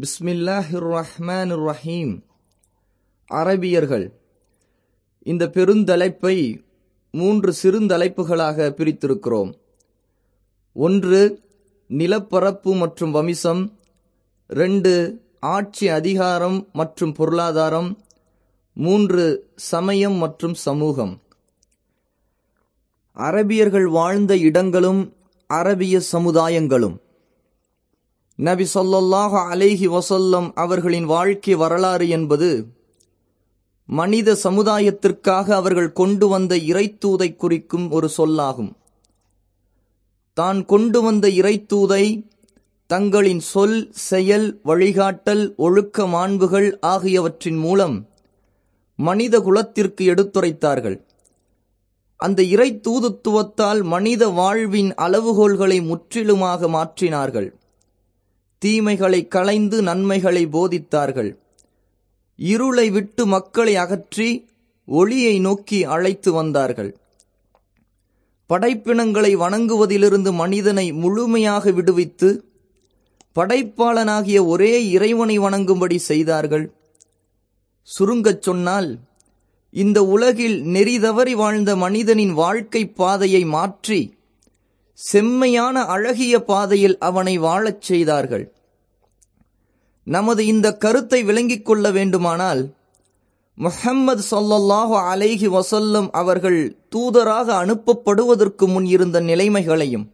பிஸ்மில்லாஹிர் ரஹ்மான் ரஹீம் அரபியர்கள் இந்த பெருந்தலைப்பை மூன்று சிறுந்தலைப்புகளாக பிரித்திருக்கிறோம். ஒன்று நிலப்பரப்பு மற்றும் வமிசம். ரெண்டு ஆட்சி அதிகாரம் மற்றும் பொருளாதாரம். மூன்று சமயம் மற்றும் சமூகம். அரபியர்கள் வாழ்ந்த இடங்களும் அரபிய சமுதாயங்களும். நபி சொல்லாஹ அலேஹி வசல்லம் அவர்களின் வாழ்க்கை வரலாறு என்பது மனித சமுதாயத்திற்காக அவர்கள் கொண்டு வந்த இறைத்தூதை குறிக்கும் ஒரு சொல்லாகும். தான் கொண்டு வந்த இறைத்தூதை தங்களின் சொல் செயல் வழிகாட்டல் ஒழுக்க மாண்புகள் ஆகியவற்றின் மூலம் மனித குலத்திற்கு எடுத்துரைத்தார்கள். அந்த இறை தூதுத்துவத்தால் மனித வாழ்வின் அளவுகோல்களை முற்றிலுமாக மாற்றினார்கள். தீமைகளை களைந்து நன்மைகளை போதித்தார்கள். இருளை விட்டு மக்களை அகற்றி ஒளியை நோக்கி அழைத்து வந்தார்கள். படைப்பினங்களை வணங்குவதிலிருந்து மனிதனை முழுமையாக விடுவித்து படைப்பாளனாகிய ஒரே இறைவனை வணங்கும்படி செய்தார்கள். சுருங்கச் சொன்னால் இந்த உலகில் நெறி தவறி வாழ்ந்த மனிதனின் வாழ்க்கை பாதையை மாற்றி செம்மையான அழகிய பாதையில் அவனை வாழச் செய்தார்கள். நமது இந்த கருத்தை விளங்கிக் கொள்ள வேண்டுமானால் முஹம்மது சொல்லல்லாஹு அலைஹி வசல்லம் அவர்கள் தூதராக அனுப்பப்படுவதற்கு முன் இருந்த நிலைமைகளையும்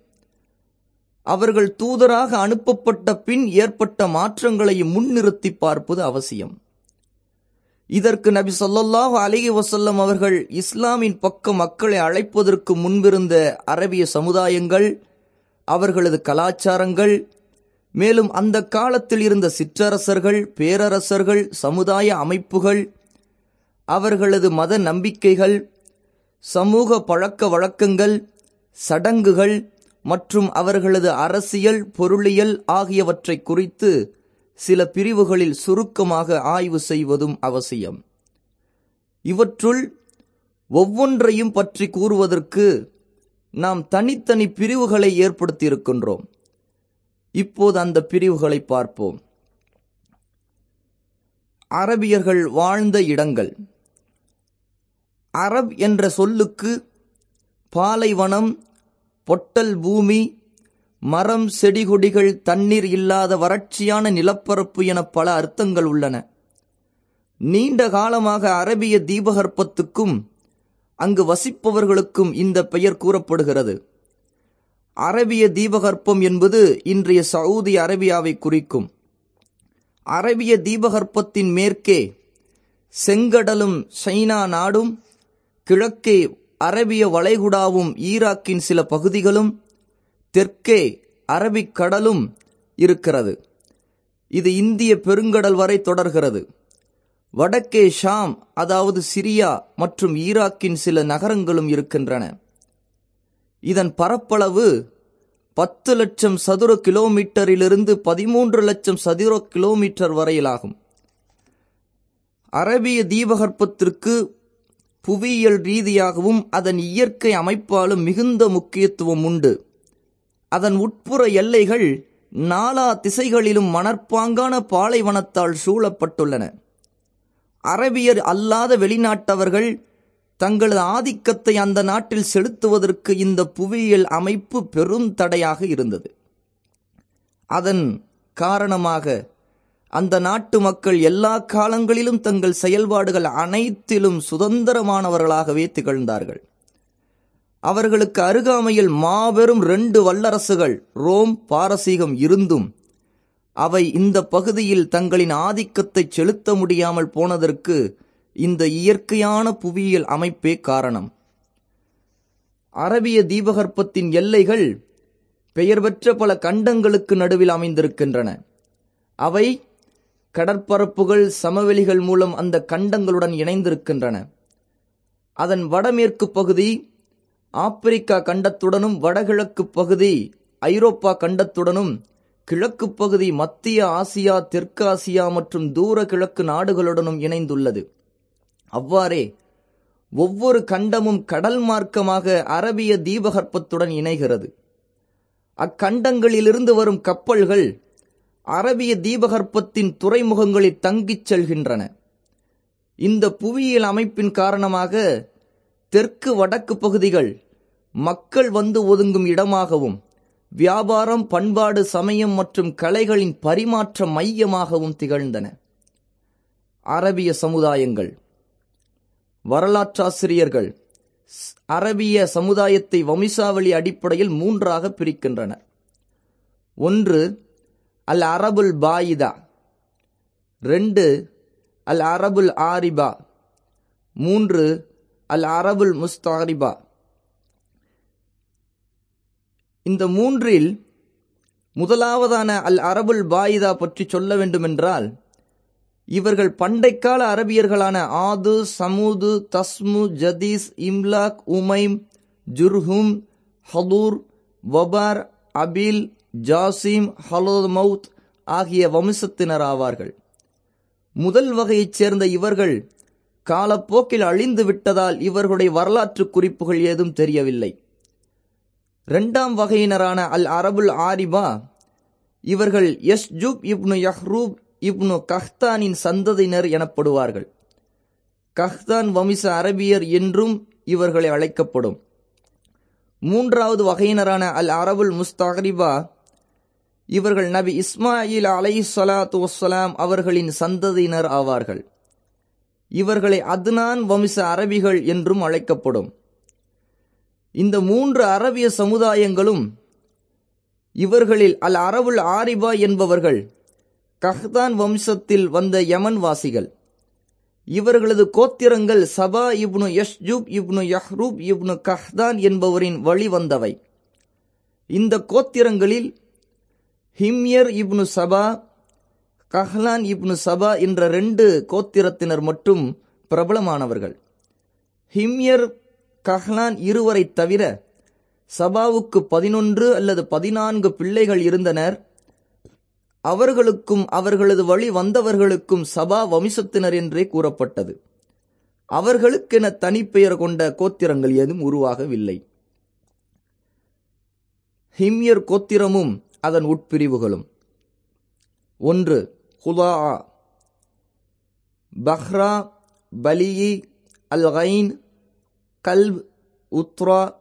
அவர்கள் தூதராக அனுப்பப்பட்ட பின் ஏற்பட்ட மாற்றங்களையும் முன்னிறுத்தி பார்ப்பது அவசியம். இதற்கு நபி சொல்லல்லாஹு அலிஹி வசல்லம் அவர்கள் இஸ்லாமின் பக்க மக்களை அழைப்பதற்கு முன்பிருந்த அரபிய சமுதாயங்கள் அவர்களது கலாச்சாரங்கள் மேலும் அந்த காலத்தில் இருந்த சிற்றரசர்கள் பேரரசர்கள் சமுதாய அமைப்புகள் அவர்களது மத நம்பிக்கைகள் சமூக பழக்க வழக்கங்கள் சடங்குகள் மற்றும் அவர்களது அரசியல் பொருளியல் ஆகியவற்றை குறித்து சில பிரிவுகளில் சுருக்கமாக ஆய்வு செய்வதும் அவசியம். இவற்றுள் ஒவ்வொன்றையும் பற்றி கூறுவதற்கு நாம் தனித்தனி பிரிவுகளை ஏற்படுத்தியிருக்கின்றோம். இப்போது அந்த பிரிவுகளை பார்ப்போம். அரபியர்கள் வாழ்ந்த இடங்கள். அரப் என்ற சொல்லுக்கு பாலைவனம் பொட்டல் பூமி மரம் செடிகொடிகள் தண்ணீர் இல்லாத வறட்சியான நிலப்பரப்பு என பல அர்த்தங்கள் உள்ளன. நீண்ட காலமாக அரபிய தீபகற்பத்துக்கும் அங்கு வசிப்பவர்களுக்கும் இந்த பெயர் கூறப்படுகிறது. அரபிய தீபகற்பம் என்பது இன்றைய சவுதி அரேபியாவை குறிக்கும். அரபிய தீபகற்பத்தின் மேற்கே செங்கடலும் சைனா நாடும் கிழக்கே அரபிய வளைகுடாவும் ஈராக்கின் சில பகுதிகளும் தெற்கே அரபிக் கடலும் இருக்கிறது. இது இந்திய பெருங்கடல் வரை தொடர்கிறது. வடக்கே ஷாம் அதாவது சிரியா மற்றும் ஈராக்கின் சில நகரங்களும் இருக்கின்றன. இதன் பரப்பளவு பத்து லட்சம் சதுர கிலோமீட்டரிலிருந்து பதிமூன்று லட்சம் சதுர கிலோமீட்டர் வரையிலாகும். அரபிய தீபகற்பத்திற்கு புவியியல் ரீதியாகவும் அதன் இயற்கை அமைப்பாலும் மிகுந்த முக்கியத்துவம் உண்டு. அதன் உட்புற எல்லைகள் நாலா திசைகளிலும் மணற்பாங்கான பாலைவனத்தால் சூழப்பட்டுள்ளன. அரபியர் அல்லாத வெளிநாட்டவர்கள் தங்களது ஆதிக்கத்தை அந்த நாட்டில் செலுத்துவதற்கு இந்த புவியியல் அமைப்பு பெரும் தடையாக இருந்தது. அதன் காரணமாக அந்த நாட்டு மக்கள் எல்லா காலங்களிலும் தங்கள் செயல்பாடுகள் அனைத்திலும் சுதந்திரமானவர்களாகவே திகழ்ந்தார்கள். அவர்களுக்கு அருகாமையில் மாபெரும் ரெண்டு வல்லரசுகள் ரோம் பாரசீகம் இருந்தும் அவை இந்த பகுதியில் தங்களின் ஆதிக்கத்தை செலுத்த முடியாமல் போனதற்கு இந்த இயற்கையான புவியியல் அமைப்பே காரணம். அரபிய தீபகற்பத்தின் எல்லைகள் பெயர் பெற்ற பல கண்டங்களுக்கு நடுவில் அமைந்திருக்கின்றன. அவை கடற்பரப்புகள் சமவெளிகள் மூலம் அந்த கண்டங்களுடன் இணைந்திருக்கின்றன. அதன் வடமேற்கு பகுதி ஆப்பிரிக்கா கண்டத்துடனும் வடகிழக்கு பகுதி ஐரோப்பா கண்டத்துடனும் கிழக்கு பகுதி மத்திய ஆசியா தெற்கு ஆசியா மற்றும் தூர கிழக்கு நாடுகளுடனும் இணைந்துள்ளது. அவ்வாறே ஒவ்வொரு கண்டமும் கடல் மார்க்கமாக அரபிய தீபகற்பத்துடன் இணைகிறது. அக்கண்டங்களிலிருந்து வரும் கப்பல்கள் அரபிய தீபகற்பத்தின் துறைமுகங்களில் தங்கிச் செல்கின்றன. இந்த புவியியல் அமைப்பின் காரணமாக தெற்கு வடக்கு பகுதிகள் மக்கள் வந்து ஒதுங்கும் இடமாகவும் வியாபாரம் பண்பாடு சமயம் மற்றும் கலைகளின் பரிமாற்ற மையமாகவும் திகழ்ந்தன. அரபிய சமுதாயங்கள் வரலாற்றாசிரியர்கள் அரபிய சமுதாயத்தை வம்சாவளி அடிப்படையில் மூன்றாக பிரிக்கின்றனர் ஒன்று அல் அரபுல் பாயிதா. ரெண்டு அல் அரபுல் ஆரிபா. மூன்று அல் அரபுல் முஸ்தாரிபா. இந்த மூன்றில் முதலாவதான அல் அரபுல் பாயிதா பற்றி சொல்ல வேண்டுமென்றால் இவர்கள் பண்டைக்கால அரபியர்களான ஆது சமூது தஸ்மு ஜதீஸ் இம்லாக் உமைம் ஜுர்ஹும் ஹதூர் வபார் அபில் ஜாசிம் ஹலோமவுத் ஆகிய வம்சத்தினர் ஆவார்கள். முதல் வகையைச் சேர்ந்த இவர்கள் காலப்போக்கில் அழிந்து விட்டதால் இவர்களுடைய வரலாற்று குறிப்புகள் ஏதும் தெரியவில்லை. இரண்டாம் வகையினரான அல் அரபுல் ஆரிபா இவர்கள் யஸ்ஜூப் இப்னு யஹ்ரூப் இப்னு கஹ்தானின் சந்ததியினர் எனப்படுவார்கள். கஹ்தான் வம்ச அரபியர் என்றும் இவர்களை அழைக்கப்படும். மூன்றாவது வகையினரான அல் அரபுல் முஸ்தகரிபா இவர்கள் நபி இஸ்மாயில் அலை சலாத்து வசலாம் அவர்களின் சந்ததியினர் ஆவார்கள். இவர்களை அத்னான் வம்ச அரபிகள் என்றும் அழைக்கப்படும். இந்த மூன்று அரபிய சமுதாயங்களும் இவர்களில் அல் அரபுல் ஆரிபா என்பவர்கள் கஹ்தான் வம்சத்தில் வந்த யமன் வாசிகள். இவர்களது கோத்திரங்கள் சபா இப்னு யஷ்ஜூப் இப்னு யஹ்ரூப் இப்னு கஹ்தான் என்பவரின் வழி வந்தவை. இந்த கோத்திரங்களில் ஹிம்யர் இப்னு சபா கஹ்லான் இப்னு சபா என்ற ரெண்டு கோத்திரத்தினர் மட்டும் பிரபலமானவர்கள். ஹிம்யர் கஹ்லான் இருவரை தவிர சபாவுக்கு பதினொன்று அல்லது பதினான்கு பிள்ளைகள் இருந்தனர். அவர்களுக்கும் அவர்களது வழி வந்தவர்களுக்கும் சபா வம்சத்தினர் என்றே கூறப்பட்டது. அவர்களுக்கென தனிப்பெயர் கொண்ட கோத்திரங்கள் ஏதும் உருவாகவில்லை. ஹிம்யர் கோத்திரமும் அதன் உட்பிரிவுகளும். ஒன்று ஹுலா பஹ்ரா பலியி அல்கைன் கல்ப் உத்ரா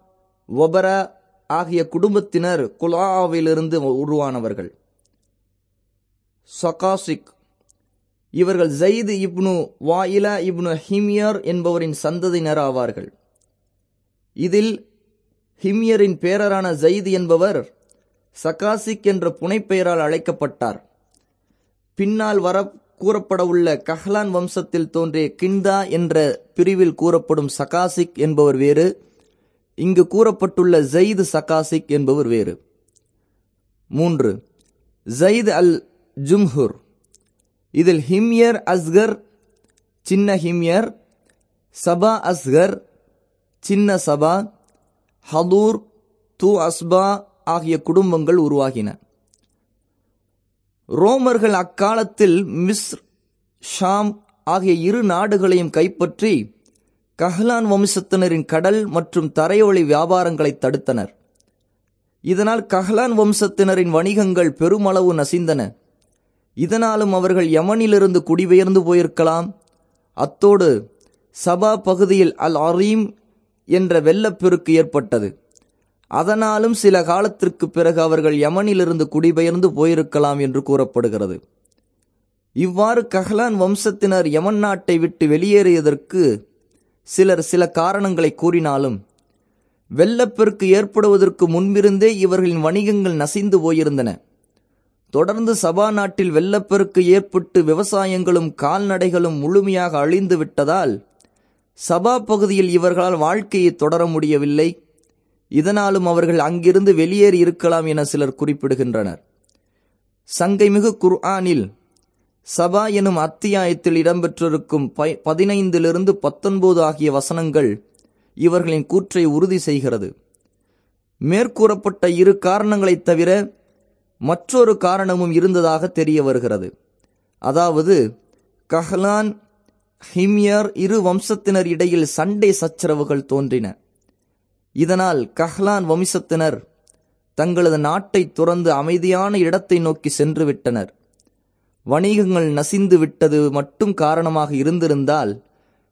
ஒபரா ஆகிய குடும்பத்தினர் குலாவிலிருந்து உருவானவர்கள். சகாசிக். இவர்கள் ஜயிது இப்னு வாயிலா இப்னு ஹிமியர் என்பவரின் சந்ததியினர் ஆவார்கள் இதில் ஹிமியரின் பேரரான ஜயிது என்பவர் சகாசிக் என்ற புனைப்பெயரால் அழைக்கப்பட்டார். பின்னால் வர கூறப்படவுள்ள கஹ்லான் வம்சத்தில் தோன்றிய கிண்டா என்ற பிரிவில் கூறப்படும் சகாசிக் என்பவர் வேறு இங்கு கூறப்பட்டுள்ள ஜெயித் சகாசிக் என்பவர் வேறு. மூன்று ஜயித் அல் ஜும்ஹுர். இதில் ஹிம்யர் அஸ்கர் சின்ன ஹிம்யர் சபா அஸ்கர் சின்ன சபா ஹதூர் து அஸ்பா ஆகிய குடும்பங்கள் உருவாகின. ரோமர்கள் அக்காலத்தில் மிஸ்ர் ஷாம் ஆகிய இரு நாடுகளையும் கைப்பற்றி கஹ்லான் வம்சத்தினரின் கடல் மற்றும் தரையொளி வியாபாரங்களை தடுத்தனர். இதனால் கஹ்லான் வம்சத்தினரின் வணிகங்கள் பெருமளவு நசிந்தன. இதனாலும் அவர்கள் யமனிலிருந்து குடிபெயர்ந்து போயிருக்கலாம். அத்தோடு சபா பகுதியில் அல் அரீம் என்ற வெள்ளப்பெருக்கு ஏற்பட்டது. அதனாலும் சில காலத்திற்கு பிறகு அவர்கள் யமனிலிருந்து குடிபெயர்ந்து போயிருக்கலாம் என்று கூறப்படுகிறது. இவ்வாறு கஹ்லான் வம்சத்தினர் யமன் நாட்டை விட்டு வெளியேறியதற்கு சிலர் சில காரணங்களை கூறினாலும் வெள்ளப்பெருக்கு ஏற்படுவதற்கு முன்பிருந்தே இவர்களின் வணிகங்கள் நசிந்து போயிருந்தன. தொடர்ந்து சபா நாட்டில் வெள்ளப்பெருக்கு ஏற்பட்டு விவசாயங்களும் கால்நடைகளும் முழுமையாக அழிந்து விட்டதால் சபா பகுதியில் இவர்களால் வாழ்க்கையை தொடர முடியவில்லை. இதனாலும் அவர்கள் அங்கிருந்து வெளியேறி இருக்கலாம் என சிலர் குறிப்பிடுகின்றனர். சங்கைமிகு குர்ஆனில் சபா எனும் அத்தியாயத்தில் இடம்பெற்றிருக்கும் பதினைந்திலிருந்து பத்தொன்பது ஆகிய வசனங்கள் இவர்களின் கூற்றை உறுதி செய்கிறது. மேற்கூறப்பட்ட இரு காரணங்களைத் தவிர மற்றொரு காரணமும் இருந்ததாக தெரிய வருகிறது. அதாவது கஹ்லான் ஹிம்யர் இரு வம்சத்தினர் இடையில் சண்டை சச்சரவுகள் தோன்றின. இதனால் கஹ்லான் வம்சத்தினர் தங்களது நாட்டை துறந்து அமைதியான இடத்தை நோக்கி சென்று விட்டனர் வணிகங்கள் நசிந்து விட்டது மட்டும் காரணமாக இருந்திருந்தால்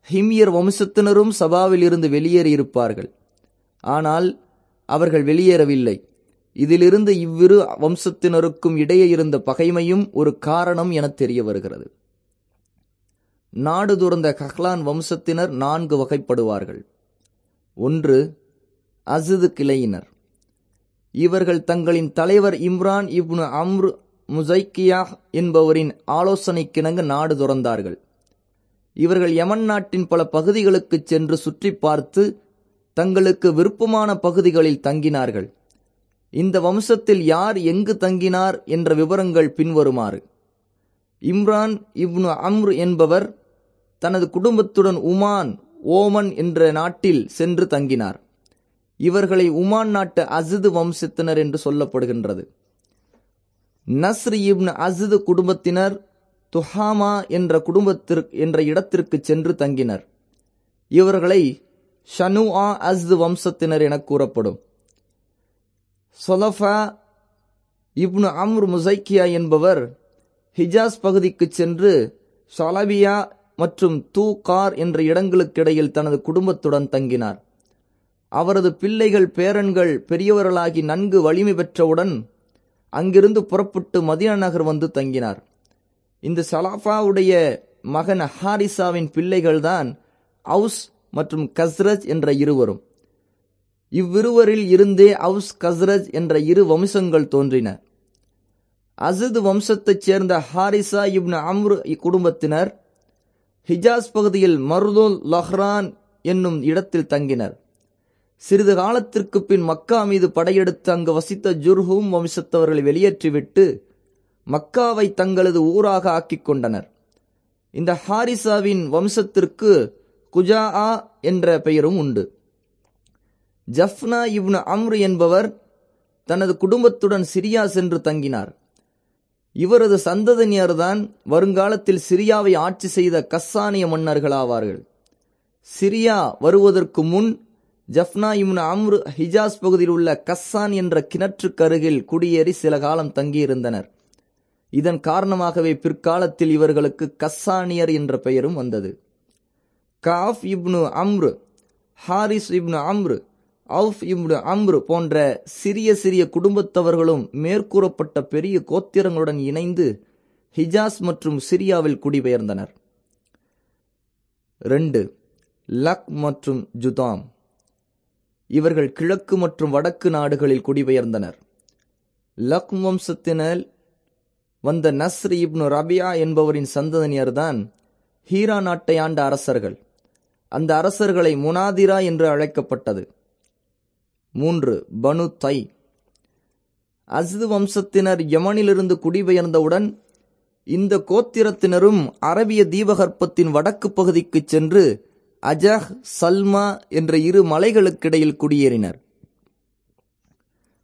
ஹிமியர் வம்சத்தினரும் சபாவில் இருந்து வெளியேறியிருப்பார்கள். ஆனால் அவர்கள் வெளியேறவில்லை. இதிலிருந்து இவ்விரு வம்சத்தினருக்கும் இடையே இருந்த பகைமையும் ஒரு காரணம் என தெரிய வருகிறது. நாடு துறந்த கஹ்லான் வம்சத்தினர் நான்கு வகைப்படுவார்கள். ஒன்று அசது கிளையினர். இவர்கள் தங்களின் தலைவர் இம்ரான் இப்னு அம்ரு முசைக்கியா என்பவரின் ஆலோசனைக்கிணங்க நாடு துறந்தார்கள். இவர்கள் யமன் நாட்டின் பல பகுதிகளுக்கு சென்று சுற்றி பார்த்து தங்களுக்கு விருப்பமான பகுதிகளில் தங்கினார்கள். இந்த வம்சத்தில் யார் எங்கு தங்கினார் என்ற விவரங்கள் பின்வருமாறு. இம்ரான் இப்னு அம்ரு என்பவர் தனது குடும்பத்துடன் உமான் ஓமன் என்ற நாட்டில் சென்று தங்கினார். இவர்களை உமான் நாட்டு அசிது வம்சத்தினர் என்று சொல்லப்படுகின்றது. நஸ்ர் இப்னு அசிது குடும்பத்தினர் துஹாமா என்ற குடும்பத்திற்கு என்ற இடத்திற்கு சென்று தங்கினர். இவர்களை ஷனு ஆ அஸ்து வம்சத்தினர் என கூறப்படும். சொலஃபா இப்னு அம்ர் முசைக்கியா என்பவர் ஹிஜாஸ் பகுதிக்கு சென்று ஷலபியா மற்றும் தூ கார் என்ற இடங்களுக்கிடையில் தனது குடும்பத்துடன் தங்கினார். அவரது பிள்ளைகள் பேரன்கள் பெரியவர்களாகி நன்கு வலிமை பெற்றவுடன் அங்கிருந்து புறப்பட்டு மதினா நகர் வந்து தங்கினார். இந்த சலாஃபாவுடைய மகன் ஹாரிசாவின் பிள்ளைகள்தான் அவுஸ் மற்றும் கஸ்ரஜ் என்ற இருவரும். இவ்விருவரில் இருந்தே அவுஸ் கஸ்ரஜ் என்ற இரு வம்சங்கள் தோன்றின. அசது வம்சத்தைச் சேர்ந்த ஹாரிசா இப்னு அம்ரு இக்குடும்பத்தினர் ஹிஜாஸ் பகுதியில் மருதோல் லஹ்ரான் என்னும் இடத்தில் தங்கினர். சிறிது காலத்திற்கு பின் மக்கா மீது படையெடுத்து அங்கு வசித்த ஜுர்ஹூம் வம்சத்தவர்களை வெளியேற்றிவிட்டு மக்காவை தங்களது ஊராக ஆக்கிக் கொண்டனர். இந்த ஹாரிசாவின் வம்சத்திற்கு குஜா என்ற பெயரும் உண்டு. ஜஃப்னா இப்னு அம்ரு என்பவர் தனது குடும்பத்துடன் சிரியா சென்று தங்கினார். இவரது சந்ததியினர்தான் வருங்காலத்தில் சிரியாவை ஆட்சி செய்த கஸ்ஸானிய மன்னர்களாவார்கள். சிரியா வருவதற்கு முன் ஜஃப்னா இம்னு அம்ரு ஹிஜாஸ் பகுதியில் உள்ள கஸ்ஸான் என்ற கிணற்றுக்கருகில் குடியேறி சில காலம் தங்கியிருந்தனர். இதன் காரணமாகவே பிற்காலத்தில் இவர்களுக்கு கஸ்ஸானியர் என்ற பெயரும் வந்தது. Kaab ibn Amr Harith ibn Amr Awf ibn Amr போன்ற சிறிய சிறிய குடும்பத்தவர்களும் மேற்கூறப்பட்ட பெரிய கோத்திரங்களுடன் இணைந்து ஹிஜாஸ் மற்றும் சிரியாவில் குடிபெயர்ந்தனர். ரெண்டு லக் மற்றும் ஜுதாம். இவர்கள் கிழக்கு மற்றும் வடக்கு நாடுகளில் குடிபெயர்ந்தனர். லக் வம்சத்தினர் வந்த நஸ்ர் இப்னு ரபியா என்பவரின் சந்ததியினர்தான் ஹீரா நாட்டை ஆண்ட அரசர்கள். அந்த அரசர்களை முனாதிரா என்று அழைக்கப்பட்டது. மூன்று பனு தை. அசது வம்சத்தினர் யமனிலிருந்து குடிபெயர்ந்தவுடன் இந்த கோத்திரத்தினரும் அரபிய தீபகற்பத்தின் வடக்கு பகுதிக்கு சென்று அஜஹ் சல்மா என்ற இரு மலைகளுக்கிடையில் குடியேறினர்.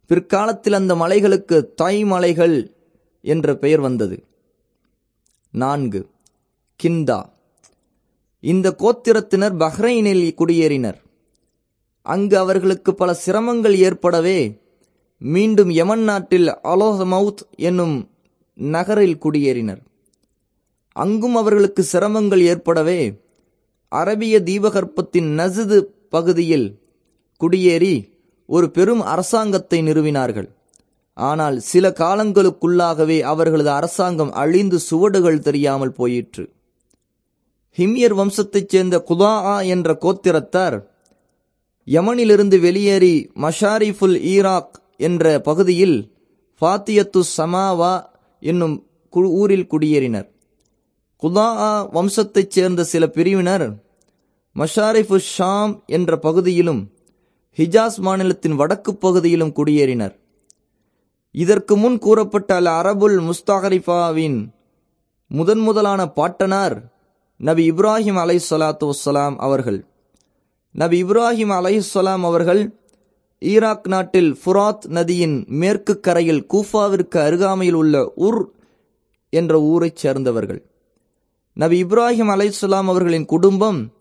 பிற்காலத்தில் அந்த மலைகளுக்கு தை மலைகள் என்ற பெயர் வந்தது. நான்கு கிந்தா. இந்த கோத்திரத்தினர் பஹ்ரைனில் குடியேறினர். அங்கு அவர்களுக்கு பல சிரமங்கள் ஏற்படவே மீண்டும் யமன் நாட்டில் அலோஹமவுத் என்னும் நகரில் குடியேறினர். அங்கும் அவர்களுக்கு சிரமங்கள் ஏற்படவே அரபிய தீபகற்பத்தின் நசுது பகுதியில் குடியேறி ஒரு பெரும் அரசாங்கத்தை நிறுவினார்கள். ஆனால் சில காலங்களுக்குள்ளாகவே அவர்களது அரசாங்கம் அழிந்து சுவடுகள் தெரியாமல் போயிற்று. ஹிம்யர் வம்சத்தைச் சேர்ந்த குதா என்ற கோத்திரத்தார் யமனிலிருந்து வெளியேறி மஷாரிஃபுல் ஈராக் என்ற பகுதியில் ஃபாத்தியத்து சமாவா என்னும் ஊரில் குடியேறினர். குதா வம்சத்தைச் சேர்ந்த சில பிரிவினர் மஷாரிஃபு ஷாம் என்ற பகுதியிலும் ஹிஜாஸ் மாநிலத்தின் வடக்கு பகுதியிலும் குடியேறினர். இதற்கு முன் கூறப்பட்ட அல் அரபுல் முஸ்தாகரிஃபாவின் முதன் முதலான பாட்டனார் நபி இப்ராஹிம் அலை சலாத்து வசலாம் அவர்கள். நபி இப்ராஹிம் அலையுசலாம் அவர்கள் ஈராக் நாட்டில் ஃபுராத் நதியின் மேற்கு கரையில் கூஃபாவிற்கு அருகாமையில் உள்ள உர் என்ற ஊரைச் சேர்ந்தவர்கள். நபி இப்ராஹிம் அலைஹிஸ்ஸலாம் அவர்களின் குடும்பம்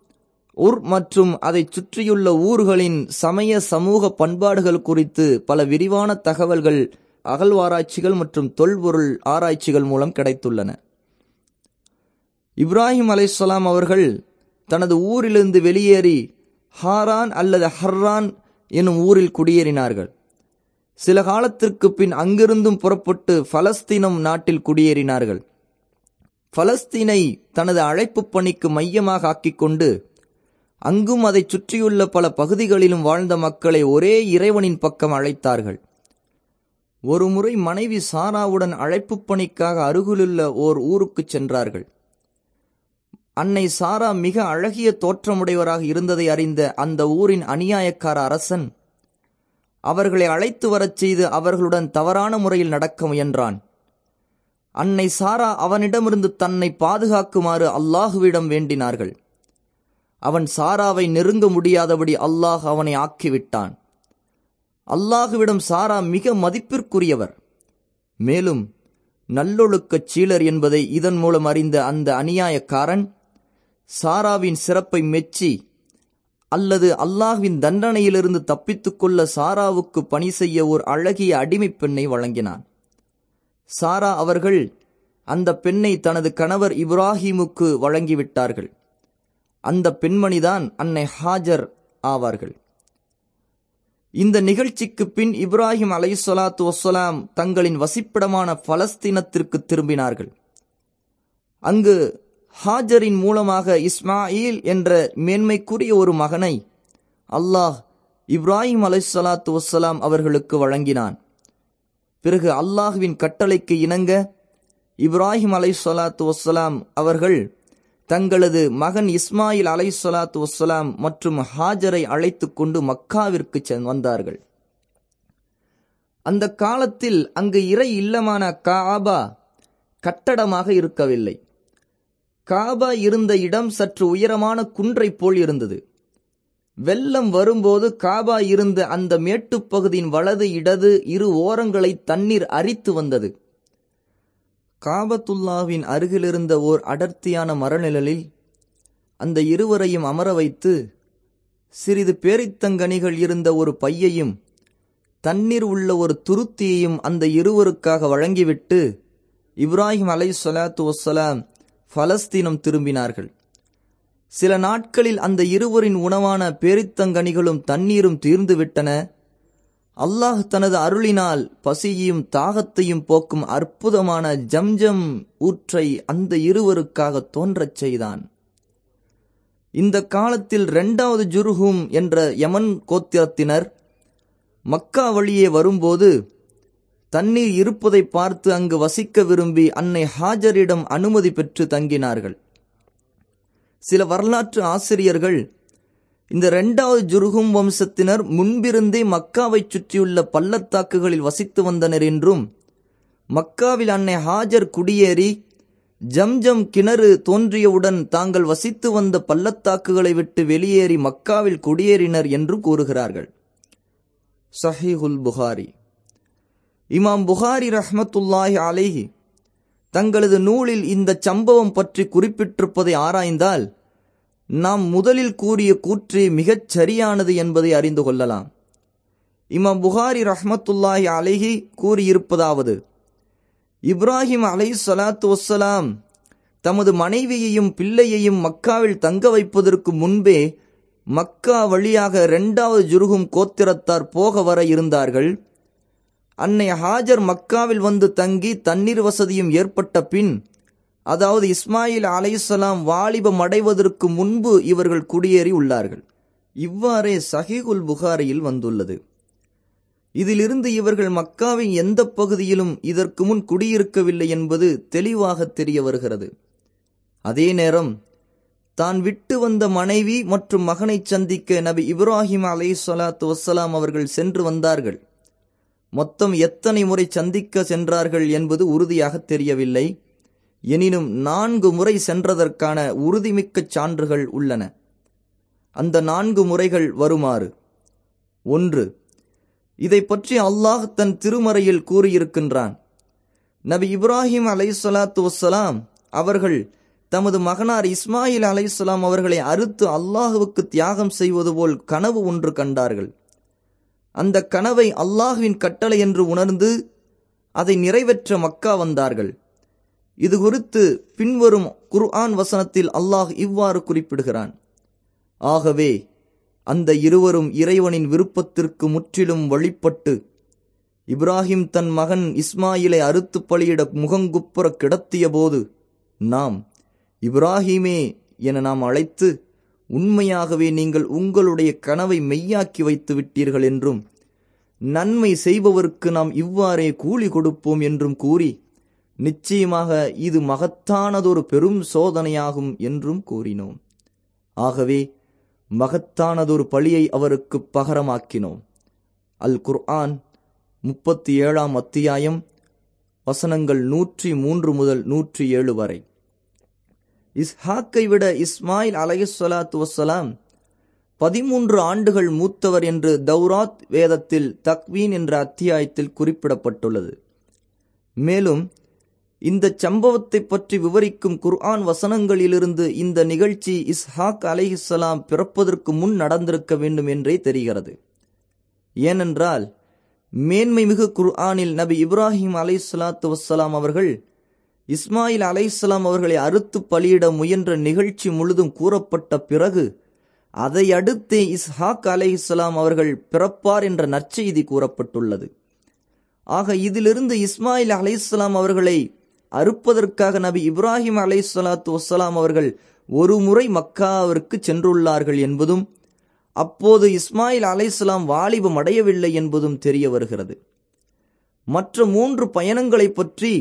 உர் மற்றும் அதைச் சுற்றியுள்ள ஊர்களின் சமய சமூக பண்பாடுகள் குறித்து பல விரிவான தகவல்கள் அகழ்வாராய்ச்சிகள் மற்றும் தொல்பொருள் ஆராய்ச்சிகள் மூலம் கிடைத்துள்ளன. இப்ராஹிம் அலைசலாம் அவர்கள் தனது ஊரிலிருந்து வெளியேறி ஹாரான் அல்லது ஹர்ரான் எனும் ஊரில் குடியேறினார்கள். சில காலத்திற்கு பின் அங்கிருந்தும் புறப்பட்டு பலஸ்தீனம் நாட்டில் குடியேறினார்கள். பலஸ்தீனை தனது அழைப்பு பணிக்கு மையமாக ஆக்கிக் கொண்டு அங்கும் அதைச் சுற்றியுள்ள பல பகுதிகளிலும் வாழ்ந்த மக்களை ஒரே இறைவனின் பக்கம் அழைத்தார்கள். ஒருமுறை மனைவி சாராவுடன் அழைப்பு பணிக்காக அருகிலுள்ள ஓர் ஊருக்குச் சென்றார்கள். அன்னை சாரா மிக அழகிய தோற்றமுடையவராக இருந்ததை அறிந்த அந்த ஊரின் அநியாயக்கார அரசன் அவர்களை அழைத்து வரச் செய்து அவர்களுடன் தவறான முறையில் நடக்க முயன்றான். அன்னை சாரா அவனிடமிருந்து தன்னை பாதுகாக்குமாறு அல்லாஹுவிடம் வேண்டினார்கள். அவன் சாராவை நெருங்க முடியாதபடி அல்லாஹ் அவனை ஆக்கிவிட்டான். அல்லாஹுவிடம் சாரா மிக மதிப்பிற்குரியவர். மேலும் நல்லொழுக்கச் சீலர் என்பதை இதன் மூலம் அறிந்த அந்த அநியாயக்காரன் சாராவின் சிறப்பை மெச்சி அல்லது அல்லாஹ்வின் தண்டனையிலிருந்து தப்பித்துக்கொள்ள சாராவுக்கு பணி செய்ய ஒரு அழகிய அடிமைப் பெண்ணை வழங்கினான். சாரா அவர்கள் அந்த பெண்ணை தனது கணவர் இப்ராஹிமுக்கு வழங்கிவிட்டார்கள். அந்த பெண்மணிதான் அன்னை ஹாஜர் ஆவார்கள். இந்த நிகழ்ச்சிக்கு பின் இப்ராஹிம் அலை சொலாத்து வசலாம் தங்களின் வசிப்பிடமான பலஸ்தீனத்திற்கு திரும்பினார்கள். அங்கு ஹாஜரின் மூலமாக இஸ்மாயில் என்ற மேன்மைக்குரிய ஒரு மகனை அல்லாஹ் இப்ராஹிம் அலை சலாத்து வசலாம் அவர்களுக்கு வழங்கினான். பிறகு அல்லாஹுவின் கட்டளைக்கு இணங்க இப்ராஹிம் அலை சொலாத்து வசலாம் அவர்கள் தங்களது மகன் இஸ்மாயில் அலை சொலாத்து வசலாம் மற்றும் ஹாஜரை அழைத்து கொண்டு மக்காவிற்கு வந்தார்கள். அந்த காலத்தில் அங்கு இறை இல்லமான காபா கட்டடமாக இருக்கவில்லை. காபா இருந்த இடம் சற்று உயரமான குன்றைப் போல் இருந்தது. வெள்ளம் வரும்போது காபா இருந்த அந்த மேட்டுப்பகுதியின் வலது இடது இரு ஓரங்களை தண்ணீர் அரித்து வந்தது. காபத்துல்லாவின் அருகிலிருந்த ஓர் அடர்த்தியான மரநிழலில் அந்த இருவரையும் அமர வைத்து சிறிது பேரித்தங்கனிகள் இருந்த ஒரு பையையும் தண்ணீர் உள்ள ஒரு துருத்தியையும் அந்த இருவருக்காக வழங்கிவிட்டு இப்ராஹிம் அலை சொலாத்து வசலாம் பலஸ்தீனம் திரும்பினார்கள். சில நாட்களில் அந்த இருவரின் உணவான பேரித்தங்கனிகளும் தண்ணீரும் தீர்ந்துவிட்டன. அல்லாஹ் தனது அருளினால் பசியையும் தாகத்தையும் போக்கும் அற்புதமான ஜம்ஜம் ஊற்றை அந்த இருவருக்காக தோன்றச் செய்தான். இந்த காலத்தில் இரண்டாவது ஜுருஹும் என்ற யமன் கோத்திரத்தினர் மக்கா வழியே வரும்போது தண்ணீர் இருப்பதை பார்த்து அங்கு வசிக்க விரும்பி அன்னை ஹாஜரிடம் அனுமதி பெற்று தங்கினார்கள். சில வரலாற்று ஆசிரியர்கள் இந்த இரண்டாவது ஜுருகும் வம்சத்தினர் முன்பிருந்தே மக்காவைச் சுற்றியுள்ள பள்ளத்தாக்குகளில் வசித்து வந்தனர் என்றும் மக்காவில் அன்னை ஹாஜர் குடியேறி ஜம்ஜம் கிணறு தோன்றியவுடன் தாங்கள் வசித்து வந்த பள்ளத்தாக்குகளை விட்டு வெளியேறி மக்காவில் குடியேறினர் என்று கூறுகிறார்கள். சஹிஹுல் புகாரி. இமாம் புகாரி ரஹ்மத்துல்லாஹி அலேஹி தங்களது நூலில் இந்த சம்பவம் பற்றி குறிப்பிட்டிருப்பதை ஆராய்ந்தால் நாம் முதலில் கூறிய கூற்று மிகச் சரியானது என்பதை அறிந்து கொள்ளலாம். இமாம் புகாரி ரஹ்மத்துல்லாஹி அலேஹி கூறியிருப்பதாவது இப்ராஹிம் அலை சலாத்து வசலாம் தமது மனைவியையும் பிள்ளையையும் மக்காவில் தங்க வைப்பதற்கு முன்பே மக்கா வழியாக இரண்டாவது ஜுருகும் கோத்திரத்தார் போக வர இருந்தார்கள். அன்னை ஹாஜர் மக்காவில் வந்து தங்கி தண்ணீர் வசதியும் ஏற்பட்ட பின் அதாவது இஸ்மாயில் அலைசலாம் வாலிபம் அடைவதற்கு முன்பு இவர்கள் குடியேறி உள்ளார்கள். இவ்வாறே சஹீகுல் புகாரியில் வந்துள்ளது. இதிலிருந்து இவர்கள் மக்காவின் எந்த பகுதியிலும் இதற்கு முன் குடியிருக்கவில்லை என்பது தெளிவாக தெரிய வருகிறது. அதே நேரம் தான் விட்டு வந்த மனைவி மற்றும் மகனை சந்திக்க நபி இப்ராஹிம் அலை சலாத்து வசலாம் அவர்கள் சென்று வந்தார்கள். மொத்தம் எத்தனை முறை சந்திக்க சென்றார்கள் என்பது உறுதியாக தெரியவில்லை. எனினும் நான்கு முறை சென்றதற்கான உறுதிமிக்க சான்றுகள் உள்ளன. அந்த நான்கு முறைகள் வருமாறு. ஒன்று இதை பற்றி அல்லாஹ் தன் திருமறையில் கூறியிருக்கின்றான். நபி இப்ராஹிம் அலை வசலாம் அவர்கள் தமது மகனார் இஸ்மாயில் அலைசலாம் அவர்களை அறுத்து அல்லாஹுவுக்கு தியாகம் செய்வது போல் கனவு ஒன்று கண்டார்கள். அந்த கனவை அல்லாஹுவின் கட்டளை என்று உணர்ந்து அதை நிறைவேற்ற மக்கா வந்தார்கள். இது குறித்து பின்வரும் குர்ஆன் வசனத்தில் அல்லாஹ் இவ்வாறு குறிப்பிடுகிறான். ஆகவே அந்த இருவரும் இறைவனின் விருப்பத்திற்கு முற்றிலும் வழிபட்டு இப்ராஹிம் தன் மகன் இஸ்மாயிலை அறுத்து பலியிட முகங்குப்புற கிடத்திய போது நாம் இப்ராஹிமே என நாம் அழைத்து உண்மையாகவே நீங்கள் உங்களுடைய கனவை மெய்யாக்கி வைத்து விட்டீர்கள் என்றும் நன்மை செய்பவருக்கு நாம் இவ்வாறே கூலி கொடுப்போம் என்றும் கூறி நிச்சயமாக இது மகத்தானதொரு பெரும் சோதனையாகும் என்றும் கூறினோம். ஆகவே மகத்தானதொரு பழியை அவருக்கு பகரமாக்கினோம். அல் குர்ஆன் முப்பத்தி ஏழாம் அத்தியாயம் வசனங்கள் நூற்றி மூன்று முதல் நூற்றி ஏழு வரை. இஸ்ஹாக்கை விட இஸ்மாயில் அலைஹிஸ்ஸலாத்து வஸ்ஸலாம் பதிமூன்று ஆண்டுகள் மூத்தவர் என்று தௌராத் வேதத்தில் தக்வீன் என்ற அத்தியாயத்தில் குறிப்பிடப்பட்டுள்ளது. மேலும் இந்த சம்பவத்தை பற்றி விவரிக்கும் குர்ஆன் வசனங்களிலிருந்து இந்த நிகழ்ச்சி இஸ்ஹாக் அலைஹிஸ்ஸலாம் பிறப்பதற்கு முன் நடந்திருக்க வேண்டும் என்றே தெரிகிறது. ஏனென்றால் மேன்மை மிகு குர்ஆனில் நபி இப்ராஹிம் அலைஹிஸ்ஸலாத்து வஸ்ஸலாம் அவர்கள் இஸ்மாயில் அலைஸ்லாம் அவர்களை அறுத்து பலியிட முயன்ற நிகழ்ச்சி முழுதும் கூறப்பட்ட பிறகு அதையடுத்து இஸ்ஹாக் அலைஹிஸ்ஸலாம் அவர்கள் பிறப்பார் என்ற நற்செய்தி கூறப்பட்டுள்ளது. ஆக இதிலிருந்து இஸ்மாயில் அலைஹிஸ்ஸலாம் அவர்களை அறுப்பதற்காக நபி இப்ராஹிம் அலை சலாத்து வசலாம் அவர்கள் ஒரு முறை மக்காவிற்கு சென்றுள்ளார்கள் என்பதும் அப்போது இஸ்மாயில் அலைஹிஸ்ஸலாம் வாலிபம் அடையவில்லை என்பதும் தெரிய வருகிறது. மற்ற மூன்று பயணங்களை பற்றி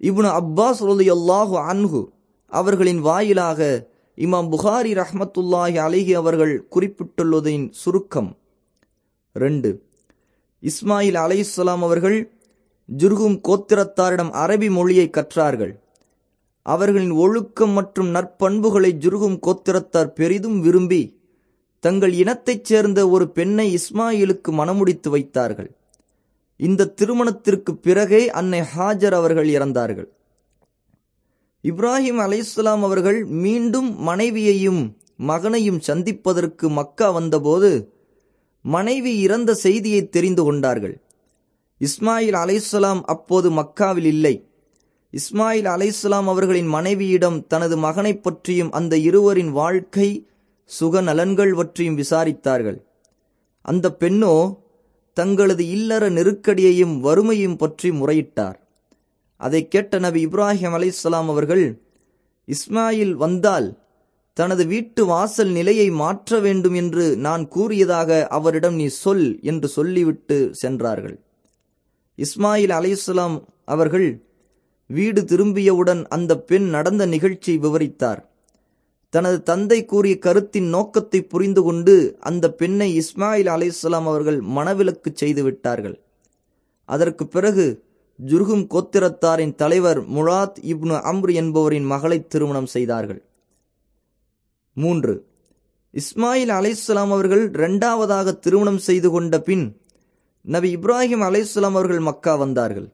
இப்னு அப்பாஸ் அல்லாஹு அன்ஹு அவர்களின் வாயிலாக இமாம் புகாரி ரஹ்மத்துல்லாஹி அலிஹி அவர்கள் குறிப்பிட்டுள்ளதின் சுருக்கம். ரெண்டு. இஸ்மாயில் அலையுஸ்லாம் அவர்கள் ஜுர்கும் கோத்திரத்தாரிடம் அரபி மொழியை கற்றார்கள். அவர்களின் ஒழுக்கம் மற்றும் நற்பண்புகளை ஜுர்கும் கோத்திரத்தார் பெரிதும் விரும்பி தங்கள் இனத்தைச் சேர்ந்த ஒரு பெண்ணை இஸ்மாயிலுக்கு மணமுடித்து வைத்தார்கள். இந்த திருமணத்திற்கு பிறகே அன்னை ஹாஜர் அவர்கள் இறந்தார்கள். இப்ராஹிம் அலைஹிஸ்ஸலாம் அவர்கள் மீண்டும் மனைவியையும் மகனையும் சந்திப்பதற்கு மக்கா வந்தபோது மனைவி இறந்த செய்தியை தெரிந்து கொண்டார்கள். இஸ்மாயில் அலைசலாம் அப்போது மக்காவில் இல்லை. இஸ்மாயில் அலைசலாம் அவர்களின் மனைவியிடம் தனது மகனைப் பற்றியும் அந்த இருவரின் வாழ்க்கை சுக நலன்கள் பற்றியும் விசாரித்தார்கள். அந்த பெண்ணோ தங்களது இல்லற நெருக்கடியையும் வறுமையும் பற்றி முறையிட்டார். அதை கேட்ட நபி இப்ராஹிம் அலைஹிஸ்ஸலாம் அவர்கள் இஸ்மாயில் வந்தால் தனது வீட்டு வாசல் நிலையை மாற்ற வேண்டும் என்று நான் கூறியதாக அவரிடம் நீ சொல் என்று சொல்லிவிட்டு சென்றார்கள். இஸ்மாயில் அலைஹிஸ்ஸலாம் அவர்கள் வீடு திரும்பியவுடன் அந்த பெண் நடந்த நிகழ்ச்சியை விவரித்தார். தனது தந்தை கூறிய கருத்தின் நோக்கத்தை புரிந்து கொண்டு அந்த பெண்ணை இஸ்மாயில் அலிஸ்லாம் அவர்கள் மனவிலக்கு செய்து விட்டார்கள். அதற்கு பிறகு ஜுர்கும் கோத்திரத்தாரின் தலைவர் முலாத் இப்னு அம்ரு என்பவரின் மகளை திருமணம் செய்தார்கள். மூன்று. இஸ்மாயில் அலைஹிஸ்ஸலாம் அவர்கள் இரண்டாவதாக திருமணம் செய்து கொண்ட பின் நபி இப்ராஹிம் அலைஹிஸ்ஸலாம் அவர்கள் மக்கா வந்தார்கள்.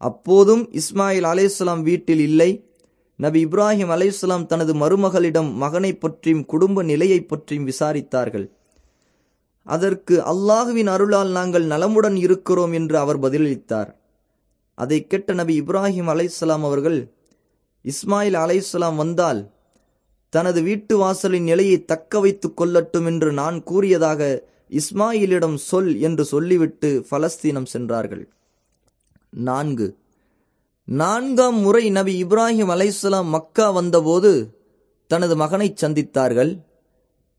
அப்போதும் இஸ்மாயில் அலைஹிஸ்ஸலாம் வீட்டில் இல்லை. நபி இப்ராஹிம் அலையுஸ்லாம் தனது மருமகளிடம் மகனை பற்றியும் குடும்ப நிலையை பற்றியும் விசாரித்தார்கள். அதற்கு அல்லாஹுவின் அருளால் நாங்கள் நலமுடன் இருக்கிறோம் என்று அவர் பதிலளித்தார். அதை கேட்ட நபி இப்ராஹிம் அலைசலாம் அவர்கள் இஸ்மாயில் அலைஹிஸ்ஸலாம் வந்தால் தனது வீட்டு வாசலின் நிலையை தக்க வைத்துக் கொள்ளட்டும் என்று நான் கூறியதாக இஸ்மாயிலிடம் சொல் என்று சொல்லிவிட்டு பலஸ்தீனம் சென்றார்கள். நான்கு நான்காம் முறை நபி இப்ராஹிம் அலைசலாம் மக்கா வந்தபோது தனது மகனை சந்தித்தார்கள்.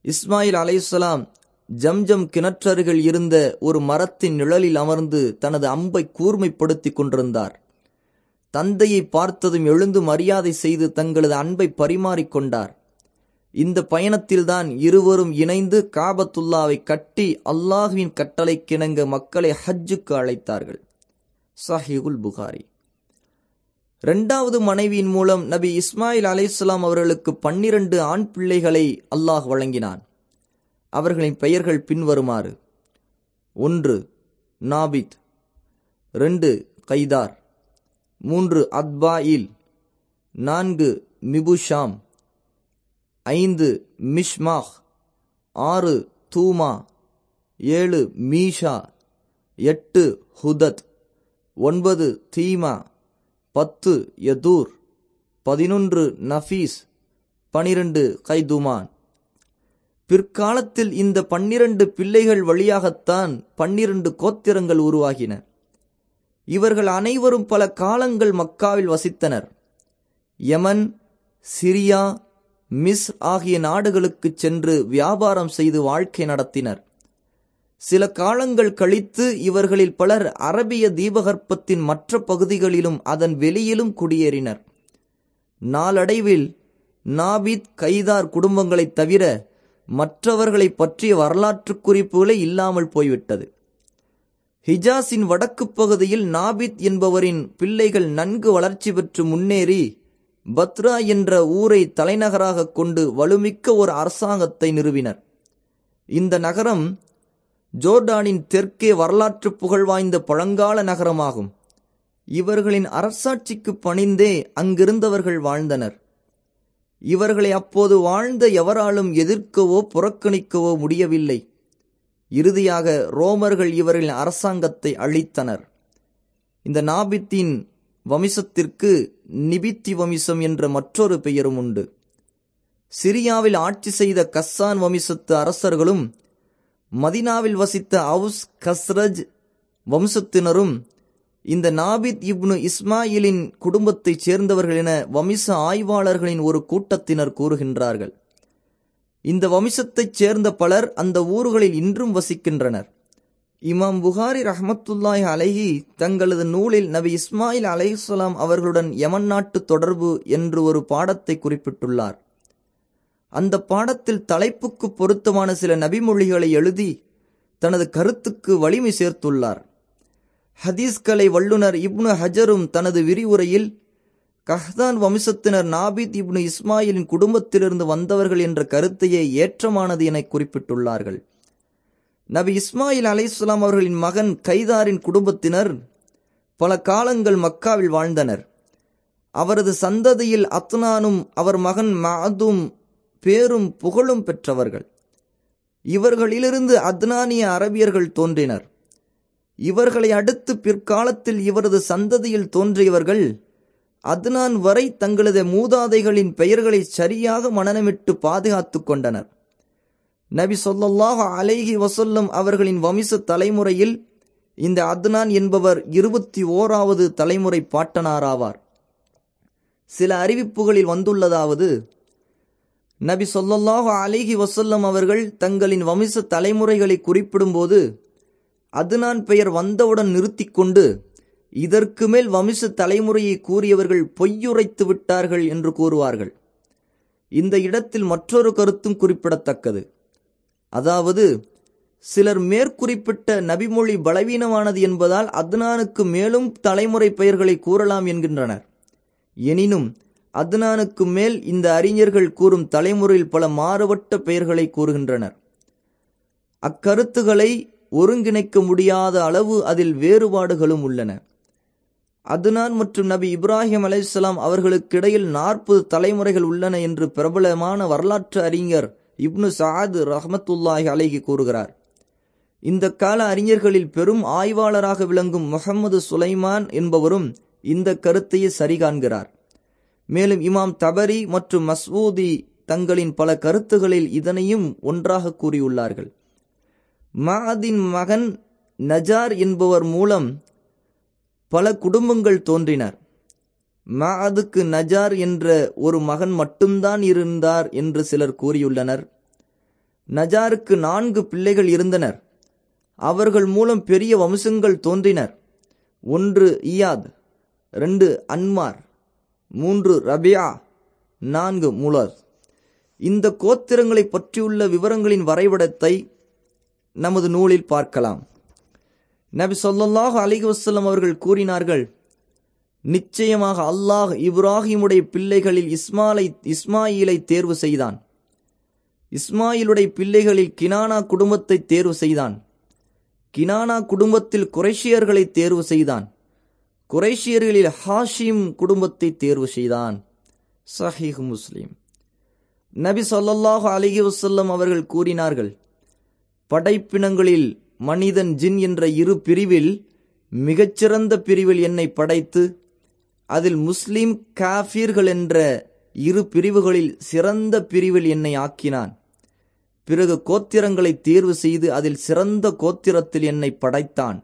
இஸ்மாயில் அலைசலாம் ஜம்ஜம் கிணற்றருகில் இருந்த ஒரு மரத்தின் நிழலில் அமர்ந்து தனது அம்பை கூர்மைப்படுத்திக் கொண்டிருந்தார். தந்தையை பார்த்ததும் எழுந்து மரியாதை செய்து தங்களது அன்பை பரிமாறிக்கொண்டார் இந்த பயணத்தில்தான் இருவரும் இணைந்து காபத்துல்லாவை கட்டி அல்லாஹுவின் கட்டளைக்கிணங்க மக்களை ஹஜ்ஜுக்கு அழைத்தார்கள். சஹிகுல் புகாரி. இரண்டாவது மனைவியின் மூலம் நபி இஸ்மாயில் அலைஹிஸ்ஸலாம் அவர்களுக்கு பன்னிரண்டு ஆண் பிள்ளைகளை அல்லாஹ் வழங்கினான். அவர்களின் பெயர்கள் பின்வருமாறு. ஒன்று நாபித். ரெண்டு கைதார். மூன்று அத்பாயில். நான்கு மிபுஷாம். ஐந்து மிஷ்மாஹ். ஆறு தூமா. ஏழு மீஷா. எட்டு ஹுதத். ஒன்பது தீமா. பத்து யதூர் பதினொன்று நஃபீஸ் பனிரெண்டு கைதுமான். பிற்காலத்தில் இந்த பன்னிரண்டு பிள்ளைகள் வழியாகத்தான் பன்னிரண்டு கோத்திரங்கள் உருவாகின. இவர்கள் அனைவரும் பல காலங்கள் மக்காவில் வசித்தனர். யமன் சிரியா மிஸ் ஆகிய நாடுகளுக்கு சென்று வியாபாரம் செய்து வாழ்க்கை நடத்தினர். சில காலங்கள் கழித்து இவர்களில் பலர் அரபிய தீபகற்பத்தின் மற்ற பகுதிகளிலும் அதன் வெளியிலும் குடியேறினர். நாளடைவில் நாபித் கைதார் குடும்பங்களைத் தவிர மற்றவர்களை பற்றிய வரலாற்று குறிப்புகளே இல்லாமல் போய்விட்டது. ஹிஜாஸின் வடக்கு பகுதியில் நாபித் என்பவரின் பிள்ளைகள் நன்கு வளர்ச்சி பெற்று முன்னேறி பத்ரா என்ற ஊரை தலைநகராக கொண்டு வலுமிக்க ஒரு அரசாங்கத்தை நிறுவினர். இந்த நகரம் ஜோர்டானின் தெற்கே வரலாற்று புகழ் வாய்ந்த பழங்கால நகரமாகும். இவர்களின் அரசாட்சிக்கு பணிந்தே அங்கிருந்தவர்கள் வாழ்ந்தனர். இவர்களை அப்போது வாழ்ந்த எவராலும் எதிர்க்கவோ புறக்கணிக்கவோ முடியவில்லை. இறுதியாக ரோமர்கள் இவர்களின் அரசாங்கத்தை அழித்தனர். இந்த நாபித்தின் வம்சத்திற்கு நிபித்தி வம்சம் என்ற மற்றொரு பெயரும் உண்டு. சிரியாவில் ஆட்சி செய்த கஸ்ஸான் வம்சத்து அரசர்களும் மதினாவில் வசித்த அவுஸ் கஸ்ரஜ் வம்சத்தினரும் இந்த நாபித் இப்னு இஸ்மாயிலின் குடும்பத்தைச் சேர்ந்தவர்கள் என வம்ச ஆய்வாளர்களின் ஒரு கூட்டத்தினர் கூறுகின்றார்கள். இந்த வம்சத்தைச் சேர்ந்த பலர் அந்த ஊர்களில் இன்றும் வசிக்கின்றனர். இமாம் புகாரி ரஹமத்துல்லாய் அலஹி தங்களது நூலில் நபி இஸ்மாயில் அலைஹுசலாம் அவர்களுடன் யமன் நாட்டு தொடர்பு என்று ஒரு பாடத்தை குறிப்பிட்டுள்ளார். அந்த பாடத்தில் தலைப்புக்கு பொருத்தமான சில நபிமொழிகளை எழுதி தனது கருத்துக்கு வலிமை சேர்த்துள்ளார். ஹதீஸ்கலை வல்லுனர் இப்னு ஹஜரும் தனது விரிவுரையில் கஹ்தான் வம்சத்தினர் நாபித் இப்னு இஸ்மாயிலின் குடும்பத்திலிருந்து வந்தவர்கள் என்ற கருத்தையே ஏற்றமானது என குறிப்பிட்டுள்ளார்கள். நபி இஸ்மாயில் அலைஹிஸ்லாம் அவர்களின் மகன் கைதாரின் குடும்பத்தினர் பல காலங்கள் மக்காவில் வாழ்ந்தனர். அவரது சந்ததியில் அத்னானும் அவர் மகன் மாதும் பேரும் புகழும் பெற்றவர்கள். இவர்களிலிருந்து அத்னானிய அரபியர்கள் தோன்றினர். இவர்களை அடுத்து பிற்காலத்தில் இவரது சந்ததியில் தோன்றியவர்கள் அத்னான் வரை தங்களது மூதாதைகளின் பெயர்களை சரியாக மனநமிட்டு பாதுகாத்து கொண்டனர். நபி சொல்லாஹ் அலைஹி வசல்லம் அவர்களின் வம்ச தலைமுறையில் இந்த அத்னான் என்பவர் இருபத்தி ஓராவது தலைமுறை பாட்டனாராவார். சில அறிவிப்புகளில் வந்துள்ளதாவது நபி சொல்லாஹு அலிஹி வசல்லம் அவர்கள் தங்களின் வம்ச தலைமுறைகளை குறிப்பிடும்போது அதுனான் பெயர் வந்தவுடன் நிறுத்தி கொண்டு இதற்கு மேல் வம்ச தலைமுறையை கூறியவர்கள் பொய்யுரைத்து விட்டார்கள் என்று கூறுவார்கள். இந்த இடத்தில் மற்றொரு கருத்தும் குறிப்பிடத்தக்கது. அதாவது சிலர் மேற்குறிப்பிட்ட நபிமொழி பலவீனமானது என்பதால் அத்னானுக்கு மேலும் தலைமுறை பெயர்களை கூறலாம் என்கின்றனர். எனினும் அத்னானுக்கு மேல் இந்த அறிஞர்கள் கூறும் தலைமுறையில் பல மாறுபட்ட பெயர்களை கூறுகின்றனர். அக்கருத்துகளை ஒருங்கிணைக்க முடியாத அளவு அதில் வேறுபாடுகளும் உள்ளன. அத்னான் மற்றும் நபி இப்ராஹிம் அலைஹிஸ்லாம் அவர்களுக்கு இடையில் நாற்பது தலைமுறைகள் உள்ளன என்று பிரபலமான வரலாற்று அறிஞர் இப்னு சாது ரஹமத்துல்லாஹி அலைகி கூறுகிறார். இந்த கால அறிஞர்களில் பெரும் ஆய்வாளராக விளங்கும் முகமது சுலைமான் என்பவரும் இந்த கருத்தையே சரிகாண்கிறார். மேலும் இமாம் தபரி மற்றும் மஸ்வூதி தங்களின் பல கருத்துகளில் இதனையும் ஒன்றாக கூறியுள்ளார்கள். மாதின் மகன் நஜார் என்பவர் மூலம் பல குடும்பங்கள் தோன்றினர். மாதுக்கு நஜார் என்ற ஒரு மகன் மட்டும்தான் இருந்தார் என்று சிலர் கூறியுள்ளனர். நஜாருக்கு நான்கு பிள்ளைகள் இருந்தனர். அவர்கள் மூலம் பெரிய வம்சங்கள் தோன்றினர். ஒன்று இயாத் ரெண்டு அன்மார் மூன்று ரபியா நான்கு முலர். இந்த கோத்திரங்களை பற்றியுள்ள விவரங்களின் வரைபடத்தை நமது நூலில் பார்க்கலாம். நபி சொல்லாஹு அலிக வசல்லம் அவர்கள் கூறினார்கள் நிச்சயமாக அல்லாஹ் இப்ராஹிமுடைய பிள்ளைகளில் இஸ்மாலை இஸ்மாயிலை தேர்வு செய்தான். இஸ்மாயிலுடைய பிள்ளைகளில் கினானா குடும்பத்தை தேர்வு செய்தான். கினானா குடும்பத்தில் குரேஷியர்களை தேர்வு செய்தான். குரேஷியர்களில் ஹாஷிம் குடும்பத்தை தேர்வு செய்தான். சஹீஹ் முஸ்லீம். நபி சொல்லாஹு அலிஹி வசல்லம் அவர்கள் கூறினார்கள் படைப்பினங்களில் மனிதன் ஜின் என்ற இரு பிரிவில் மிகச்சிறந்த பிரிவில் என்னை படைத்து அதில் முஸ்லீம் காஃபீர்கள் என்ற இரு பிரிவுகளில் சிறந்த பிரிவில் என்னை ஆக்கினான். பிறகு கோத்திரங்களை தேர்வு செய்து அதில் சிறந்த கோத்திரத்தில் என்னை படைத்தான்.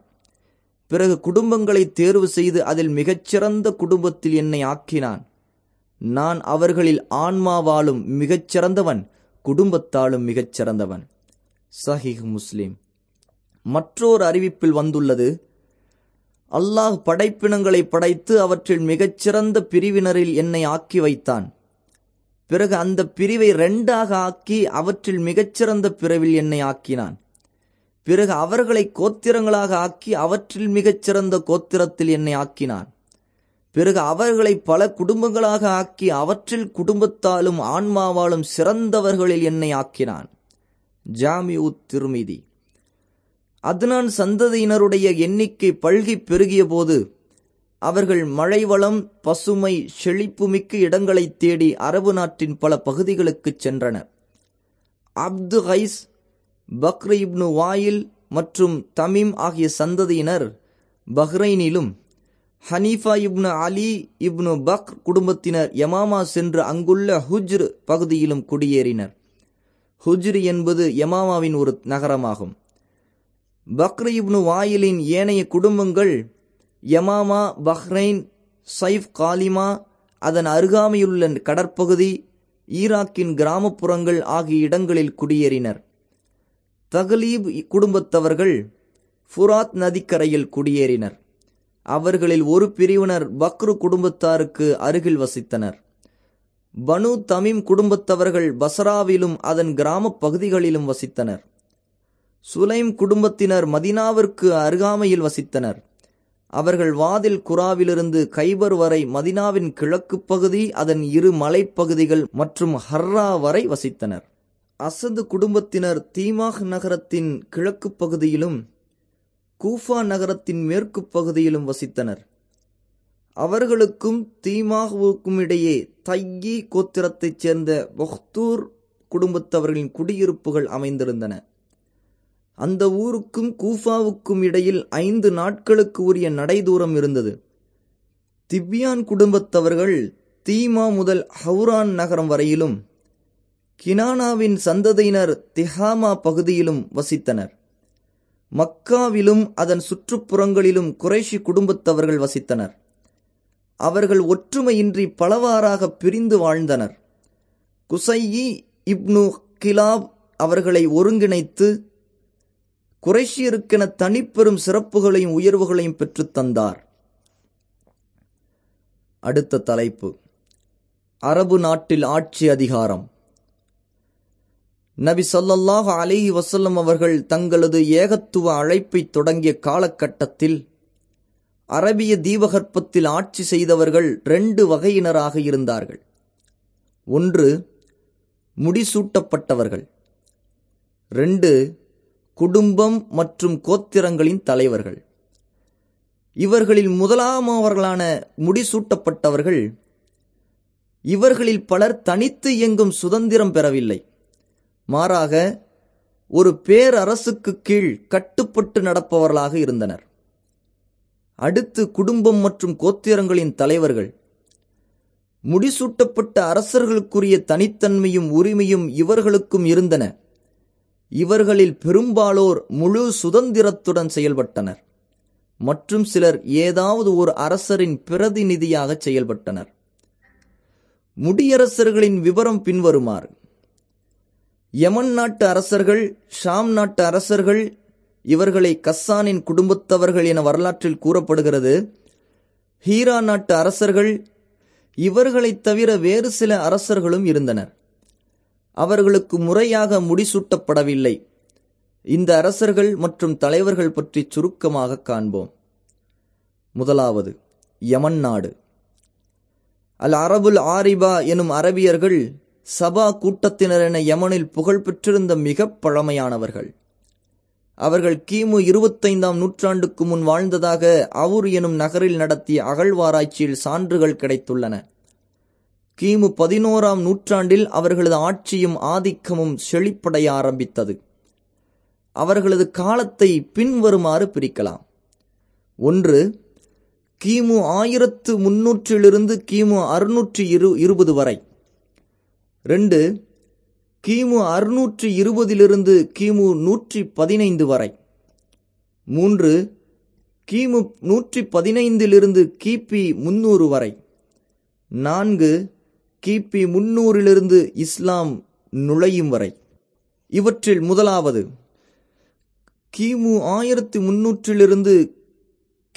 பிறகு குடும்பங்களை தேர்வு செய்து அதில் மிகச்சிறந்த குடும்பத்தில் என்னை ஆக்கினான். நான் அவர்களில் ஆன்மாவாலும் மிகச்சிறந்தவன் குடும்பத்தாலும் மிகச்சிறந்தவன். சஹிஹ் முஸ்லிம். மற்றொரு அறிவிப்பில் வந்துள்ளது அல்லாஹ் படைப்பினங்களை படைத்து அவற்றில் மிகச்சிறந்த பிரிவினரில் என்னை ஆக்கி வைத்தான். பிறகு அந்த பிரிவை ரெண்டாக ஆக்கி அவற்றில் மிகச்சிறந்த பிரிவில் என்னை ஆக்கினான். பிறகு அவர்களை கோத்திரங்களாக ஆக்கி அவற்றில் மிகச்சிறந்த கோத்திரத்தில் என்னை ஆக்கினான் பிறகு அவர்களை பல குடும்பங்களாக ஆக்கி அவற்றில் குடும்பத்தாலும் ஆன்மாவாலும் சிறந்தவர்களில் என்னை ஆக்கினான். ஜாமியூ திருமிதி. அதுனான் சந்ததியினருடைய எண்ணிக்கை பல்கி பெருகிய போது அவர்கள் மழைவளம் பசுமை செழிப்புமிக்க இடங்களை தேடி அரபு நாட்டின் பல பகுதிகளுக்குச் சென்றனர். அப்து ஹைஸ் பக்ர இப்னு வாயில் மற்றும் தமீம் ஆகிய சந்ததியினர் பஹ்ரைனிலும் ஹனீஃபா இப்னு அலி இப்னு பக்ர் குடும்பத்தினர் யமாமா சென்று அங்குள்ள ஹுஜ்ர் பகுதியிலும் குடியேறினர். ஹுஜ்ர் என்பது யமாமாவின் ஒரு நகரமாகும். பக்ர் இப்னு வாயிலின் ஏனைய குடும்பங்கள் யமாமா பஹ்ரைன் சைஃப் காலிமா அதன் அருகாமையுள்ள கடற்பகுதி ஈராக்கின் கிராமப்புறங்கள் ஆகிய இடங்களில் குடியேறினர். தகலீப் குடும்பத்தவர்கள் ஃபுராத் நதிக்கரையில் குடியேறினர். அவர்களில் ஒரு பிரிவினர் பக்ரு குடும்பத்தாருக்கு அருகில் வசித்தனர். பனு தமீம் குடும்பத்தவர்கள் பசராவிலும் அதன் கிராமப் பகுதிகளிலும் வசித்தனர். சுலைம் குடும்பத்தினர் மதினாவிற்கு அருகாமையில் வசித்தனர். அவர்கள் வாதில் குராவிலிருந்து கைபர் வரை மதினாவின் கிழக்கு பகுதி அதன் இரு மலைப்பகுதிகள் மற்றும் ஹர்ரா வரை வசித்தனர். அசது குடும்பத்தினர் தீமாக் நகரத்தின் கிழக்கு பகுதியிலும் கூஃபா நகரத்தின் மேற்கு பகுதியிலும் வசித்தனர். அவர்களுக்கும் தீமாகுவுக்கும் இடையே தையி கோத்திரத்தைச் சேர்ந்த பொஹ்தூர் குடும்பத்தவர்களின் குடியிருப்புகள் அமைந்திருந்தன. அந்த ஊருக்கும் கூஃபாவுக்கும் இடையில் ஐந்து நாட்களுக்கு உரிய நடைதூரம் இருந்தது. திவ்யான் குடும்பத்தவர்கள் தீமா முதல் ஹவுரான் நகரம் வரையிலும் கினானாவின் சந்ததியினர் திஹாமா பகுதியிலும் வசித்தனர். மக்காவிலும் அதன் சுற்றுப்புறங்களிலும் குறைஷி குடும்பத்தவர்கள் வசித்தனர். அவர்கள் ஒற்றுமையின்றி பலவாறாக பிரிந்து வாழ்ந்தனர். குசையி இப்னு கிலாப் அவர்களை ஒருங்கிணைத்து குறைஷியருக்கென தனிப்பெரும் சிறப்புகளையும் உயர்வுகளையும் பெற்றுத் தந்தார். அடுத்த தலைப்பு. அரபு நாட்டில் ஆட்சி அதிகாரம். நபி சொல்லல்லாஹு அலிஹி வசல்லம் அவர்கள் தங்களது ஏகத்துவ அழைப்பை தொடங்கிய காலகட்டத்தில் அரபிய தீபகற்பத்தில் ஆட்சி செய்தவர்கள் ரெண்டு வகையினராக இருந்தார்கள். ஒன்று முடிசூட்டப்பட்டவர்கள். ரெண்டு குடும்பம் மற்றும் கோத்திரங்களின் தலைவர்கள். இவர்களில் முதலாமவர்களான முடிசூட்டப்பட்டவர்கள் இவர்களில் பலர் தனித்து இயங்கும் சுதந்திரம் பெறவில்லை. மாறாக ஒரு பேரரசுக்கு கீழ் கட்டுப்பட்டு நடப்பவர்களாக இருந்தனர். அடுத்து குடும்பம் மற்றும் கோத்திரங்களின் தலைவர்கள். முடிசூட்டப்பட்ட அரசர்களுக்குரிய தனித்தன்மையும் உரிமையும் இவர்களுக்கும் இருந்தன. இவர்களில் பெரும்பாலோர் முழு சுதந்திரத்துடன் செயல்பட்டனர். மற்றும் சிலர் ஏதாவது ஒரு அரசரின் பிரதிநிதியாக செயல்பட்டனர். முடியரசர்களின் விவரம் பின்வருமாறு. யமன் நாட்டு அரசர்கள் ஷாம் நாட்டு அரசர்கள் இவர்களை கஸ்ஸானின் குடும்பத்தவர்கள் என வரலாற்றில் கூறப்படுகிறது. ஹீரா நாட்டு அரசர்கள் இவர்களைத் தவிர வேறு சில அரசர்களும் இருந்தனர். அவர்களுக்கு முறையாக முடிசூட்டப்படவில்லை. இந்த அரசர்கள் மற்றும் தலைவர்கள் பற்றி சுருக்கமாக காண்போம். முதலாவது யமன் நாடு. அல் அரபுல் ஆரிபா எனும் அரபியர்கள் சபா கூட்டத்தினர் என யமனில் புகழ் பெற்றிருந்த மிக பழமையானவர்கள். அவர்கள் கிமு இருபத்தைந்தாம் நூற்றாண்டுக்கு முன் வாழ்ந்ததாக அவுர் எனும் நகரில் நடத்திய அகழ்வாராய்ச்சியில் சான்றுகள் கிடைத்துள்ளன. கிமு பதினோராம் நூற்றாண்டில் அவர்களது ஆட்சியும் ஆதிக்கமும் செழிப்படைய ஆரம்பித்தது. அவர்களது காலத்தை பின்வருமாறு பிரிக்கலாம். ஒன்று கிமு ஆயிரத்து முன்னூற்றிலிருந்து கிமு அறுநூற்றி இரு இருபது வரை. ரெண்டு கிமு அறுநூற்றி இருபதிலிருந்து கிமு நூற்றி பதினைந்து வரை. மூன்று கிமு நூற்றி பதினைந்திலிருந்து கிபி முன்னூறு வரை. நான்கு கிபி முன்னூறிலிருந்து இஸ்லாம் நுழையும் வரை. இவற்றில் முதலாவது கிமு ஆயிரத்தி முன்னூற்றிலிருந்து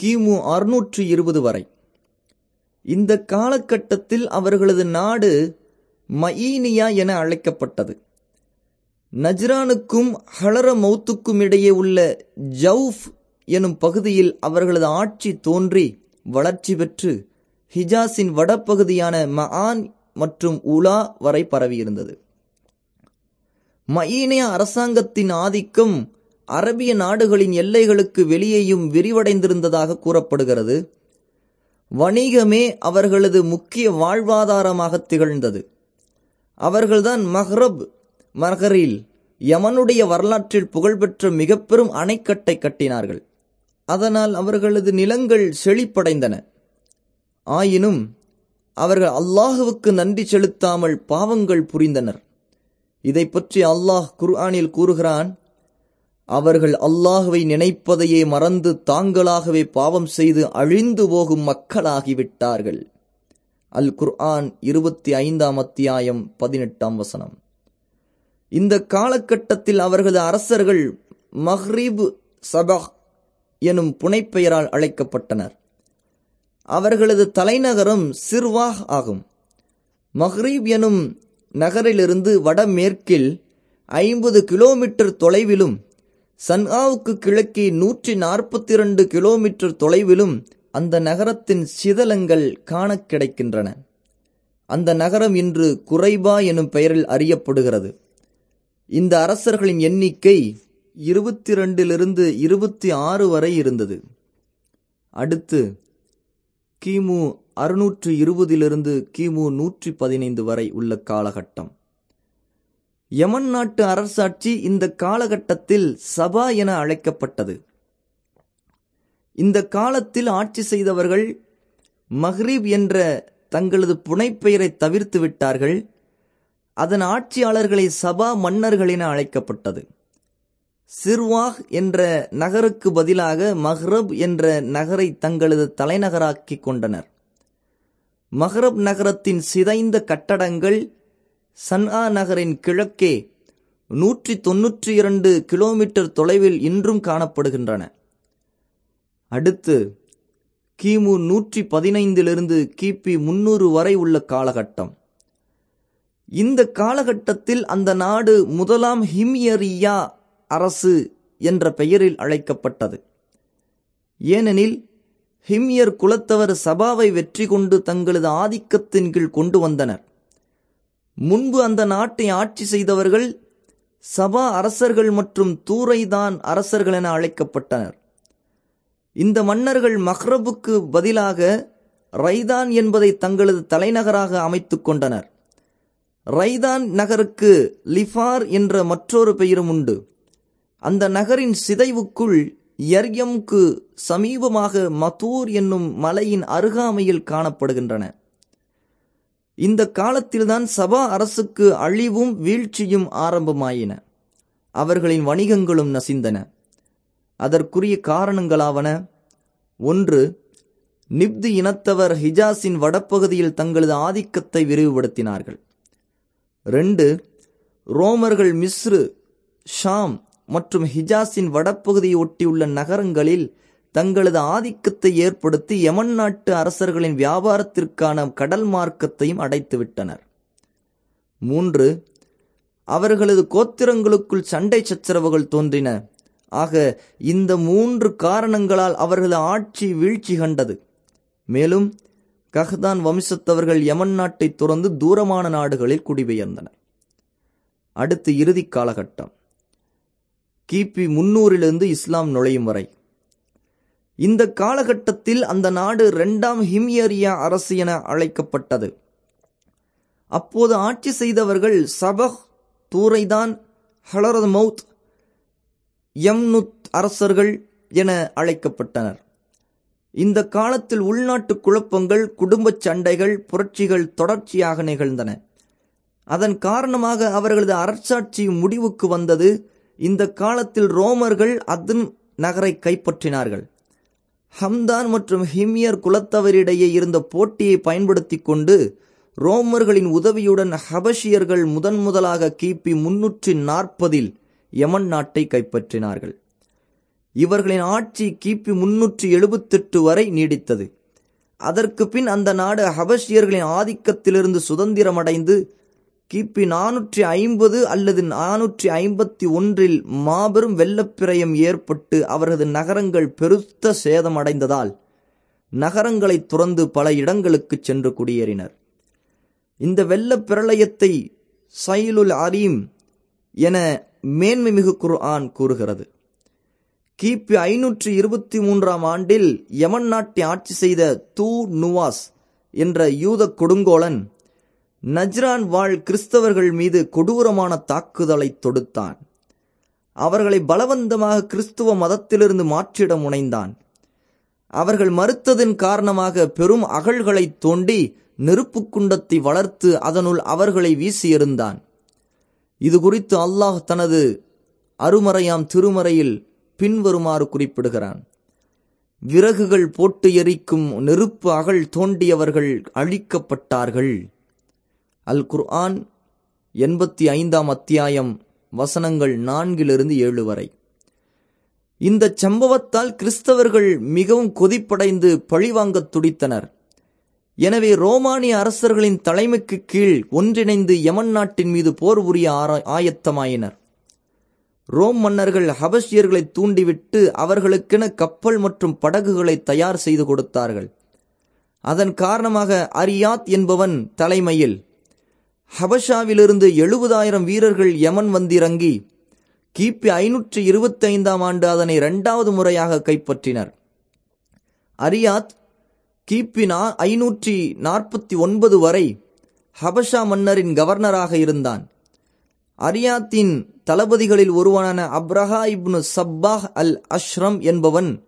கிமு அறுநூற்றி இருபது வரை. இந்த காலகட்டத்தில் அவர்களது நாடு மயீனியா என அழைக்கப்பட்டது. நஜ்ரானுக்கும் ஹலர மௌத்துக்கும் இடையே உள்ள ஜவுஃப் எனும் பகுதியில் அவர்களது ஆட்சி தோன்றி வளர்ச்சி பெற்று ஹிஜாஸின் வடபகுதியான மஆன் மற்றும் உலா வரை பரவியிருந்தது. மயீனியா அரசாங்கத்தின் ஆதிக்கம் அரபிய நாடுகளின் எல்லைகளுக்கு வெளியேயும் விரிவடைந்திருந்ததாக கூறப்படுகிறது. வணிகமே அவர்களது முக்கிய வாழ்வாதாரமாக திகழ்ந்தது. அவர்கள்தான் மஹ்ரப் மகரில் யமனுடைய வரலாற்றில் புகழ்பெற்ற மிக பெரும் அணைக்கட்டை கட்டினார்கள். அதனால் அவர்களது நிலங்கள் செழிப்படைந்தன. ஆயினும் அவர்கள் அல்லாஹுவுக்கு நன்றி செலுத்தாமல் பாவங்கள் புரிந்தனர். இதை பற்றி அல்லாஹ் குர்ஆனில் கூறுகிறான் அவர்கள் அல்லாஹுவை நினைப்பதையே மறந்து தாங்களாகவே பாவம் செய்து அழிந்து போகும் மக்களாகிவிட்டார்கள். அல் குர்ஆன் இருபத்தி ஐந்தாம் அத்தியாயம் பதினெட்டாம் வசனம். இந்த காலகட்டத்தில் அவர்களது அரசர்கள் மஹ்ரீப் சபஹ் எனும் புனைப்பெயரால் அழைக்கப்பட்டனர். அவர்களது தலைநகரம் சிர்வாஹ் ஆகும். மஹ்ரீப் எனும் நகரிலிருந்து வடமேற்கில் ஐம்பது கிலோமீட்டர் தொலைவிலும் சன்ஆவுக்கு கிழக்கே நூற்றி நாற்பத்தி இரண்டு கிலோமீட்டர் தொலைவிலும் அந்த நகரத்தின் சிதலங்கள் காண கிடைக்கின்றன. அந்த நகரம் இன்று குறைபா எனும் பெயரில் அறியப்படுகிறது. இந்த அரசர்களின் எண்ணிக்கை இருபத்தி ரெண்டிலிருந்து இருபத்தி ஆறு வரை இருந்தது. அடுத்து கிமு அறுநூற்று இருபதிலிருந்து கிமு நூற்றி பதினைந்து வரை உள்ள காலகட்டம். யமன் நாட்டு அரசாட்சி இந்த காலகட்டத்தில் சபா என அழைக்கப்பட்டது. இந்த காலத்தில் ஆட்சி செய்தவர்கள் மஹ்ரீப் என்ற தங்களது புனைப்பெயரை தவிர்த்து விட்டார்கள். அதன் ஆட்சியாளர்களை சபா மன்னர்கள் என அழைக்கப்பட்டது. சிர்வாஹ் என்ற நகருக்கு பதிலாக மஹ்ரப் என்ற நகரை தங்களது தலைநகராக்கி கொண்டனர். மஹ்ரப் நகரத்தின் சிதைந்த கட்டடங்கள் சன்ஆ நகரின் கிழக்கே நூற்றி தொன்னூற்றி இரண்டு கிலோமீட்டர் தொலைவில் இன்றும் காணப்படுகின்றன. அடுத்து கிமு நூற்றி பதினைந்திலிருந்து கிபி முன்னூறு வரை உள்ள காலகட்டம். இந்த காலகட்டத்தில் அந்த நாடு முதலாம் ஹிமியரியா அரசு என்ற பெயரில் அழைக்கப்பட்டது. ஏனெனில் ஹிம்யர் குலத்தவர் சபாவை வெற்றி கொண்டு தங்களது ஆதிக்கத்தின் கீழ் கொண்டு வந்தனர். முன்பு அந்த நாட்டை ஆட்சி செய்தவர்கள் சபா அரசர்கள் மற்றும் தூரைதான் அரசர்கள் என அழைக்கப்பட்டனர். இந்த மன்னர்கள் மஹ்ரபுக்கு பதிலாக ரைதான் என்பதை தங்களது தலைநகராக அமைத்துக் கொண்டனர். ரைதான் நகருக்கு லிஃபார் என்ற மற்றொரு பெயரும் உண்டு. அந்த நகரின் சிதைவுக்குள் யர்யம்க்கு சமீபமாக மதூர் என்னும் மலையின் அருகாமையில் காணப்படுகின்றன. இந்த காலத்தில்தான் சபா அரசுக்கு அழிவும் வீழ்ச்சியும் ஆரம்பமாயின. அவர்களின் வணிகங்களும் நசிந்தன. அதற்குரிய காரணங்களாவன. ஒன்று நிப்து இனத்தவர் ஹிஜாஸின் வடப்பகுதியில் தங்களது ஆதிக்கத்தை விரிவுபடுத்தினார்கள். ரெண்டு ரோமர்கள் மிஸ்ரு ஷாம் மற்றும் ஹிஜாஸின் வடப்பகுதியை ஒட்டியுள்ள நகரங்களில் தங்களது ஆதிக்கத்தை ஏற்படுத்தி யமன் நாட்டு அரசர்களின் வியாபாரத்திற்கான கடல் மார்க்கத்தையும் அடைத்துவிட்டனர். மூன்று அவர்களது கோத்திரங்களுக்குள் சண்டை சச்சரவுகள் தோன்றின. ஆக இந்த மூன்று காரணங்களால் அவர்களது ஆட்சி வீழ்ச்சி கண்டது. மேலும் கஹ்தான் வம்சத்தவர்கள் யமன் நாட்டை துறந்து தூரமான நாடுகளில் குடிபெயர்ந்தனர். அடுத்து இறுதி காலகட்டம். கிபி முன்னூறிலிருந்து இஸ்லாம் நுழையும் வரை. இந்த காலகட்டத்தில் அந்த நாடு இரண்டாம் ஹிமியரியா அரசு என அழைக்கப்பட்டது. அப்போது ஆட்சி செய்தவர்கள் சபஹ் தூரைதான் ஹலரத் மவுத் யம்னுத் அரசர்கள் என அழைக்கப்பட்டனர். இந்த காலத்தில் உள்நாட்டு குழப்பங்கள் குடும்பச் சண்டைகள் புரட்சிகள் தொடர்ச்சியாக நிகழ்ந்தன. அதன் காரணமாக அவர்களது அரசாட்சி முடிவுக்கு வந்தது. இந்த காலத்தில் ரோமர்கள் அதன் நகரை கைப்பற்றினார்கள். ஹம்தான் மற்றும் ஹிமியர் குலத்தவரிடையே இருந்த போட்டியை பயன்படுத்தி கொண்டு ரோமர்களின் உதவியுடன் ஹபஷியர்கள் முதன் முதலாக கிபி முன்னூற்றி நாற்பதில் யமன் நாட்டை கைப்பற்றினார்கள். இவர்களின் ஆட்சி கிபி முன்னூற்றி எழுபத்தெட்டு வரை நீடித்தது. அதற்கு பின் அந்த நாடு ஹபஷியர்களின் ஆதிக்கத்திலிருந்து சுதந்திரமடைந்து கிபி நானூற்றி ஐம்பது அல்லது நானூற்றி ஐம்பத்தி ஒன்றில் மாபெரும் வெள்ளப்பிரயம் ஏற்பட்டு அவரது நகரங்கள் பெருத்த சேதமடைந்ததால் நகரங்களை துறந்து பல இடங்களுக்கு சென்று குடியேறினர். இந்த வெள்ளப்பிரளயத்தை சைலுல் அரீம் என மேன்மை மிகு குர்ஆன் கூறுகிறது. கிபி ஐநூற்றி இருபத்தி மூன்றாம் ஆண்டில் யமன் நாட்டை ஆட்சி செய்த தூ நுவாஸ் என்ற யூத கொடுங்கோலன் நஜ்ரான் வாழ் கிறிஸ்தவர்கள் மீது கொடூரமான தாக்குதலை தொடுத்தான். அவர்களை பலவந்தமாக கிறிஸ்துவ மதத்திலிருந்து மாற்றிட முனைந்தான். அவர்கள் மறுத்ததின் காரணமாக பெரும் அகழ்களை தோண்டி நெருப்பு குண்டத்தை வளர்த்து அதனுள் அவர்களை வீசியிருந்தான். இது குறித்து அல்லாஹ் தனது அருமறையாம் திருமறையில் பின்வருமாறு குறிப்பிடுகிறான். விறகுகள் போட்டு எரிக்கும் நெருப்பு அகழ் தோண்டியவர்கள் அழிக்கப்பட்டார்கள். அல் குர்ஆன் எண்பத்தி ஐந்தாம் அத்தியாயம் வசனங்கள் நான்கிலிருந்து ஏழு வரை. இந்த சம்பவத்தால் கிறிஸ்தவர்கள் மிகவும் கொதிப்படைந்து பழிவாங்கத் துடித்தனர். எனவே ரோமானிய அரசர்களின் தலைமைக்கு கீழ் ஒன்றிணைந்து யமன் நாட்டின் மீது போர் புரிய ஆயத்தமாயினர். ரோம் மன்னர்கள் ஹபஷியர்களை தூண்டிவிட்டு அவர்களுக்கென கப்பல் மற்றும் படகுகளை தயார் செய்து கொடுத்தார்கள். அதன் காரணமாக அரியாத் என்பவன் தலைமையில் ஹபஷாவிலிருந்து எழுபதாயிரம் வீரர்கள் யமன் வந்திறங்கி கிபி ஐநூற்றி இருபத்தைந்தாம் ஆண்டு அதனை இரண்டாவது முறையாக கைப்பற்றினர். அரியாத் கிபினா ஐநூற்றி நாற்பத்தி ஒன்பது வரை ஹபஷா மன்னரின் கவர்னராக இருந்தான். அரியாத்தின் தளபதிகளில் ஒருவனான அப்ரஹா இப்னு சப்பாஹ் அல் அஷ்ரம் என்பவன்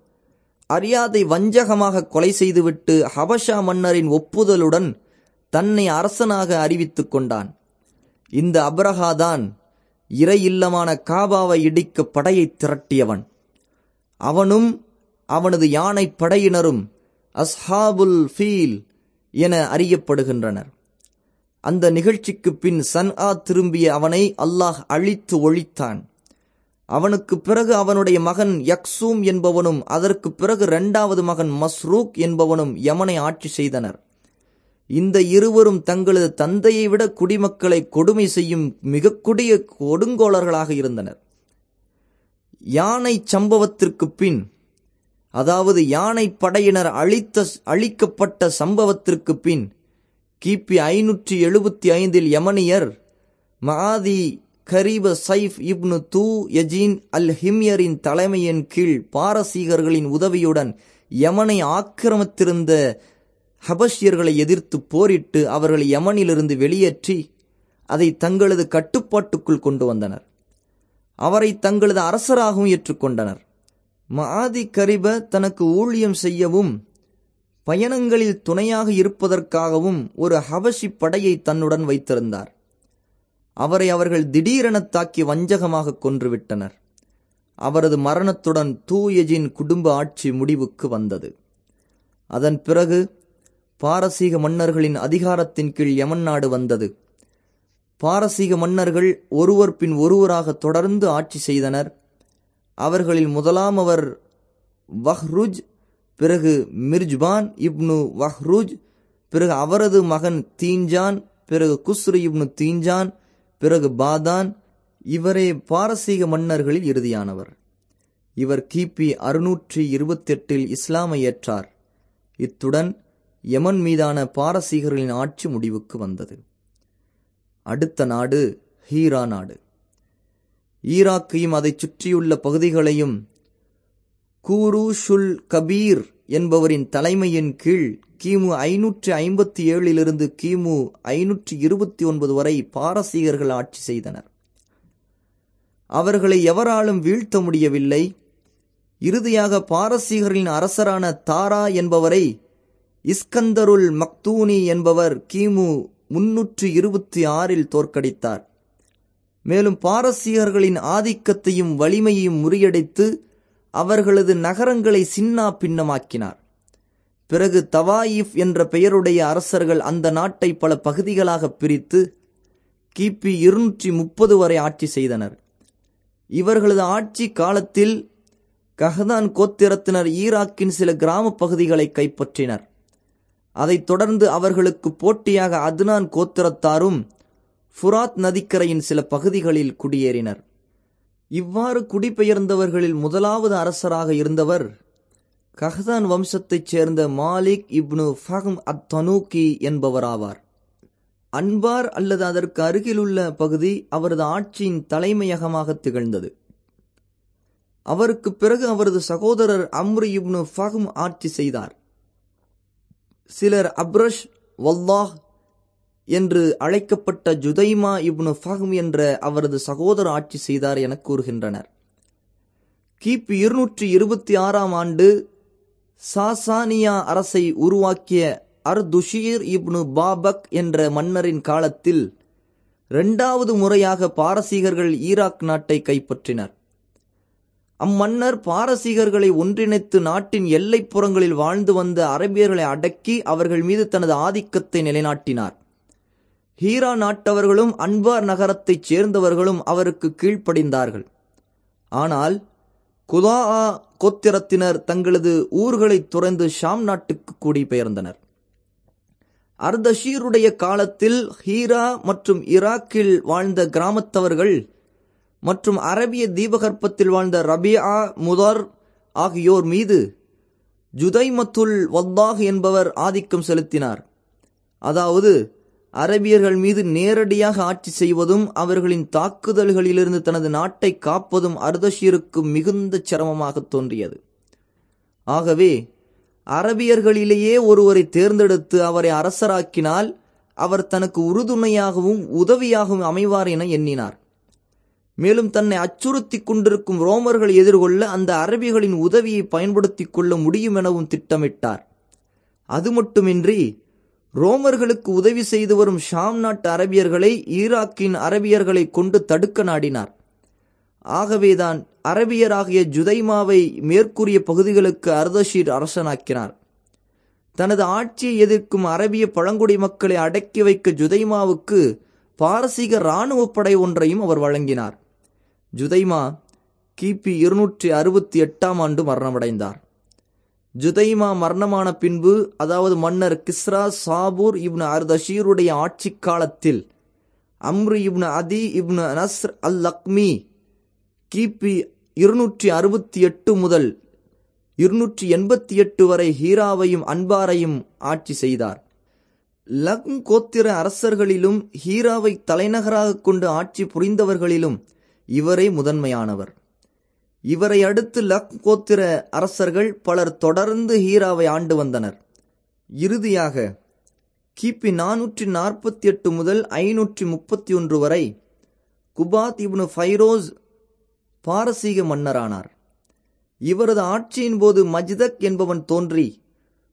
அரியாதை வஞ்சகமாக கொலை செய்துவிட்டு ஹபஷா மன்னரின் ஒப்புதலுடன் தன்னை அரசனாக அறிவித்துக் கொண்டான். இந்த அப்ரஹாதான் இறை இல்லமான காபாவை இடிக்க படையை திரட்டியவன். அவனும் அவனது யானை படையினரும் அஸ்ஹாபுல் ஃபீல் என அறியப்படுகின்றனர். அந்த நிகழ்ச்சிக்கு பின் சன்ஆ திரும்பிய அவனை அல்லாஹ் அழித்து ஒழித்தான். அவனுக்கு பிறகு அவனுடைய மகன் யக்சூம் என்பவனும் அதற்கு பிறகு இரண்டாவது மகன் மஸ்ரூக் என்பவனும் யமனை ஆட்சி செய்தனர். இந்த இருவரும் தங்களது தந்தையை விட குடிமக்களை கொடுமை செய்யும் மிக கொடிய கொடுங்கோளர்களாக இருந்தனர். யானை சம்பவத்திற்கு பின் அதாவது யானை படையினர் அழித்த அழிக்கப்பட்ட சம்பவத்திற்கு பின் கிபி ஐநூற்றி எழுபத்தி ஐந்தில் யமனியர் மாதி கரீப சைஃப் இப்னு தூ யஜீன் அல் ஹிம்யரின் தலைமையின் கீழ் பாரசீகர்களின் உதவியுடன் யமனை ஆக்கிரமித்திருந்த ஹபஷியர்களை எதிர்த்து போரிட்டு அவர்களை யமனிலிருந்து வெளியேற்றி அதை தங்களது கட்டுப்பாட்டுக்குள் கொண்டு வந்தனர். அவரை தங்களது அரசராகவும் ஏற்றுக்கொண்டனர். மாதி கரிப தனக்கு ஊழியம் செய்யவும் பயணங்களில் துணையாக இருப்பதற்காகவும் ஒரு ஹபஷி படையை தன்னுடன் வைத்திருந்தார். அவரை அவர்கள் திடீரென தாக்கி வஞ்சகமாக கொன்றுவிட்டனர். அவரது மரணத்துடன் தூயஜின் குடும்ப ஆட்சி முடிவுக்கு வந்தது. அதன் பிறகு பாரசீக மன்னர்களின் அதிகாரத்தின் கீழ் யமன் நாடு வந்தது. பாரசீக மன்னர்கள் ஒருவர் பின் ஒருவராக தொடர்ந்து ஆட்சி செய்தனர். அவர்களில் முதலாம் அவர் வஹ்ருஜ் பிறகு மிர்ஜ்பான் இப்னு வஹ்ருஜ் பிறகு அவரது மகன் தீன்ஜான் பிறகு குஸ்ரு இப்னு தீஞ்சான் பிறகு பாதான். இவரே பாரசீக மன்னர்களில் இறுதியானவர். இவர் கிபி அறுநூற்றி இருபத்தெட்டில் இஸ்லாமை ஏற்றார். இத்துடன் யமன் மீதான பாரசீகர்களின் ஆட்சி முடிவுக்கு வந்தது. அடுத்த நாடு ஹீரா நாடு. ஈராக்கையும் அதைச் சுற்றியுள்ள பகுதிகளையும் கூருஷுல் கபீர் என்பவரின் தலைமையின் கீழ் கிமு ஐநூற்றி ஐம்பத்தி ஏழிலிருந்து கிமு ஐநூற்றி இருபத்தி ஒன்பது வரை பாரசீகர்கள் ஆட்சி செய்தனர். அவர்களை எவராலும் வீழ்த்த முடியவில்லை. இறுதியாக பாரசீகர்களின் அரசரான தாரா என்பவரை இஸ்கந்தருல் மக்தூனி என்பவர் கிமு முன்னூற்று இருபத்தி ஆறில் தோற்கடித்தார். மேலும் பாரசீகர்களின் ஆதிக்கத்தையும் வலிமையையும் முறியடித்து அவர்களது நகரங்களை சின்னா பின்னமாக்கினார். பிறகு தவாயிஃப் என்ற பெயருடைய அரசர்கள் அந்த நாட்டை பல பகுதிகளாக பிரித்து கிபி இருநூற்றி முப்பது வரை ஆட்சி செய்தனர். இவர்களது ஆட்சி காலத்தில் கஹதான் கோத்திரத்தினர் ஈராக்கின் சில கிராம பகுதிகளை கைப்பற்றினர். அதைத் தொடர்ந்து அவர்களுக்கு போட்டியாக அத்னான் கோத்திரத்தாரும் ஃபுராத் நதிக்கரையின் சில பகுதிகளில் குடியேறினர். இவ்வாறு குடிபெயர்ந்தவர்களில் முதலாவது அரசராக இருந்தவர் கஹ்தான் வம்சத்தைச் சேர்ந்த மாலிக் இப்னு ஃபஹம் அத் தனூக்கி என்பவராவார். அன்பார் அல்லது அதற்கு அருகிலுள்ள பகுதி அவரது ஆட்சியின் தலைமையகமாக திகழ்ந்தது. அவருக்கு பிறகு அவரது சகோதரர் அம்ரு இப்னு ஃபஹம் ஆட்சி செய்தார். சிலர் அப்ரஷ் வல்லாஹ் என்று அழைக்கப்பட்ட ஜுதைமா இப்னு ஃபஹம் என்ற அவரது சகோதர ஆட்சி செய்தார் என கூறுகின்றனர். கிபி இருநூற்றி இருபத்தி ஆறாம் ஆண்டு சாசானியா அரசை உருவாக்கிய அர்துஷீர் இப்னு பாபக் என்ற மன்னரின் காலத்தில் இரண்டாவது முறையாக பாரசீகர்கள் ஈராக் நாட்டை கைப்பற்றினர். அம்மன்னர் பாரசீகர்களை ஒன்றிணைத்து நாட்டின் எல்லைப்புறங்களில் வாழ்ந்து வந்த அரபியர்களை அடக்கி அவர்கள் மீது தனது ஆதிக்கத்தை நிலைநாட்டினார். ஹீரா நாட்டவர்களும் அன்பார் நகரத்தைச் சேர்ந்தவர்களும் அவருக்கு கீழ்ப்படிந்தார்கள். ஆனால் குதா கோத்திரத்தினர் தங்களது ஊர்களை துறந்து ஷாம் நாட்டுக்கு குடிபெயர்ந்தனர். அர்தஷீருடைய காலத்தில் ஹீரா மற்றும் ஈராக்கில் வாழ்ந்த கிராமத்தவர்கள் மற்றும் அரபிய தீபகற்பத்தில் வாழ்ந்த ரபியா முதார் ஆகியோர் மீது ஜுதைமத்துல் வல்லாஹ் என்பவர் ஆதிக்கம் செலுத்தினார். அதாவது அரபியர்கள் மீது நேரடியாக ஆட்சி செய்வதும் அவர்களின் தாக்குதல்களிலிருந்து தனது நாட்டை காப்பதும் அர்தஷீருக்கு மிகுந்த சிரமமாக தோன்றியது. ஆகவே அரபியர்களிலேயே ஒருவரை தேர்ந்தெடுத்து அவரை அரசராக்கினால் அவர் தனக்கு உறுதுணையாகவும் உதவியாகவும் அமைவார் என எண்ணினார். மேலும் தன்னை அச்சுறுத்தி கொண்டிருக்கும் ரோமர்களை எதிர்கொள்ள அந்த அரபிகளின் உதவியை பயன்படுத்திக் கொள்ள முடியும் எனவும் திட்டமிட்டார். அது மட்டுமின்றி ரோமர்களுக்கு உதவி செய்து வரும் ஷாம் நாட்டு அரபியர்களை ஈராக்கின் அரபியர்களை கொண்டு தடுக்க நாடினார். ஆகவேதான் அரபியராகிய ஜுதைமாவை மேற்கூறிய பகுதிகளுக்கு அர்தஷீர் அரசனாக்கினார். தனது ஆட்சியை எதிர்க்கும் அரபிய பழங்குடி மக்களை அடக்கி வைக்க ஜுதைமாவுக்கு பாரசீக இராணுவ படை ஒன்றையும் அவர் வழங்கினார். ஜுதைமா கிபி இருநூற்றி அறுபத்தி எட்டாம் ஆண்டு மரணமடைந்தார். ஜுதைமா மரணமான பின்பு அதாவது மன்னர் கிஸ்ரா சாபூர் இப்னு அர்தஷீருடைய ஆட்சி காலத்தில் அம்ரு இப்னு அதி இப்னு நஸ்ர் அல் லக்மி கிபி இருநூற்றி அறுபத்தி எட்டு முதல் இருநூற்றி எண்பத்தி எட்டு வரை ஹீராவையும் அன்பாரையும் ஆட்சி செய்தார். லக் கோத்திர அரசர்களிலும் ஹீராவை தலைநகராக கொண்டு ஆட்சி புரிந்தவர்களிலும் இவரே முதன்மையானவர். இவரை அடுத்து லக் கோத்திர அரசர்கள் பலர் தொடர்ந்து ஹீராவை ஆண்டு வந்தனர். இறுதியாக கிபி நானூற்றி நாற்பத்தி எட்டு முதல் ஐநூற்றி முப்பத்தி ஒன்று வரை குபாத் இப்னு ஃபைரோஸ் பாரசீக மன்னரானார். இவரது ஆட்சியின் போது மஜ்தக் என்பவன் தோன்றி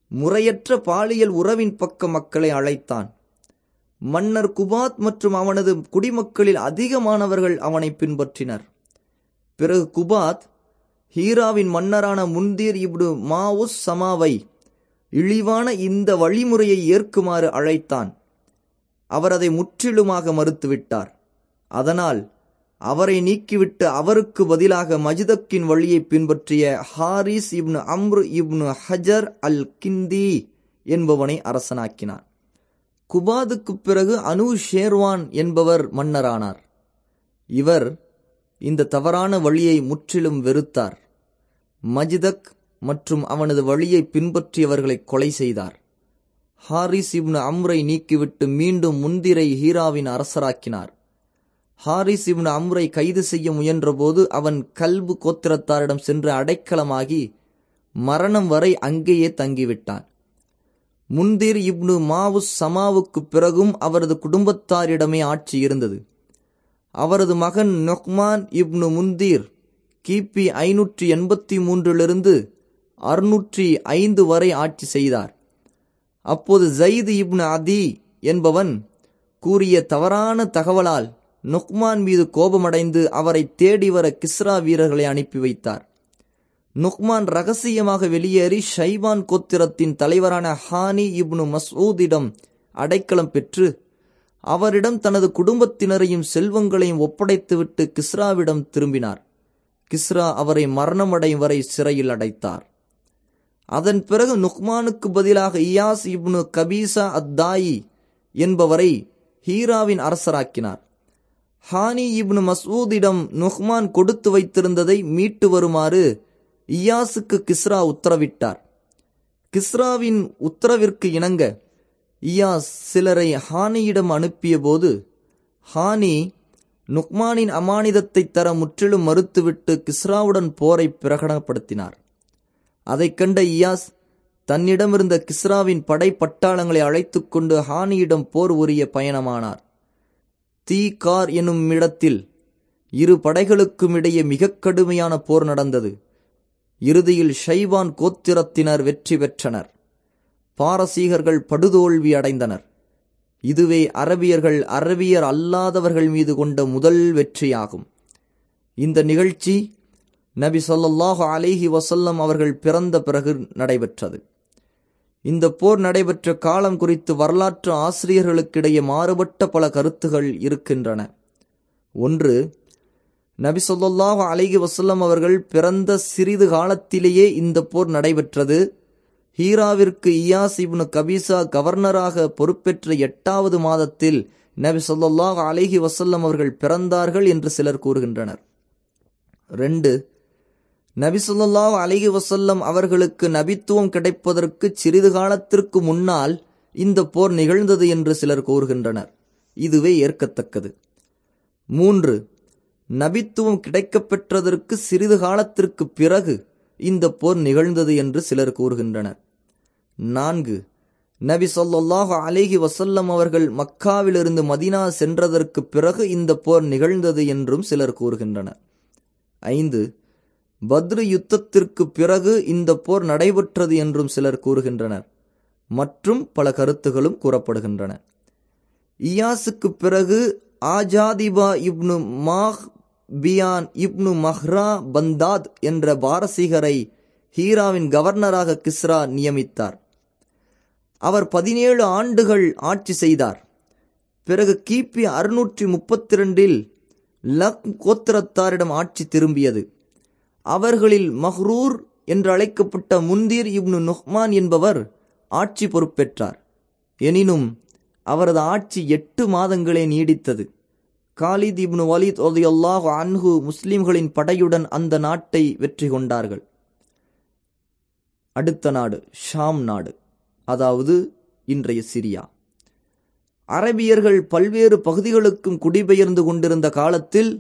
முறையற்ற பாலியல் உறவின் பக்க மக்களை அழைத்தான். மன்னர் குபாத் மற்றும் அவனது குடிமக்களில் அதிகமானவர்கள் அவனை பின்பற்றினர். பிறகு குபாத் ஹீராவின் மன்னரான முந்தீர் இப்டு மாவுஸ் சமாவை இழிவான இந்த வழிமுறையை ஏற்குமாறு அழைத்தான். அவர் அதை முற்றிலுமாக மறுத்துவிட்டார். அதனால் அவரை நீக்கிவிட்டு அவருக்கு பதிலாக மஜிதக்கின் வழியை பின்பற்றிய ஹாரிஸ் இப்னு அம்ரு இப்னு ஹஜர் அல் கிந்தி என்பவனை அரசனாக்கினான் குபாதுக்கு பிறகு அனு ஷேர்வான் என்பவர் மன்னரானார். இவர் இந்த தவறான வழியை முற்றிலும் வெறுத்தார். மஜிதக் மற்றும் அவனது வழியை பின்பற்றியவர்களை கொலை செய்தார். ஹாரிஸ் இப்னு அம்ரை நீக்கிவிட்டு மீண்டும் முந்திரை ஹீராவின் அரசராக்கினார். ஹாரிஸ் இப்னு அம்ரை கைது செய்ய முயன்றபோது அவன் கல்பு கோத்திரத்தாரிடம் சென்று அடைக்கலமாகி மரணம் வரை அங்கேயே தங்கிவிட்டான். முந்திர் இப்னு மாவுஸ் சமாவுக்கு பிறகும் அவரது குடும்பத்தாரிடமே ஆட்சி இருந்தது. அவரது மகன் நொக்மான் இப்னு முந்தீர் கிபி ஐநூற்றி எண்பத்தி மூன்றிலிருந்து அறுநூற்றி ஐந்து வரை ஆட்சி செய்தார். அப்போது ஜயிது இப்னு அதி என்பவன் கூறிய தவறான தகவலால் நுக்மான் மீது கோபமடைந்து அவரை தேடி வர கிஸ்ரா வீரர்களை அனுப்பி வைத்தார். நுக்மான் ரகசியமாக வெளியேறி ஷைவான் கோத்திரத்தின் தலைவரான ஹானி இப்னு மசூதிடம் அடைக்கலம் பெற்று அவரிடம் தனது குடும்பத்தினரையும் செல்வங்களையும் ஒப்படைத்துவிட்டு கிஸ்ராவிடம் திரும்பினார். கிஸ்ரா அவரை மரணமடையும் வரை சிறையில் அடைத்தார். அதன் பிறகு நுக்மானுக்கு பதிலாக இயாஸ் இப்னு கபீசா அத்தாயி என்பவரை ஹீராவின் அரசராக்கினார். ஹானி இப்னு மசூதிடம் நுஹ்மான் கொடுத்து வைத்திருந்ததை மீட்டு வருமாறு இயாசுக்கு கிஸ்ரா உத்தரவிட்டார். கிஸ்ராவின் உத்தரவிற்கு இணங்க இயாஸ் சிலரை ஹானியிடம் அனுப்பிய போது ஹானி நுக்மானின் அமானிதத்தை தர முற்றிலும் மறுத்துவிட்டு கிஸ்ராவுடன் போரை பிரகடனப்படுத்தினார். அதைக் கண்ட இயாஸ் தன்னிடமிருந்த கிஸ்ராவின் படை பட்டாளங்களை அழைத்து கொண்டு ஹானியிடம் போர் உரிய பயணமானார். தீ கார் என்னும் இடத்தில் இரு படைகளுக்கும் இடையே மிக கடுமையான போர் நடந்தது. இறுதியில் ஷைவான் கோத்திரத்தினர் வெற்றி பெற்றனர். பாரசீகர்கள் படுதோல்வி அடைந்தனர். இதுவே அரபியர்கள் அரபியர் அல்லாதவர்கள் மீது கொண்ட முதல் வெற்றியாகும். இந்த நிகழ்ச்சி நபி சொல்லாஹு அலிஹி வசல்லம் அவர்கள் பிறந்த பிறகு நடைபெற்றது. இந்த போர் நடைபெற்ற காலம் குறித்து வரலாற்று ஆசிரியர்களுக்கிடையே மாறுபட்ட பல கருத்துகள் இருக்கின்றன. ஒன்று நபி சொல்லாஹு அலிஹி வசல்லம் அவர்கள் பிறந்த சிறிது காலத்திலேயே இந்த போர் நடைபெற்றது. ஹீராவிற்கு இயாஸ் இப்னு கபீசா கவர்னராக பொறுப்பேற்ற எட்டாவது மாதத்தில் நபி சொல்லாஹ் அலிஹி வசல்லம் அவர்கள் பிறந்தார்கள் என்று சிலர் கூறுகின்றனர். ரெண்டு நபி சொல்லாஹ் அலிஹி வசல்லம் அவர்களுக்கு நபித்துவம் கிடைப்பதற்கு சிறிது காலத்திற்கு முன்னால் இந்த போர் நிகழ்ந்தது என்று சிலர் கூறுகின்றனர். இதுவே ஏற்கத்தக்கது. மூன்று நபித்துவம் கிடைக்கப்பெற்றதற்கு சிறிது காலத்திற்கு பிறகு இந்த போர் நிகழ்ந்தது என்று சிலர் கூறுகின்றனர். நான்கு நபி சொல்லாஹு அலேஹி வசல்லம் அவர்கள் மக்காவிலிருந்து மதினா சென்றதற்கு பிறகு இந்த போர் நிகழ்ந்தது என்றும் சிலர் கூறுகின்றனர். ஐந்து பத்ரு யுத்தத்திற்கு பிறகு இந்த போர் நடைபெற்றது என்றும் சிலர் கூறுகின்றனர். மற்றும் பல கருத்துகளும் கூறப்படுகின்றன. இயாசுக்கு பிறகு ஆஜாதிபா இப்னு மாஹ் பியான் இப்னு மஹ்ரா பந்தாத் என்ற பாரசீகரை ஹீராவின் கவர்னராக கிஸ்ரா நியமித்தார். அவர் பதினேழு ஆண்டுகள் ஆட்சி செய்தார். பிறகு கிபி அறுநூற்றி முப்பத்தி ரெண்டில் லக் கோத்திரத்தாரிடம் ஆட்சி திரும்பியது. அவர்களில் மஹ்ரூர் என்று அழைக்கப்பட்ட முந்தீர் இப்னு நுஹ்மான் என்பவர் ஆட்சி பொறுப்பேற்றார். எனினும் அவரது ஆட்சி எட்டு மாதங்களே நீடித்தது. காலித் இப்னு வலித் ஒதையல்லாஹ் அன்ஹு முஸ்லிம்களின் படையுடன் அந்த நாட்டை வெற்றி கொண்டார்கள். அடுத்த நாடு ஷாம் நாடு அதாவது இன்றைய சிரியா. அரபியர்கள் பல்வேறு பகுதிகளுக்கும் குடிபெயர்ந்து கொண்டிருந்த காலத்தில்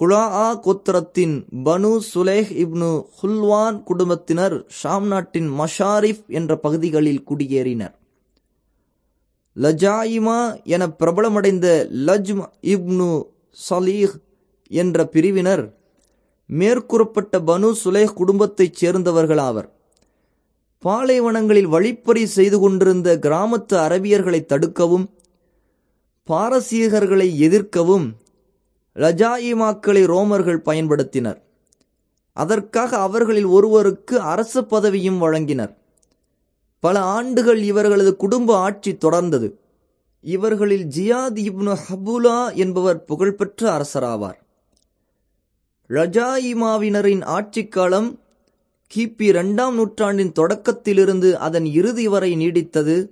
குலாஆ கோத்திரத்தின் பனு சுலேஹ் இப்னு ஹுல்வான் குடும்பத்தினர் ஷாம் நாட்டின் மஷாரிஃப் என்ற பகுதிகளில் குடியேறினர். லஜாயிமா என பிரபலமடைந்த லஜ்ம் இப்னு சலீஹ் என்ற பிரிவினர் மேற்கூறப்பட்ட பனு சுலேஹ் குடும்பத்தைச் சேர்ந்தவர்களாவர். பாலைவனங்களில் வழிப்பறி செய்து கொண்டிருந்த கிராமத்து அரபியர்களை தடுக்கவும் பாரசீகர்களை எதிர்க்கவும் லஜாயிமாக்களை ரோமர்கள் பயன்படுத்தினர். அதற்காக அவர்களில் ஒருவருக்கு அரச பதவியும் வழங்கினர். பல ஆண்டுகள் இவர்களது குடும்ப ஆட்சி தொடர்ந்தது. இவர்களில் ஜியாத் இப்னு ஹபுலா என்பவர் புகழ்பெற்ற அரசராவார். ரஜாயிமாவினரின் ஆட்சி காலம் கிபி இரண்டாம் நூற்றாண்டின் தொடக்கத்திலிருந்து அதன் இறுதி வரை நீடித்தது.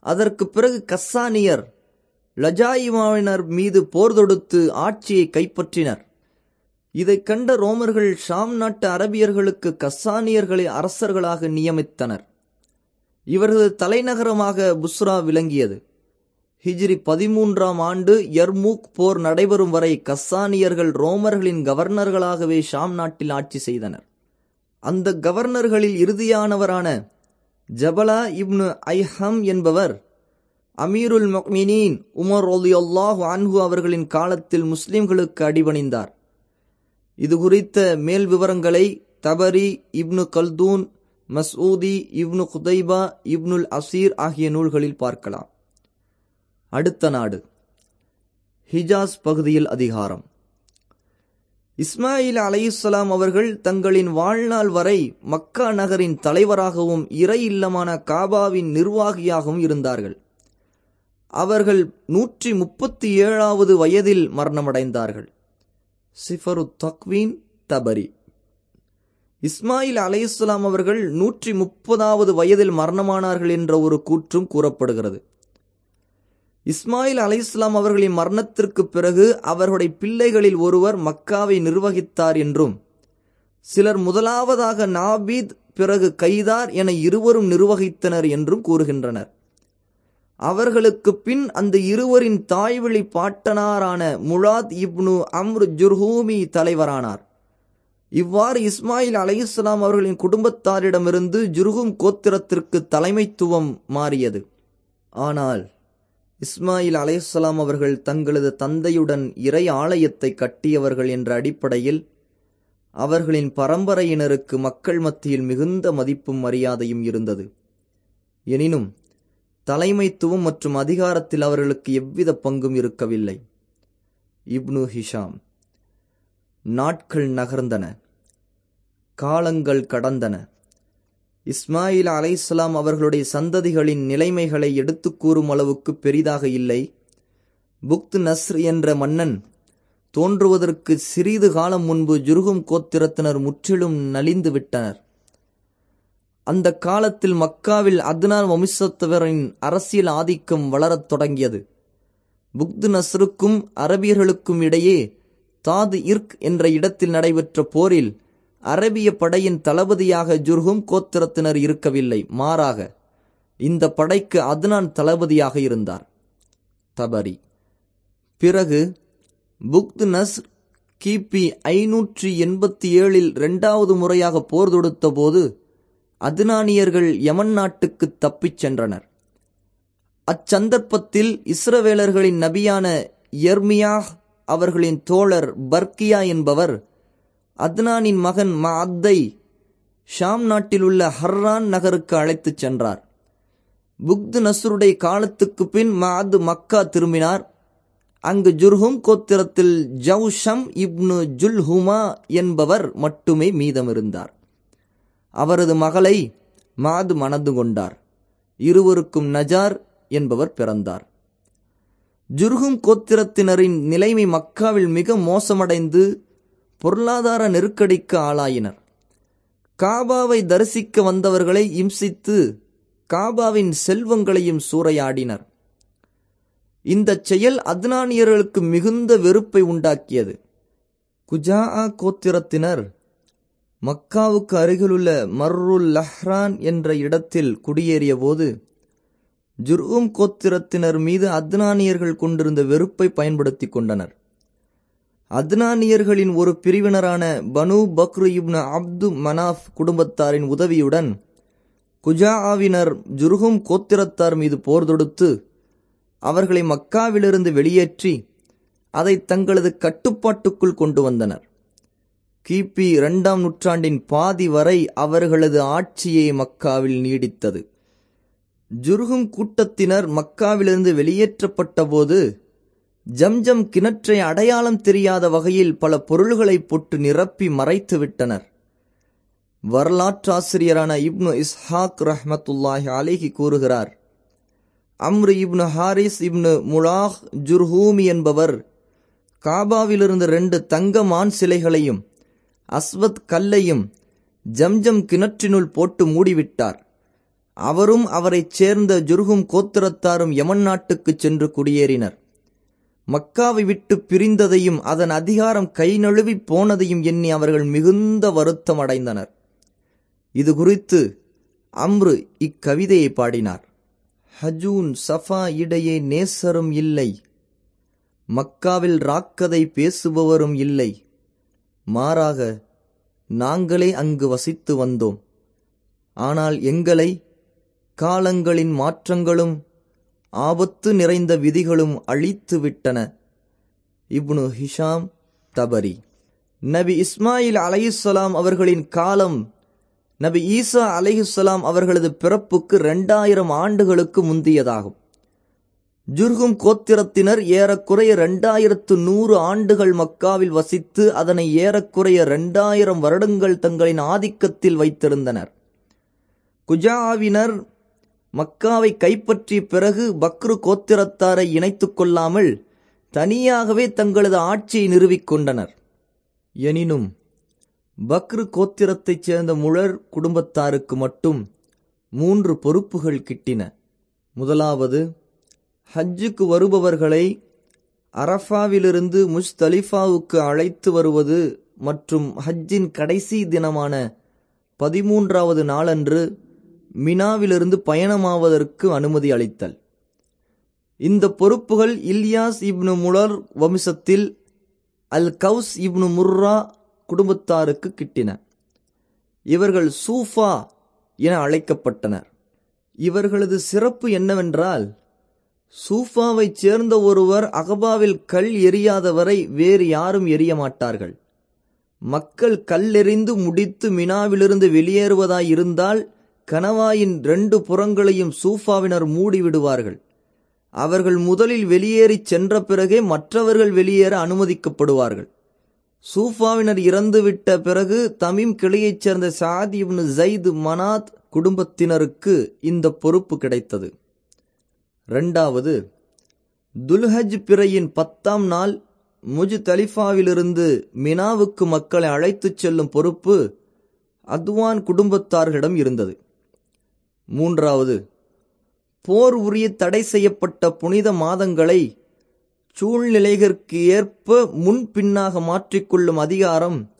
அதற்கு பிறகு கஸ்ஸானியர் லஜாயிமாவினர் மீது போர் தொடுத்து ஆட்சியை கைப்பற்றினர். இதைக் கண்ட ரோமர்கள் ஷாம் நாட்டு அரபியர்களுக்கு கஸ்ஸானியர்களை அரசர்களாக நியமித்தனர். இவரது தலைநகரமாக புஸ்ரா விளங்கியது. ஹிஜ்ரி பதிமூன்றாம் ஆண்டு எர்மூக் போர் நடைபெறும் வரை கஸ்ஸானியர்கள் ரோமர்களின் கவர்னர்களாகவே ஷாம் நாட்டில் ஆட்சி செய்தனர். அந்த கவர்னர்களில் இறுதியானவரான ஜபலா இப்னு ஐஹம் என்பவர் அமீருல் மொக்மினீன் உமர் ஒலியொல்லாஹ் அன்ஹு அவர்களின் காலத்தில் முஸ்லிம்களுக்கு அடிபணிந்தார். இது குறித்த மேல் விவரங்களை தபரி இப்னு கல்தூன் மஸ்ஊதி இப்னு குதைபா இப்னுல் அசீர் ஆகிய நூல்களில் பார்க்கலாம். அடுத்த நாடு. ஹிஜாஸ் பகுதியில் அதிகாரம். இஸ்மாயில் அலையுஸ்லாம் அவர்கள் தங்களின் வாழ்நாள் வரை மக்கா நகரின் தலைவராகவும் இறை இல்லமான காபாவின் நிர்வாகியாகவும் இருந்தார்கள். அவர்கள் நூற்றி முப்பத்தி ஏழாவது வயதில் மரணமடைந்தார்கள். சிஃபரு தக்வீன் தபரி. இஸ்மாயில் அலையுஸ்லாம் அவர்கள் நூற்றி முப்பதாவது வயதில் மரணமானார்கள் என்ற ஒரு கூற்றும் கூறப்படுகிறது. இஸ்மாயில் அலையுஸ்லாம் அவர்களின் மரணத்திற்கு பிறகு அவர்களுடைய பிள்ளைகளில் ஒருவர் மக்காவை நிர்வகித்தார் என்றும் சிலர் முதலாவதாக நாபீத் பிறகு கைதார் என இருவரும் நிர்வகித்தனர் என்றும் கூறுகின்றனர். அவர்களுக்கு பின் அந்த இருவரின் தாய்வழி பாட்டனாரான முலாத் இப்னு அம்ரு ஜுர்ஹூமி தலைவரானார். இவ்வாறு இஸ்மாயில் அலை இஸ்லாம் அவர்களின் குடும்பத்தாரிடமிருந்து ஜுருகும் கோத்திரத்திற்கு தலைமைத்துவம் மாறியது. ஆனால் இஸ்மாயில் அலையாம் அவர்கள் தங்களது தந்தையுடன் இறை ஆலயத்தை கட்டியவர்கள் என்ற அடிப்படையில் அவர்களின் பரம்பரையினருக்கு மக்கள் மத்தியில் மிகுந்த மதிப்பும் மரியாதையும் இருந்தது. எனினும் தலைமைத்துவம் மற்றும் அதிகாரத்தில் அவர்களுக்கு எவ்வித பங்கும் இருக்கவில்லை. இப்னு ஹிஷாம் நாட்கள் நகர்ந்தன. காலங்கள் கடந்தன. இஸ்மாயில் அலைஸ்லாம் அவர்களுடைய சந்ததிகளின் நிலைமைகளை எடுத்து கூறும் அளவுக்கு பெரிதாக இல்லை. புக்த் நஸ்ர் என்ற மன்னன் தோன்றுவதற்கு சிறிது காலம் முன்பு ஜுருகும் கோத்திரத்தினர் முற்றிலும் நலிந்து விட்டனர். அந்த காலத்தில் மக்காவில் அத்னான் வம்சத்தவரின் அரசியல் ஆதிக்கம் வளரத் தொடங்கியது. புக்து நஸ்ருக்கும் அரபியர்களுக்கும் இடையே தாது இர்க் என்ற இடத்தில் நடைபெற்ற போரில் அரபிய படையின் தளபதியாக ஜுர்ஹும் கோத்திரத்தினர் இருக்கவில்லை. மாறாக இந்த படைக்கு அத்னான் தளபதியாக இருந்தார். தபரி. பிறகு புக்த் நஸ் கிபி ஐநூற்றி எண்பத்தி ஏழில் இரண்டாவது முறையாக போர் தொடுத்த போது அத்னானியர்கள் யமன் நாட்டுக்கு தப்பிச் சென்றனர். அச்சந்தர்ப்பத்தில் இஸ்ரவேலர்களின் நபியான எர்மியா அவர்களின் தோழர் பர்கியா என்பவர் அத்னானின் மகன் மஅத்தை ஷாம் நாட்டில் உள்ள ஹர்ரான் நகருக்கு அழைத்துச் சென்றார். புக்து நஸ்ருடைய காலத்துக்கு பின் மஅத் மக்கா திரும்பினார். அங்கு ஜுர்ஹும் கோத்திரத்தில் ஜவுஷம் இப்னு ஜுல்ஹுமா என்பவர் மட்டுமே மீதமிருந்தார். அவரது மகளை மாது மணந்து கொண்டார். இருவருக்கும் நஜார் என்பவர் பிறந்தார். ஜுர்ஹும் கோத்திரத்தினரின் நிலைமை மக்காவில் மிக மோசமடைந்து பொருளாதார நெருக்கடிக்கு ஆளாயினர். காபாவை தரிசிக்க வந்தவர்களை இம்சித்து காபாவின் செல்வங்களையும் சூறையாடினர். இந்த செயல் அத்னானியர்களுக்கு மிகுந்த வெறுப்பை உண்டாக்கியது. குஜா கோத்திரத்தினர் மக்காவுக்கு அருகிலுள்ள மர்ருல் லஹ்ரான் என்ற இடத்தில் குடியேறிய போது ஜுர்ஹும் கோத்திரத்தினர் மீது அத்னானியர்கள் கொண்டிருந்த வெறுப்பை பயன்படுத்தி கொண்டனர். அத்னானியர்களின் ஒரு பிரிவினரான பனு பக்ரு இப்னு அப்து மனாஃப் குடும்பத்தாரின் உதவியுடன் குஜாவினர் ஜுருகும் கோத்திரத்தார் மீது போர் தொடுத்து அவர்களை மக்காவிலிருந்து வெளியேற்றி அதை தங்களது கட்டுப்பாட்டுக்குள் கொண்டு வந்தனர். கிபி இரண்டாம் நூற்றாண்டின் பாதி வரை அவர்களது ஆட்சியே மக்காவில் நீடித்தது. ஜுருகும் கூட்டத்தினர் மக்காவிலிருந்து வெளியேற்றப்பட்ட போது ஜம்ஜம் கிணற்றை அடையாளம் தெரியாத வகையில் பல பொருள்களை போட்டு நிரப்பி மறைத்து விட்டனர் வரலாற்றாசிரியரான இப்னு இஸ்ஹாக் ரஹமத்துல்லாஹி அலிஹி கூறுகிறார் அம்ரு இப்னு ஹாரிஸ் இப்னு முலாஹ் ஜுர்ஹூமி என்பவர் காபாவிலிருந்து ரெண்டு தங்க மான் சிலைகளையும் அஸ்வத் கல்லையும் ஜம்ஜம் கிணற்றினுள் போட்டு மூடிவிட்டார். அவரும் அவரைச் சேர்ந்த ஜுர்ஹும் கோத்திரத்தாரும் யமன் நாட்டுக்கு சென்று குடியேறினர். மக்காவை விட்டு பிரிந்ததையும் அதன் அதிகாரம் கை நழுவி போனதையும் எண்ணி அவர்கள் மிகுந்த வருத்தம் அடைந்தனர். இது குறித்து அம்ரு இக்கவிதையை பாடினார். ஹஜூன் சஃபா இடையே நேசரும் இல்லை. மக்காவில் ராக்கதை பேசுபவரும் இல்லை. மாறாக நாங்களே அங்கு வசித்து வந்தோம். ஆனால் எங்களை காலங்களின் மாற்றங்களும் ஆபத்து நிறைந்த விதிகளும் அழித்து விட்டன இப்னு ஹிஷாம் தபரி. நபி இஸ்மாயில் அலையுசலாம் அவர்களின் காலம் நபி ஈசா அலையுசலாம் அவர்களது பிறப்புக்கு இரண்டாயிரம் ஆண்டுகளுக்கு முந்தியதாகும். ஜுர்கும் கோத்திரத்தினர் ஏறக்குறைய இரண்டாயிரத்து நூறு ஆண்டுகள் மக்காவில் வசித்து அதனை ஏறக்குறைய இரண்டாயிரம் வருடங்கள் தங்களின் ஆதிக்கத்தில் வைத்திருந்தனர். குஜாவினர் மக்காவை கைப்பற்றிய பிறகு பக்ரு கோத்திரத்தாரை இணைத்து கொள்ளாமல் தனியாகவே தங்களது ஆட்சியை நிறுவிக்கொண்டனர் எனினும் பக்ரு கோத்திரத்தைச் சேர்ந்த முழர் குடும்பத்தாருக்கு மட்டும் மூன்று பொறுப்புகள் கிட்டின. முதலாவது ஹஜ்ஜுக்கு வருபவர்களை அரஃபாவிலிருந்து முஸ்தலிஃபாவுக்கு அழைத்து வருவது மற்றும் ஹஜ்ஜின் கடைசி தினமான பதிமூன்றாவது நாளன்று மினாவிலிருந்து பயணமாவதற்கு அனுமதி அளித்தல். இந்த பொறுப்புகள் இல்யாஸ் இப்னு முலர் வம்சத்தில் அல் கவுஸ் இப்னு முர்ரா குடும்பத்தாருக்கு கிட்டின. இவர்கள் சூஃபா என அழைக்கப்பட்டனர். இவர்களது சிறப்பு என்னவென்றால் சூஃபாவைச் சேர்ந்த ஒருவர் அகபாவில் கல் எரியாதவரை வேறு யாரும் எரிய மாட்டார்கள் மக்கள் கல்லெறிந்து முடித்து மினாவிலிருந்து வெளியேறுவதாயிருந்தால் கணவாயின் ரெண்டு புறங்களையும் சூஃபாவினர் மூடிவிடுவார்கள். அவர்கள் முதலில் வெளியேறிச் சென்ற பிறகே மற்றவர்கள் வெளியேற அனுமதிக்கப்படுவார்கள். சூஃபாவினர் இறந்துவிட்ட பிறகு தமிம் கிளையைச் சேர்ந்த சாதிப்னு இப்னு மனாத் குடும்பத்தினருக்கு இந்த பொறுப்பு கிடைத்தது. இரண்டாவது துல்ஹஜ் பிறையின் பத்தாம் நாள் முஜ் தலிஃபாவிலிருந்து மினாவுக்கு மக்களை அழைத்துச் செல்லும் பொறுப்பு அத்வான் குடும்பத்தார்களிடம் இருந்தது. மூன்றாவது போர் உரிய தடை செய்யப்பட்ட புனித மாதங்களை சூழ்நிலைகளுக்கு ஏற்ப முன்பின்னாக மாற்றிக்கொள்ளும் அதிகாரம்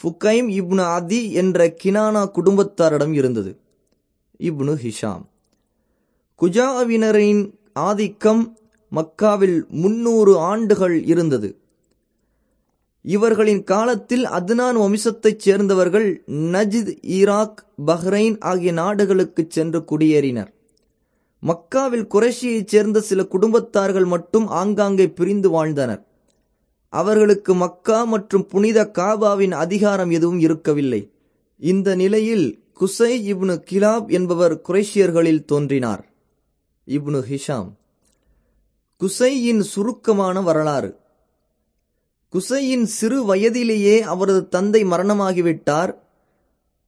ஃபுகைம் இப்னு அதி என்ற கினானா குடும்பத்தாரிடம் இருந்தது. இப்னு ஹிஷாம். குஜாவினரின் ஆதிக்கம் மக்காவில் முன்னூறு ஆண்டுகள் இருந்தது. இவர்களின் காலத்தில் அத்னான் வம்சத்தைச் சேர்ந்தவர்கள் நஜித் ஈராக் பஹ்ரைன் ஆகிய நாடுகளுக்கு சென்று குடியேறினர். மக்காவில் குரேஷியைச் சேர்ந்த சில குடும்பத்தார்கள் மட்டும் ஆங்காங்கே பிரிந்து வாழ்ந்தனர். அவர்களுக்கு மக்கா மற்றும் புனித காபாவின் அதிகாரம் எதுவும் இருக்கவில்லை. இந்த நிலையில் குசை இப்னு கிலாப் என்பவர் குரேஷியர்களில் தோன்றினார். இப்னு ஹிஷாம். குசையின் சுருக்கமான வரலாறு. குசையின் சிறு வயதிலேயே அவரது தந்தை மரணமாகிவிட்டார்.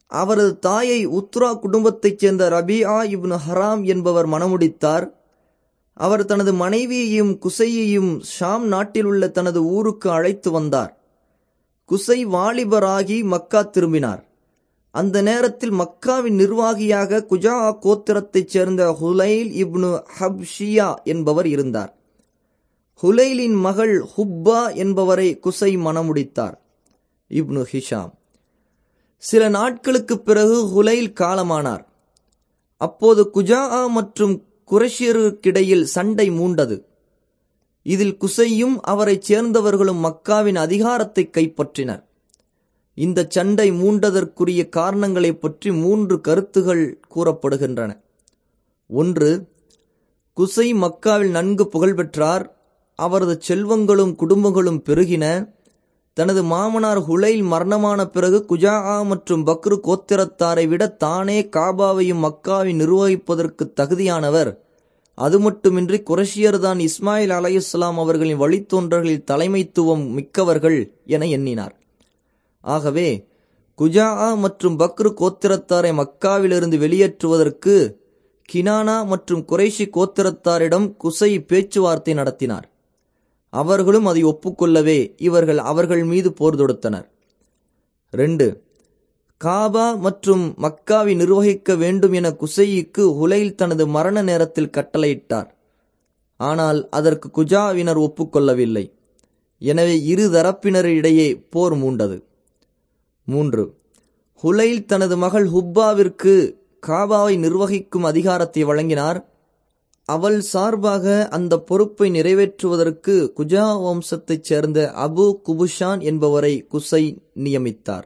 அவரது தாயை உத்ரா குடும்பத்தைச் சேர்ந்த ரபியா இப்னு ஹராம் என்பவர் மணமுடித்தார். அவர் தனது மனைவியையும் குசையையும் ஷாம் நாட்டில் உள்ள தனது ஊருக்கு அழைத்து வந்தார். குசை வாலிபராகி மக்கா திரும்பினார். அந்த நேரத்தில் மக்காவின் நிர்வாகியாக குஜா கோத்திரத்தைச் சேர்ந்த ஹுலைல் இப்னு ஹப்ஷியா என்பவர் இருந்தார். ஹுலைலின் மகள் ஹுப்பா என்பவரை குசை மணமுடித்தார். இப்னு ஹிஷாம். சில நாட்களுக்கு பிறகு ஹுலைல் காலமானார். அப்போது குஜா மற்றும் குரஷியருக்கிடையில் சண்டை மூண்டது. இதில் குசையும் அவரைச் சேர்ந்தவர்களும் மக்காவின் அதிகாரத்தை கைப்பற்றினர். இந்த சண்டை மூண்டதற்குரிய காரணங்களைப் பற்றி மூன்று கருத்துகள் கூறப்படுகின்றன. ஒன்று குசை மக்காவில் நன்கு புகழ்பெற்றார். அவரது செல்வங்களும் குடும்பங்களும் பெருகின. தனது மாமனார் ஹுலைல் மரணமான பிறகு குஜா மற்றும் பக்ரு கோத்திரத்தாரை விட தானே காபாவையும் மக்காவை நிர்வகிப்பதற்கு தகுதியானவர். அது மட்டுமின்றி குரஷியர்தான் இஸ்மாயில் அலையுஸ்லாம் அவர்களின் வழித்தோன்றர்களில் தலைமைத்துவம் மிக்கவர்கள் என எண்ணினார். ஆகவே குஜா மற்றும் பக்ரு கோத்திரத்தாரை மக்காவிலிருந்து வெளியேற்றுவதற்கு கினானா மற்றும் குறைஷி கோத்திரத்தாரிடம் குசை பேச்சுவார்த்தை நடத்தினார். அவர்களும் அதை ஒப்புக்கொள்ளவே இவர்கள் அவர்கள் மீது போர் தொடுத்தனர். ரெண்டு காபா மற்றும் மக்காவை நிர்வகிக்க வேண்டும் என குசையிக்கு ஹுலைல் தனது மரண நேரத்தில் கட்டளையிட்டார். ஆனால் அதற்கு குஜாவினர் ஒப்புக்கொள்ளவில்லை. எனவே இரு தரப்பினரிடையே போர் மூண்டது. மூன்று ஹுலைல் தனது மகள் ஹுப்பாவிற்கு காபாவை நிர்வகிக்கும் அதிகாரத்தை வழங்கினார். அவள் சார்பாக அந்த பொறுப்பை நிறைவேற்றுவதற்கு குஜா வம்சத்தைச் சேர்ந்த அபு குபுஷான் என்பவரை குசை நியமித்தார்.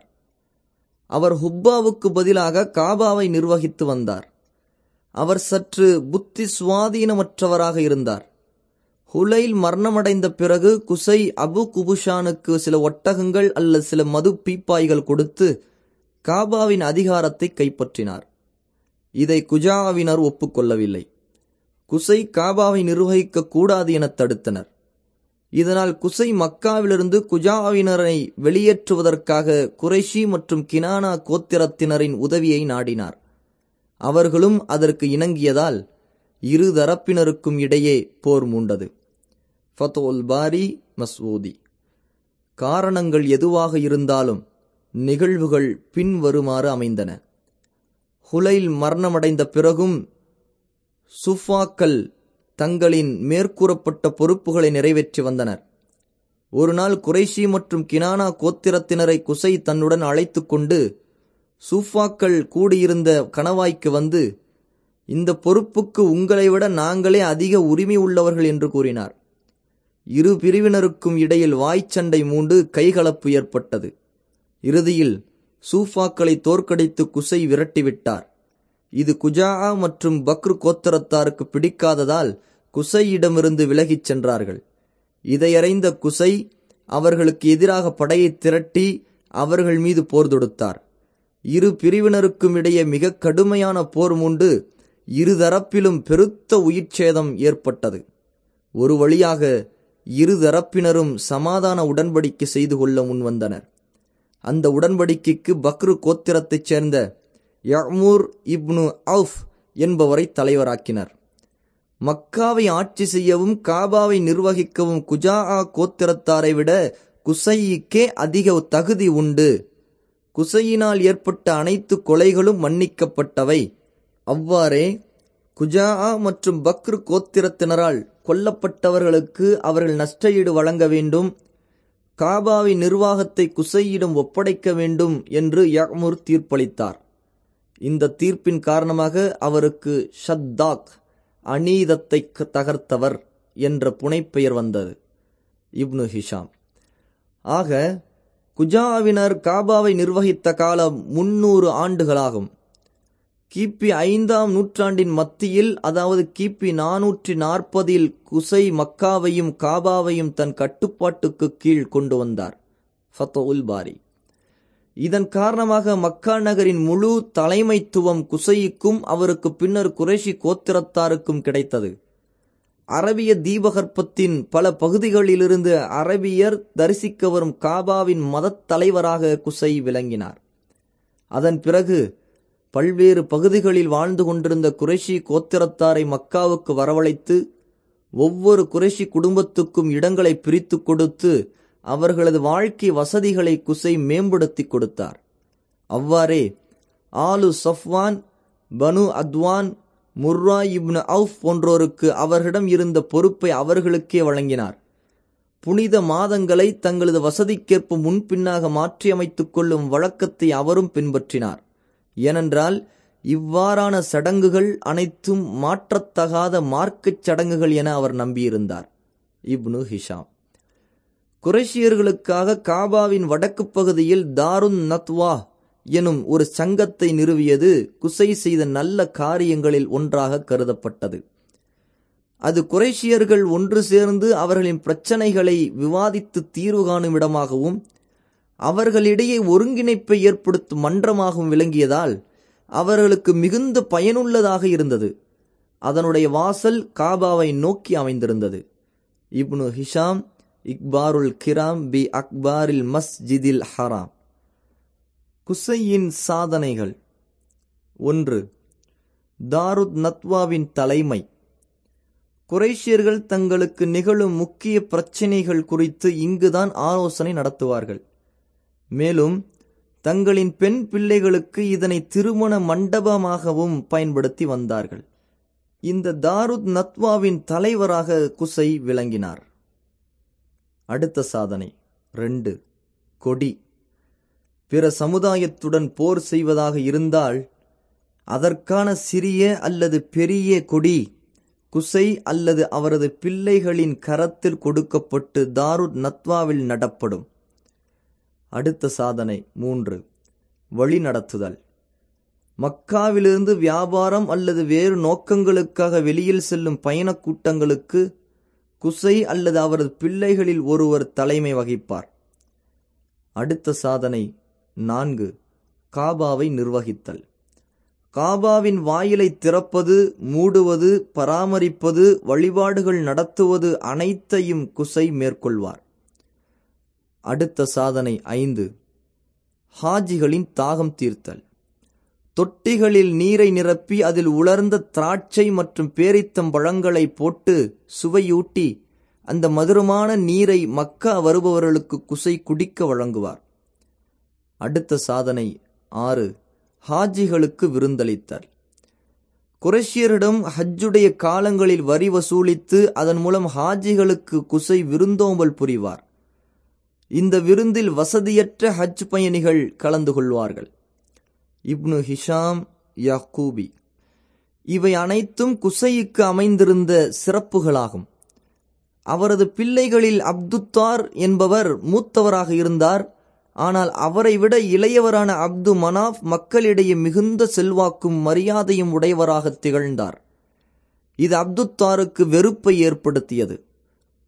அவர் ஹுப்பாவுக்கு பதிலாக காபாவை நிர்வகித்து வந்தார். அவர் சற்று புத்தி சுவாதீனமற்றவராக இருந்தார். ஹுலைல் மரணமடைந்த பிறகு குசை அபு குபுஷானுக்கு சில ஒட்டகங்கள் அல்லது சில மது பீப்பாய்கள் கொடுத்து காபாவின் அதிகாரத்தை கைப்பற்றினார். இதை குஜாவினர் ஒப்புக்கொள்ளவில்லை. குசை காபாவை நிர்வகிக்க கூடாது என தடுத்தனர். இதனால் குசை மக்காவிலிருந்து குஜாவினரை வெளியேற்றுவதற்காக குறைஷி மற்றும் கினானா கோத்திரத்தினரின் உதவியை நாடினார். அவர்களும் அதற்கு இணங்கியதால் இரு தரப்பினருக்கும் இடையே போர் மூண்டது. ஃபதோல் பாரி மஸ்வூதி. காரணங்கள் எதுவாக இருந்தாலும் நிகழ்வுகள் பின்வருமாறு அமைந்தன. ஹுலைல் மரணமடைந்த பிறகும் சுஃபாக்கள் தங்களின் மேற்கூறப்பட்ட பொறுப்புகளை நிறைவேற்றி வந்தனர். ஒரு நாள் குறைஷி மற்றும் கினானா கோத்திரத்தினரை குசை தன்னுடன் அழைத்து கொண்டு சூஃபாக்கள் கூடியிருந்த கணவாய்க்கு வந்து இந்த பொறுப்புக்கு உங்களை விட நாங்களே அதிக உரிமை உள்ளவர்கள் என்று கூறினார். இரு பிரிவினருக்கும் இடையில் வாய்ச்சண்டை மூண்டு கைகலப்பு ஏற்பட்டது. இறுதியில் சூஃபாக்களை தோற்கடித்து குசை விரட்டிவிட்டார். இது குஜா மற்றும் பக்ரு கோத்தரத்தாருக்கு பிடிக்காததால் குசையிடமிருந்து விலகிச் சென்றார்கள். இதையறைந்த குசை அவர்களுக்கு எதிராக படையை திரட்டி அவர்கள் மீது போர் தொடுத்தார். இரு பிரிவினருக்கும் இடையே மிக கடுமையான போர் மூண்டு இருதரப்பிலும் பெருத்த உயிர்ச்சேதம் ஏற்பட்டது. ஒரு வழியாக இருதரப்பினரும் சமாதான உடன்படிக்கை செய்து கொள்ள முன்வந்தனர். அந்த உடன்படிக்கைக்கு பக்ரு கோத்திரத்தைச் சேர்ந்த யமூர் இப்னு அவுஃப் என்பவரை தலைவராக்கினர். மக்காவை ஆட்சி செய்யவும் காபாவை நிர்வகிக்கவும் குஜா கோத்திரத்தாரை விட குசையிக்கே அதிக தகுதி உண்டு. குசையினால் ஏற்பட்ட அனைத்து கொலைகளும் மன்னிக்கப்பட்டவை. அவ்வாறே குஜா மற்றும் பக்ரு கோத்திரத்தினரால் கொல்லப்பட்டவர்களுக்கு அவர்கள் நஷ்டஈடு வழங்க வேண்டும். காபாவின் நிர்வாகத்தை குசையிடம் ஒப்படைக்க வேண்டும் என்று யக்முர் தீர்ப்பளித்தார். இந்த தீர்ப்பின் காரணமாக அவருக்கு ஷத்தாக் அநீதத்தை தகர்த்தவர் என்ற புனைப்பெயர் வந்தது. Ibn Hisham. ஆக குஜாவினர் காபாவை நிர்வகித்த காலம் முன்னூறு ஆண்டுகளாகும். கிபி ஐந்தாம் நூற்றாண்டின் மத்தியில் அதாவது கிபி நானூற்றி நாற்பதில் குசை மக்காவையும் காபாவையும் தன் கட்டுப்பாட்டுக்கு கீழ் கொண்டு வந்தார். ஃபத்தவுல் பாரி. இதன் காரணமாக மக்கா நகரின் முழு தலைமைத்துவம் குசைக்கும் அவருக்கு பின்னர் குறைஷி கோத்திரத்தாருக்கும் கிடைத்தது. அரபிய தீபகற்பத்தின் பல பகுதிகளிலிருந்து அரபியர் தரிசிக்க வரும் காபாவின் மதத் தலைவராக குசை விளங்கினார். அதன் பிறகு பல்வேறு பகுதிகளில் வாழ்ந்து கொண்டிருந்த குறைஷி கோத்திரத்தாரை மக்காவுக்கு வரவழைத்து ஒவ்வொரு குறைஷி குடும்பத்துக்கும் இடங்களை பிரித்து கொடுத்து அவர்களது வாழ்க்கை வசதிகளை குசை மேம்படுத்தி கொடுத்தார். அவ்வாறே Al Safwan Banu Adwan Murrah ibn Awf போன்றோருக்கு அவர்களிடம் இருந்த பொறுப்பை அவர்களுக்கே வழங்கினார். புனித மாதங்களை தங்களது வசதிக்கேற்ப முன்பின்னாக மாற்றியமைத்துக் கொள்ளும் வழக்கத்தை அவரும் பின்பற்றினார். ஏனென்றால் இவ்வாறான சடங்குகள் அனைத்தும் மாற்றத்தகாத மார்க்கச் சடங்குகள் என அவர் நம்பியிருந்தார். இப்னு ஹிஷாம். குரேஷியர்களுக்காக காபாவின் வடக்கு பகுதியில் தாருன் நத்வா எனும் ஒரு சங்கத்தை நிறுவியது குசை செய்த நல்ல காரியங்களில் ஒன்றாக கருதப்பட்டது. அது குரேஷியர்கள் ஒன்று சேர்ந்து அவர்களின் பிரச்சனைகளை விவாதித்து தீர்வு காணும் இடமாகவும் அவர்களிடையே ஒருங்கிணைப்பை ஏற்படுத்தும் மன்றமாகவும் விளங்கியதால் அவர்களுக்கு மிகுந்த பயனுள்ளதாக இருந்தது. அதனுடைய வாசல் காபாவை நோக்கி அமைந்திருந்தது. இப்னு ஹிஷாம் இக்பாருல் கிராம் பி அக்பாரில் மஸ்ஜிதில் ஹராம். குசையின் சாதனைகள். ஒன்று தாருத் நத்வாவின் தலைமை. குரேஷியர்கள் தங்களுக்கு நிகழும் முக்கிய பிரச்சினைகள் குறித்து இங்குதான் ஆலோசனை நடத்துவார்கள். மேலும் தங்களின் பெண் பிள்ளைகளுக்கு இதனை திருமண மண்டபமாகவும் பயன்படுத்தி வந்தார்கள். இந்த தாருத் நத்வாவின் தலைவராக குசை விளங்கினார். அடுத்த சாதனை. ரெண்டு. கொடி. பிற சமுதாயத்துடன் போர் செய்வதாக இருந்தால் அதற்கான சிறிய அல்லது பெரிய கொடி குசை அல்லது அவரது பிள்ளைகளின் கரத்தில் கொடுக்கப்பட்டு தாருத் நத்வாவில் நடப்படும். அடுத்த சாதனை. மூன்று. வழி நடத்துதல். மக்காவிலிருந்து வியாபாரம் அல்லது வேறு நோக்கங்களுக்காக வெளியில் செல்லும் பயணக் கூட்டங்களுக்கு குசை அல்லது அவரது பிள்ளைகளில் ஒருவர் தலைமை வகிப்பார். அடுத்த சாதனை நான்கு காபாவை நிர்வகித்தல். காபாவின் வாயிலை திறப்பது மூடுவது பராமரிப்பது வழிபாடுகள் நடத்துவது அனைத்தையும் குசை மேற்கொள்வார். அடுத்த சாதனை ஐந்து ஹாஜிகளின் தாகம் தீர்த்தல். தொட்டிகளில் நீரை நிரப்பி அதில் உலர்ந்த திராட்சை மற்றும் பேரித்தம் பழங்களை போட்டு சுவையூட்டி அந்த மதுரமான நீரை மக்கா வருபவர்களுக்கு குசை குடிக்க வழங்குவார். அடுத்த சாதனை ஆறு ஹாஜிகளுக்கு விருந்தளித்தார் குரேஷியரிடம் ஹஜ்ஜுடைய காலங்களில் வரி வசூலித்து அதன் மூலம் ஹாஜிகளுக்கு குசை விருந்தோம்பல் புரிவார். இந்த விருந்தில் வசதியற்ற ஹஜ் பயணிகள் கலந்து கொள்வார்கள். Ibn Hisham Yaqubi. இவை அனைத்தும் குசைக்கு அமைந்திருந்த சிறப்புகளாகும். அவரது பிள்ளைகளில் அப்துத்தார் என்பவர் மூத்தவராக இருந்தார். ஆனால் அவரை விட இளையவரான அப்து மனாஃப் மக்களிடையே மிகுந்த செல்வாக்கும் மரியாதையும் உடையவராக திகழ்ந்தார். இது அப்துத்தாருக்கு வெறுப்பை ஏற்படுத்தியது.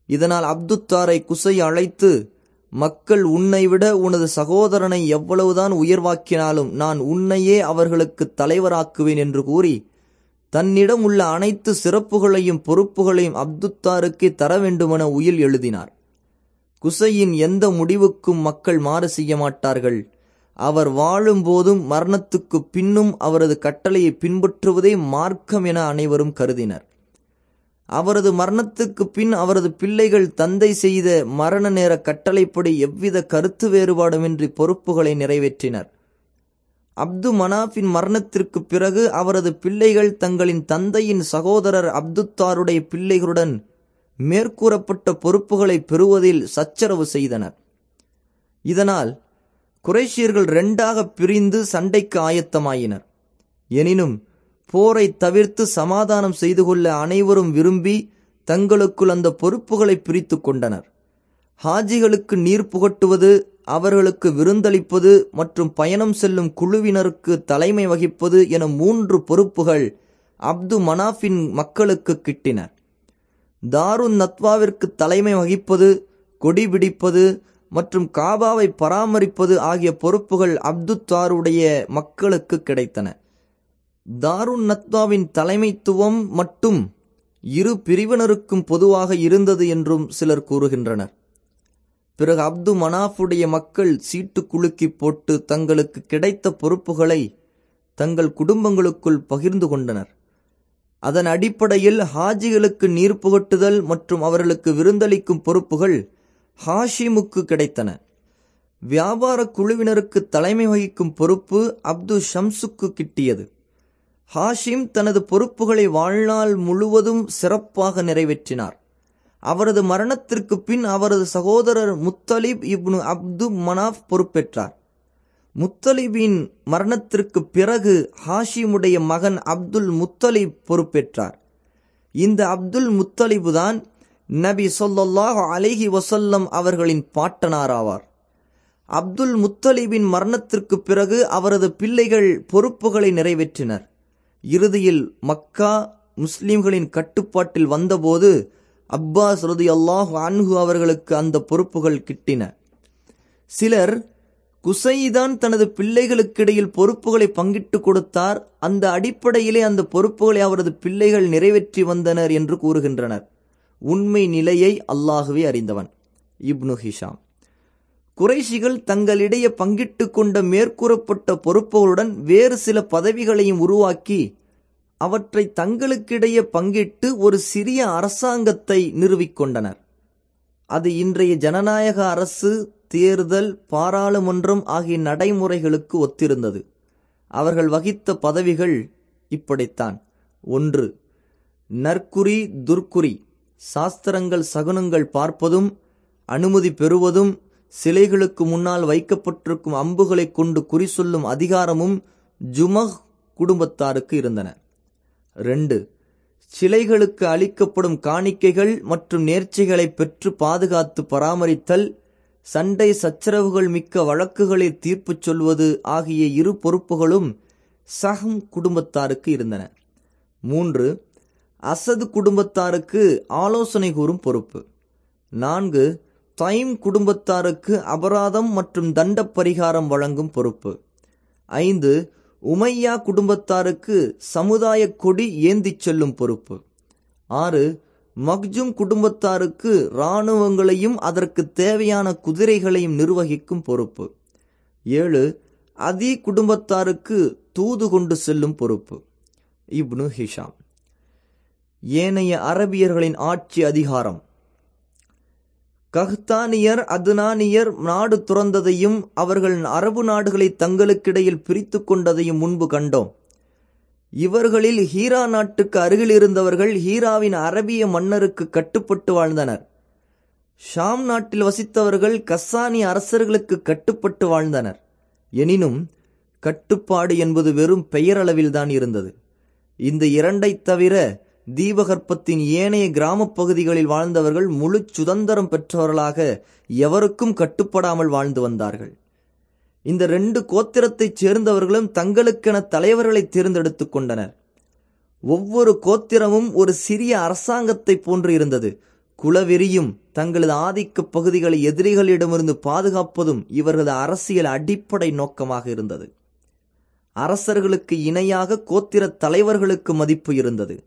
இதனால் அப்துத்தாரை குசை அழைத்து மக்கள் உன்னை விட உனது சகோதரனை எவ்வளவுதான் உயர்வாக்கினாலும் நான் உன்னையே அவர்களுக்கு தலைவராக்குவேன் என்று கூறி தன்னிடம் உள்ள அனைத்து சிறப்புகளையும் பொறுப்புகளையும் அப்துத்தாருக்கே தர வேண்டுமென உயில் எழுதினார். குசையின் எந்த முடிவுக்கும் மக்கள் மாறு செய்ய மாட்டார்கள். அவர் வாழும்போதும் மரணத்துக்கு பின்னும் அவரது கட்டளையை பின்பற்றுவதே மார்க்கம் என அனைவரும் கருதினர். அவரது மரணத்துக்கு பின் அவரது பிள்ளைகள் தந்தை செய்த மரண நேர கட்டளைப்படி எவ்வித கருத்து வேறுபாடுமின்றி பொறுப்புகளை நிறைவேற்றினர். அப்து மனாஃபின் மரணத்திற்கு பிறகு அவரது பிள்ளைகள் தங்களின் தந்தையின் சகோதரர் அப்துத்தாருடைய பிள்ளைகளுடன் மேற்கூறப்பட்ட பொறுப்புகளை பெறுவதில் சச்சரவு செய்தனர். இதனால் குரேஷியர்கள் இரண்டாக பிரிந்து சண்டைக்கு ஆயத்தமாயினர். எனினும் போரை தவிர்த்து சமாதானம் செய்து கொள்ள அனைவரும் விரும்பி தங்களுக்குள் அந்த பொறுப்புகளை பிரித்து கொண்டனர். ஹாஜிகளுக்கு நீர் புகட்டுவது அவர்களுக்கு விருந்தளிப்பது மற்றும் பயணம் செல்லும் குழுவினருக்கு தலைமை வகிப்பது என மூன்று பொறுப்புகள் அப்து மனாஃபின் மக்களுக்கு கிட்டின. தாருன் நத்வாவிற்கு தலைமை வகிப்பது கொடி பிடிப்பது மற்றும் காபாவை பராமரிப்பது ஆகிய பொறுப்புகள் அப்துத்தாருடைய மக்களுக்கு கிடைத்தன. தாருன் நத்வாவின் தலைமைத்துவம் மட்டும் இரு பிரிவினருக்கும் பொதுவாக இருந்தது என்றும் சிலர் கூறுகின்றனர். பிறகு அப்து மனாஃபுடைய மக்கள் சீட்டு குலுக்கி போட்டு தங்களுக்கு கிடைத்த பொறுப்புகளை தங்கள் குடும்பங்களுக்குள் பகிர்ந்து கொண்டனர். அதன் அடிப்படையில் ஹாஜிகளுக்கு நீர் புகட்டுதல் மற்றும் அவர்களுக்கு விருந்தளிக்கும் பொறுப்புகள் ஹாஷிமுக்கு கிடைத்தன. வியாபார குழுவினருக்கு தலைமை வகிக்கும் பொறுப்பு அப்து ஷம்சுக்கு கிட்டியது. ஹாஷிம் தனது பொறுப்புகளை வாழ்நாள் முழுவதும் சிறப்பாக நிறைவேற்றினார். அவரது மரணத்திற்கு பின் அவரது சகோதரர் முத்தலிப் இப்னு அப்து மனாஃப் பொறுப்பேற்றார். முத்தலிபின் மரணத்திற்கு பிறகு ஹாஷிமுடைய மகன் அப்துல் முத்தலிப் பொறுப்பேற்றார். இந்த அப்துல் முத்தலிபு தான் நபி சொல்லாஹ் அலிஹி வசல்லம் அவர்களின் பாட்டனாராவார். அப்துல் முத்தலிபின் மரணத்திற்கு பிறகு அவரது பிள்ளைகள் பொறுப்புகளை நிறைவேற்றினர். இறுதியில் மக்கா முஸ்லிம்களின் கட்டுப்பாட்டில் வந்தபோது அப்பாஸ் ரதி அல்லாஹ் அன்ஹு அவர்களுக்கு அந்த பொறுப்புகள் கிட்டின. சிலர் குசைதான் தனது பிள்ளைகளுக்கிடையில் பொறுப்புகளை பங்கிட்டு கொடுத்தார். அந்த அடிப்படையிலே அந்த பொறுப்புகளை அவரது பிள்ளைகள் நிறைவேற்றி வந்தனர் என்று கூறுகின்றனர். உண்மை நிலையை அல்லாகவே அறிந்தவன். Ibn Hisham. குறைஷிகள் தங்களிடையே பங்கிட்டு கொண்ட மேற்கூறப்பட்ட பொறுப்புகளுடன் வேறு சில பதவிகளையும் உருவாக்கி அவற்றை தங்களுக்கிடையே பங்கிட்டு ஒரு சிறிய அரசாங்கத்தை நிறுவிக்கொண்டனர். அது இன்றைய ஜனநாயக அரசு தேர்தல் பாராளுமன்றம் ஆகிய நடைமுறைகளுக்கு ஒத்திருந்தது. அவர்கள் வகித்த பதவிகள் இப்படித்தான். ஒன்று நற்குறி துர்க்குறி. சாஸ்திரங்கள் சகுனங்கள் பார்ப்பதும் அனுமதி பெறுவதும் சிலைகளுக்கு முன்னால் வைக்கப்பட்டிருக்கும் அம்புகளை கொண்டு குறி சொல்லும் அதிகாரமும் ஜுமஹ் குடும்பத்தாருக்கு இருந்தன. ரெண்டு சிலைகளுக்கு அளிக்கப்படும் காணிக்கைகள் மற்றும் நேர்ச்சிகளை பெற்று பாதுகாத்து பராமரித்தல் சண்டை சச்சரவுகள் மிக்க வழக்குகளை தீர்ப்பு சொல்வது ஆகிய இரு பொறுப்புகளும் சஹம் குடும்பத்தாருக்கு இருந்தன. மூன்று அசது குடும்பத்தாருக்கு ஆலோசனை கூறும் பொறுப்பு. நான்கு தைம் குடும்பத்தாருக்கு அபராதம் மற்றும் தண்ட பரிகாரம் வழங்கும் பொறுப்பு. ஐந்து உமையா குடும்பத்தாருக்கு சமுதாய கொடி ஏந்திச் செல்லும் பொறுப்பு. ஆறு மக்ஜும் குடும்பத்தாருக்கு இராணுவங்களையும் அதற்கு தேவையான குதிரைகளையும் நிர்வகிக்கும் பொறுப்பு. ஏழு அதி குடும்பத்தாருக்கு தூது கொண்டு செல்லும் பொறுப்பு. Ibn Hisham. ஏனைய அரபியர்களின் ஆட்சி அதிகாரம். கஹ்தானியர் அதுனானியர் நாடு துறந்ததையும் அவர்கள் அரபு நாடுகளை தங்களுக்கிடையில் பிரித்து கொண்டதையும் முன்பு கண்டோம். இவர்களில் ஹீரா நாட்டுக்கு அருகில் இருந்தவர்கள் ஹீராவின் அரபிய மன்னருக்கு கட்டுப்பட்டு வாழ்ந்தனர். ஷாம் நாட்டில் வசித்தவர்கள் கஸ்ஸானி அரசர்களுக்கு கட்டுப்பட்டு வாழ்ந்தனர். எனினும் கட்டுப்பாடு என்பது வெறும் பெயரளவில்தான் இருந்தது. இந்த இரண்டைத் தவிர தீபகற்பத்தின் ஏனைய கிராமப் பகுதிகளில் வாழ்ந்தவர்கள் முழு சுதந்திரம் பெற்றவர்களாக எவருக்கும் கட்டுப்படாமல் வாழ்ந்து வந்தார்கள். இந்த ரெண்டு கோத்திரத்தைச் சேர்ந்தவர்களும் தங்களுக்கென தலைவர்களை தேர்ந்தெடுத்துக் கொண்டனர். ஒவ்வொரு கோத்திரமும் ஒரு சிறிய அரசாங்கத்தை போன்று இருந்தது. குலவெறியும் தங்களது ஆதிக்க பகுதிகளை எதிரிகளிடமிருந்து பாதுகாப்பதும் இவர்களது அரசியல் அடிப்படை நோக்கமாக இருந்தது. அரசர்களுக்கு இணையாக கோத்திர தலைவர்களுக்கு மதிப்பு இருந்தது.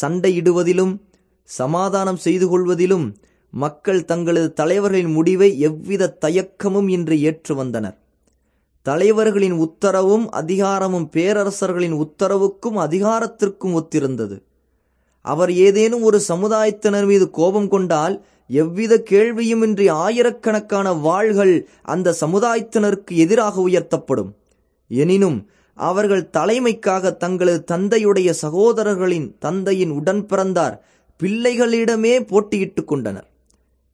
சண்டையிடுவதிலும் சமாதானம் செய்து கொள்வதிலும் மக்கள் தங்களது தலைவர்களின் முடிவை எவ்வித தயக்கமும் இன்றி ஏற்று வந்தனர் தலைவர்களின் உத்தரவும் அதிகாரமும் பேரரசர்களின் உத்தரவுக்கும் அதிகாரத்திற்கும் ஒத்திருந்தது. அவர் ஏதேனும் ஒரு சமுதாயத்தினர் மீது கோபம் கொண்டால் எவ்வித கேள்வியுமின்றி ஆயிரக்கணக்கான வாள்கள் அந்த சமுதாயத்தினருக்கு எதிராக உயர்த்தப்படும். எனினும் அவர்கள் தலைமைக்காக தங்களது தந்தையுடைய சகோதரர்களின் தந்தையின் உடன் பிறந்தார். பிள்ளைகளிடமே போட்டியிட்டுக் கொண்டனர்.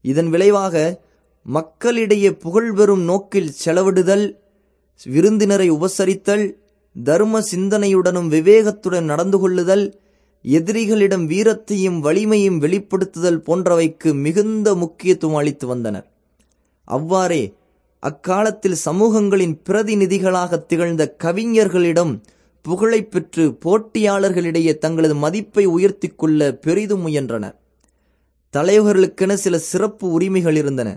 இதன் விளைவாக மக்களிடையே புகழ் பெறும் நோக்கில் செலவிடுதல் விருந்தினரை உபசரித்தல் தர்ம சிந்தனையுடனும் விவேகத்துடன் நடந்து கொள்ளுதல் எதிரிகளிடம் வீரத்தையும் வலிமையும் வெளிப்படுத்துதல் போன்றவைக்கு மிகுந்த முக்கியத்துவம் அளித்து வந்தனர். அவ்வாறே அக்காலத்தில் சமூகங்களின் பிரதிநிதிகளாக திகழ்ந்த கவிஞர்களிடம் புகழை பெற்று போட்டியாளர்களிடையே தங்களது மதிப்பை உயர்த்தி கொள்ள பெரிதும் முயன்றனர் தலைவர்களுக்கென சில சிறப்பு உரிமைகள் இருந்தன.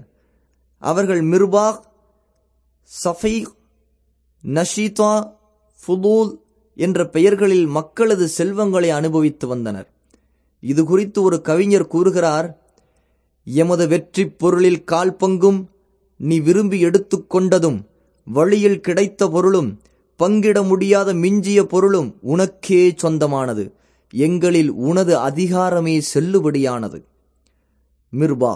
அவர்கள் மிர்பாக் சஃபை நஷீதா ஃபுதூல் என்ற பெயர்களில் மக்களது செல்வங்களை அனுபவித்து வந்தனர். இது குறித்து ஒரு கவிஞர் கூறுகிறார் எமது வெற்றி பொருளில் கால் பங்கும் நீ விரும்பி எடுத்துக்கொண்டதும் வழியில் கிடைத்த பொருளும் பங்கிட முடியாத மிஞ்சிய பொருளும் உனக்கே சொந்தமானது. எங்களில் உனது அதிகாரமே செல்லுபடியானது. மிர்பா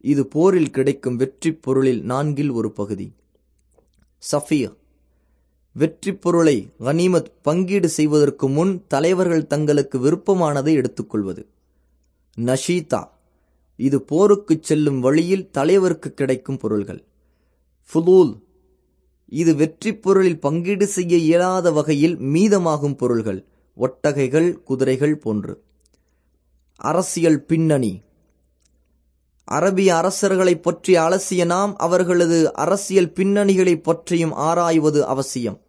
இது போரில் கிடைக்கும் வெற்றி பொருளில் நான்கில் ஒரு பகுதி. சஃபியா வெற்றி பொருளை கனிமத் பங்கீடு செய்வதற்கு முன் தலைவர்கள் தங்களுக்கு விருப்பமானதை எடுத்துக்கொள்வது. நஷீதா இது போருக்குச் செல்லும் வழியில் தலைவருக்கு கிடைக்கும் பொருள்கள். ஃபுதூல். இது வெற்றி பொருளில் பங்கீடு செய்ய இயலாத வகையில் மீதமாகும் பொருள்கள். ஒட்டகைகள் குதிரைகள் போன்று. அரசியல் பின்னணி. அரபிய அரசர்களைப் பற்றி அலசிய நாம் அவர்களது அரசியல் பின்னணிகளைப் பற்றியும் ஆராய்வது அவசியம்.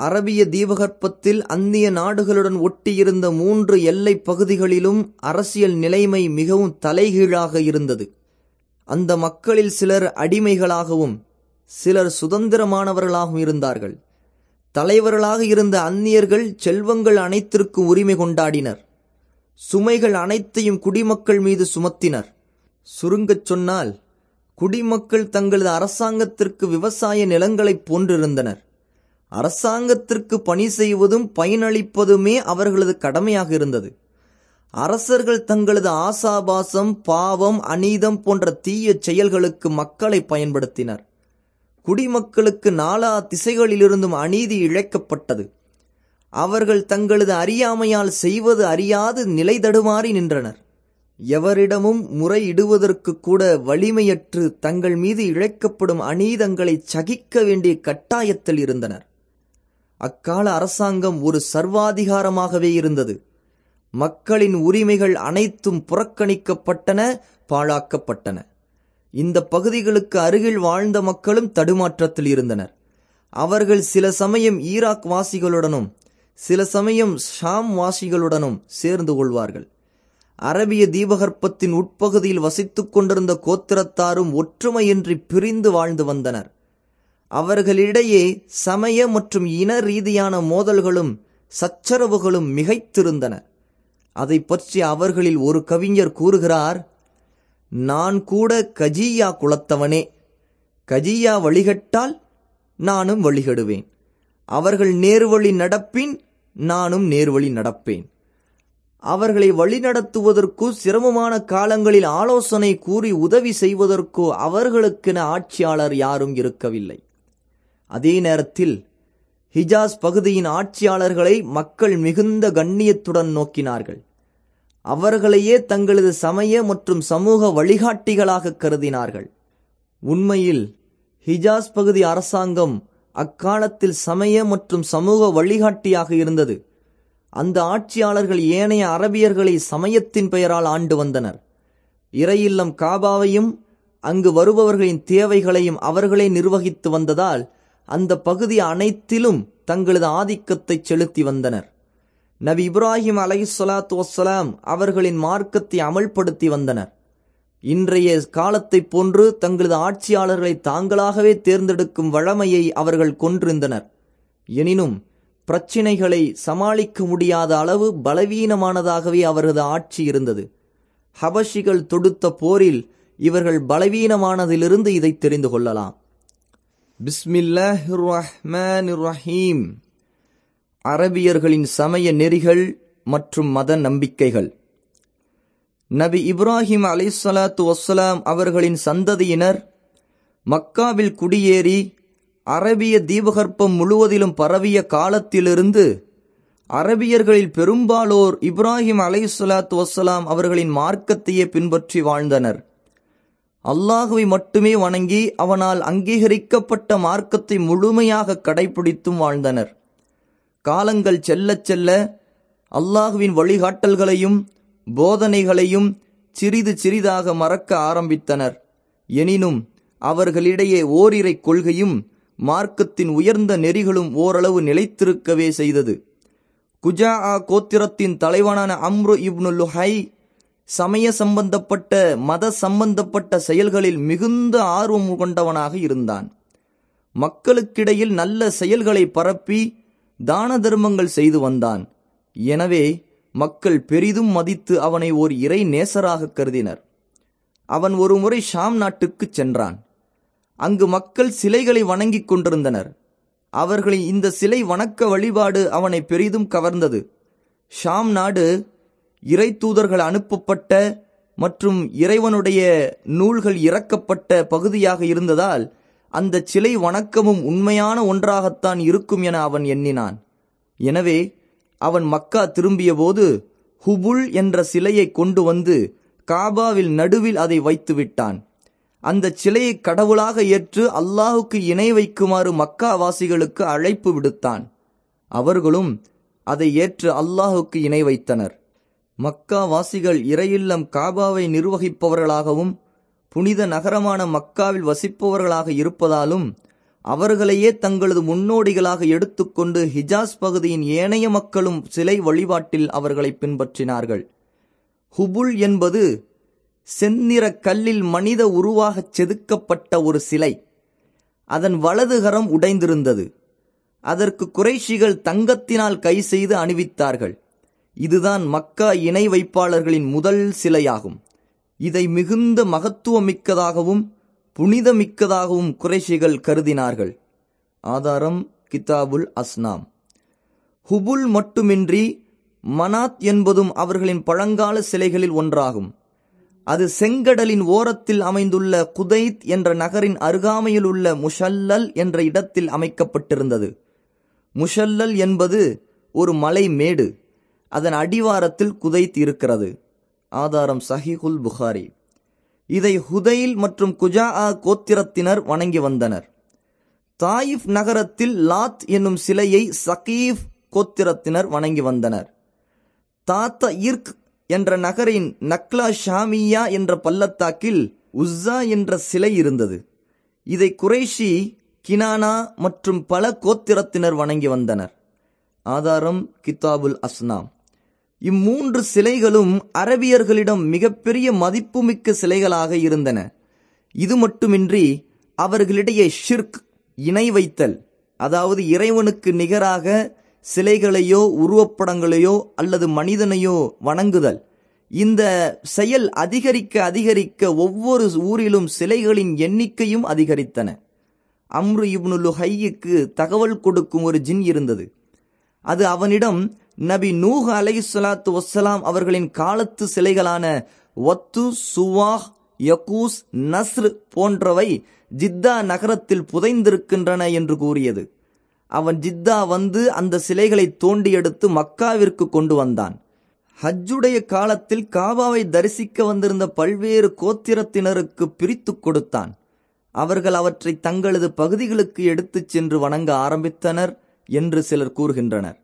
அரபிய தீபகற்பத்தில் அந்நிய நாடுகளுடன் ஒட்டியிருந்த மூன்று எல்லை பகுதிகளிலும் அரசியல் நிலைமை மிகவும் தலைகீழாக இருந்தது. அந்த மக்களில் சிலர் அடிமைகளாகவும் சிலர் சுதந்திரமானவர்களாகவும் இருந்தார்கள். தலைவர்களாக இருந்த அந்நியர்கள் செல்வங்கள் அனைத்திற்கும் உரிமை கொண்டாடினர். சுமைகள் அனைத்தையும் குடிமக்கள் மீது சுமத்தினர். சுருங்கச் சொன்னால் குடிமக்கள் தங்களது அரசாங்கத்திற்கு விவசாய நிலங்களைப் போன்றிருந்தனர். அரசாங்கத்திற்கு பணி செய்வதும் பயனளிப்பதுமே அவர்களது கடமையாக இருந்தது. அரசர்கள் தங்களது ஆசாபாசம் பாவம் அநீதம் போன்ற தீய செயல்களுக்கு மக்களை பயன்படுத்தினர். குடிமக்களுக்கு நாலா திசைகளிலிருந்தும் அநீதி இழைக்கப்பட்டது. அவர்கள் தங்களது அறியாமையால் செய்வது அறியாது நிலை தடுமாறி நின்றனர். எவரிடமும் முறையிடுவதற்கு கூட வலிமையற்று தங்கள் மீது இழைக்கப்படும் அநீதங்களை சகிக்க வேண்டிய கட்டாயத்தில் இருந்தனர். அக்கால அரசாங்கம் ஒரு சர்வாதிகாரமாகவே இருந்தது. மக்களின் உரிமைகள் அனைத்தும் புறக்கணிக்கப்பட்டன பாழாக்கப்பட்டன. இந்த பகுதிகளுக்கு அருகில் வாழ்ந்த மக்களும் தடுமாற்றத்தில் இருந்தனர். அவர்கள் சில சமயம் ஈராக் வாசிகளுடனும் சில சமயம் ஷாம் வாசிகளுடனும் சேர்ந்து கொள்வார்கள். அரபிய தீபகற்பத்தின் உட்பகுதியில் வசித்துக் கொண்டிருந்த கோத்திரத்தாரும் ஒற்றுமையின்றி பிரிந்து வாழ்ந்து வந்தனர். அவர்களிடையே சமய மற்றும் இன ரீதியான மோதல்களும் சச்சரவுகளும் மிகைத்திருந்தன. அதை பற்றி அவர்களில் ஒரு கவிஞர் கூறுகிறார் நான் கூட கஜியா குலத்தவனே. கஜியா வழிகட்டால் நானும் வழிகடுவேன். அவர்கள் நேர்வழி நடப்பின் நானும் நேர்வழி நடப்பேன். அவர்களை வழிநடத்துவதற்கு சிரமமான காலங்களில் ஆலோசனை கூறி உதவி செய்வதற்கோ அவர்களுக்கென ஆட்சியாளர் யாரும் இருக்கவில்லை. அதே நேரத்தில் ஹிஜாஸ் பகுதியின் ஆட்சியாளர்களை மக்கள் மிகுந்த கண்ணியத்துடன் நோக்கினார்கள். அவர்களையே தங்களது சமய மற்றும் சமூக வழிகாட்டிகளாக கருதினார்கள். உண்மையில் ஹிஜாஸ் பகுதி அரசாங்கம் அக்காலத்தில் சமய மற்றும் சமூக வழிகாட்டியாக இருந்தது. அந்த ஆட்சியாளர்கள் ஏனைய அரபியர்களை சமயத்தின் பெயரால் ஆண்டு வந்தனர். இறையில்லம் காபாவையும் அங்கு வருபவர்களின் தேவைகளையும் அவர்களே நிர்வகித்து வந்ததால் அந்த பகுதி அனைத்திலும் தங்களது ஆதிக்கத்தை செலுத்தி வந்தனர். நபி இப்ராஹிம் அலை சொலாத்து வசலாம் அவர்களின் மார்க்கத்தை அமல்படுத்தி வந்தனர். இன்றைய காலத்தைப் போன்று தங்களது ஆட்சியாளர்களை தாங்களாகவே தேர்ந்தெடுக்கும் வழமையை அவர்கள் கொன்றிருந்தனர். எனினும் பிரச்சினைகளை சமாளிக்க முடியாத அளவு பலவீனமானதாகவே அவரது ஆட்சி இருந்தது. ஹபஷிகள் தொடுத்த போரில் இவர்கள் பலவீனமானதிலிருந்து இதை தெரிந்து கொள்ளலாம். பிஸ்மில்லாஹிர் ரஹ்மான் ரஹீம் அரபியர்களின் சமய நெறிகள் மற்றும் மத நம்பிக்கைகள். நபி இப்ராஹிம் அலைசலாத்து வசலாம் அவர்களின் சந்ததியினர் மக்காவில் குடியேறி அரபிய தீபகற்பம் முழுவதிலும் பரவிய காலத்திலிருந்து அரபியர்களில் பெரும்பாலோர் இப்ராஹிம் அலைசலாத்து வசலாம் அவர்களின் மார்க்கத்தையே பின்பற்றி வாழ்ந்தனர். அல்லாஹுவை மட்டுமே வணங்கி அவனால் அங்கீகரிக்கப்பட்ட மார்க்கத்தை முழுமையாக கடைபிடித்தும் வாழ்ந்தனர். காலங்கள் செல்லச் செல்ல அல்லாஹுவின் வழிகாட்டல்களையும் போதனைகளையும் சிறிது சிறிதாக மறக்க ஆரம்பித்தனர். எனினும் அவர்களிடையே ஓரிரை கொள்கையும் மார்க்கத்தின் உயர்ந்த நெறிகளும் ஓரளவு நிலைத்திருக்கவே செய்தது. குஜா ஆ கோத்திரத்தின் தலைவனான அம்ரு இப்னு லுஹை சமய சம்பந்தப்பட்ட மத சம்பந்தப்பட்ட செயல்களில் மிகுந்த ஆர்வம் கொண்டவனாக இருந்தான். மக்களுக்கிடையில் நல்ல செயல்களை பரப்பி தான தர்மங்கள் செய்து வந்தான். எனவே மக்கள் பெரிதும் மதித்து அவனை ஓர் இறை நேசராக கருதினர். அவன் ஒருமுறை ஷாம் நாட்டுக்கு சென்றான். அங்கு மக்கள் சிலைகளை வணங்கிக் கொண்டிருந்தனர். அவர்களின் இந்த சிலை வணக்க வழிபாடு அவனை பெரிதும் கவர்ந்தது. ஷாம் நாடு இறை தூதர்கள் அனுப்பப்பட்ட மற்றும் இறைவனுடைய நூல்கள் இறக்கப்பட்ட பகுதியாக இருந்ததால் அந்த சிலை வணக்கமும் உண்மையான ஒன்றாகத்தான் இருக்கும் என அவன் எண்ணினான். எனவே அவன் மக்கா திரும்பியபோது ஹுபுல் என்ற சிலையை கொண்டு வந்து காபாவில் நடுவில் அதை வைத்து விட்டான் அந்த சிலையை கடவுளாக ஏற்று அல்லாஹுக்கு இணை வைக்குமாறு மக்கா வாசிகளுக்கு அழைப்பு விடுத்தான். அவர்களும் அதை ஏற்று அல்லாஹுக்கு இணை வைத்தனர். மக்கா வாசிகள் இறையில்லம் காபாவை நிர்வகிப்பவர்களாகவும் புனித நகரமான மக்காவில் வசிப்பவர்களாக இருப்பதாலும் அவர்களையே தங்களது முன்னோடிகளாக எடுத்துக்கொண்டு ஹிஜாஸ் பகுதியின் ஏனைய மக்களும் சிலை வழிபாட்டில் அவர்களை பின்பற்றினார்கள். ஹுபுல் என்பது செந்நிற கல்லில் மனித உருவாகச் செதுக்கப்பட்ட ஒரு சிலை. அதன் வலதுகரம் உடைந்திருந்தது. அதற்கு குறைஷிகள் தங்கத்தினால் கை செய்து அணிவித்தார்கள். இதுதான் மக்கா இணை வைப்பாளர்களின் முதல் சிலையாகும். இதை மிகுந்த மகத்துவமிக்கதாகவும் புனிதமிக்கதாகவும் குறைஷிகள் கருதினார்கள். ஆதாரம் கிதாபுல் அஸ்னாம். ஹுபுல் மட்டுமின்றி மனாத் என்பதும் அவர்களின் பழங்கால சிலைகளில் ஒன்றாகும். அது செங்கடலின் ஓரத்தில் அமைந்துள்ள குதைத் என்ற நகரின் அருகாமையில் உள்ள முஷல்லல் என்ற இடத்தில் அமைக்கப்பட்டிருந்தது. முஷல்லல் என்பது ஒரு மலை மேடு அதன் அடிவாரத்தில் குதைத்து இருக்கிறது ஆதாரம் சஹிகுல் புகாரி. இதை ஹுதைல் மற்றும் குஜா கோத்திரத்தினர் வணங்கி வந்தனர். தாயிஃப் நகரத்தில் லாத் என்னும் சிலையை சகீஃப் கோத்திரத்தினர் வணங்கி வந்தனர். தாத்த இர்க் என்ற நகரின் நக்லா ஷாமியா என்ற பள்ளத்தாக்கில் உஸ்ஸா என்ற சிலை இருந்தது. இதை குறைஷி கினானா மற்றும் பல கோத்திரத்தினர் வணங்கி வந்தனர். ஆதாரம் கிதாபுல் அஸ்னாம். இம்மூன்று சிலைகளும் அரபியர்களிடம் மிகப்பெரிய மதிப்புமிக்க சிலைகளாக இருந்தன. இது மட்டுமின்றி அவர்களிடையே ஷிர்க் இணை வைத்தல் அதாவது இறைவனுக்கு நிகராக சிலைகளையோ உருவப்படங்களையோ அல்லது மனிதனையோ வணங்குதல். இந்த செயல் அதிகரிக்க அதிகரிக்க ஒவ்வொரு ஊரிலும் சிலைகளின் எண்ணிக்கையும் அதிகரித்தன. அம்ரு இப்னு லுஹையுக்கு தகவல் கொடுக்கும் ஒரு ஜின் இருந்தது. அது அவனிடம் நபி நூஹ் அலை சலாத்து வசலாம் அவர்களின் காலத்து சிலைகளான ஒத்து சுவாஹ் யகூஸ் நஸ்ர் போன்றவை ஜித்தா நகரத்தில் புதைந்திருக்கின்றன என்று கூறியது. அவன் ஜித்தா வந்து அந்த சிலைகளை தோண்டி எடுத்து மக்காவிற்கு கொண்டு வந்தான். ஹஜ்ஜுடைய காலத்தில் காபாவை தரிசிக்க வந்திருந்த பல்வேறு கோத்திரத்தினருக்கு பிரித்து கொடுத்தான். அவர்கள் அவற்றை தங்களது பகுதிகளுக்கு எடுத்துச் சென்று வணங்க ஆரம்பித்தனர் என்று சிலர் கூறுகின்றனர்.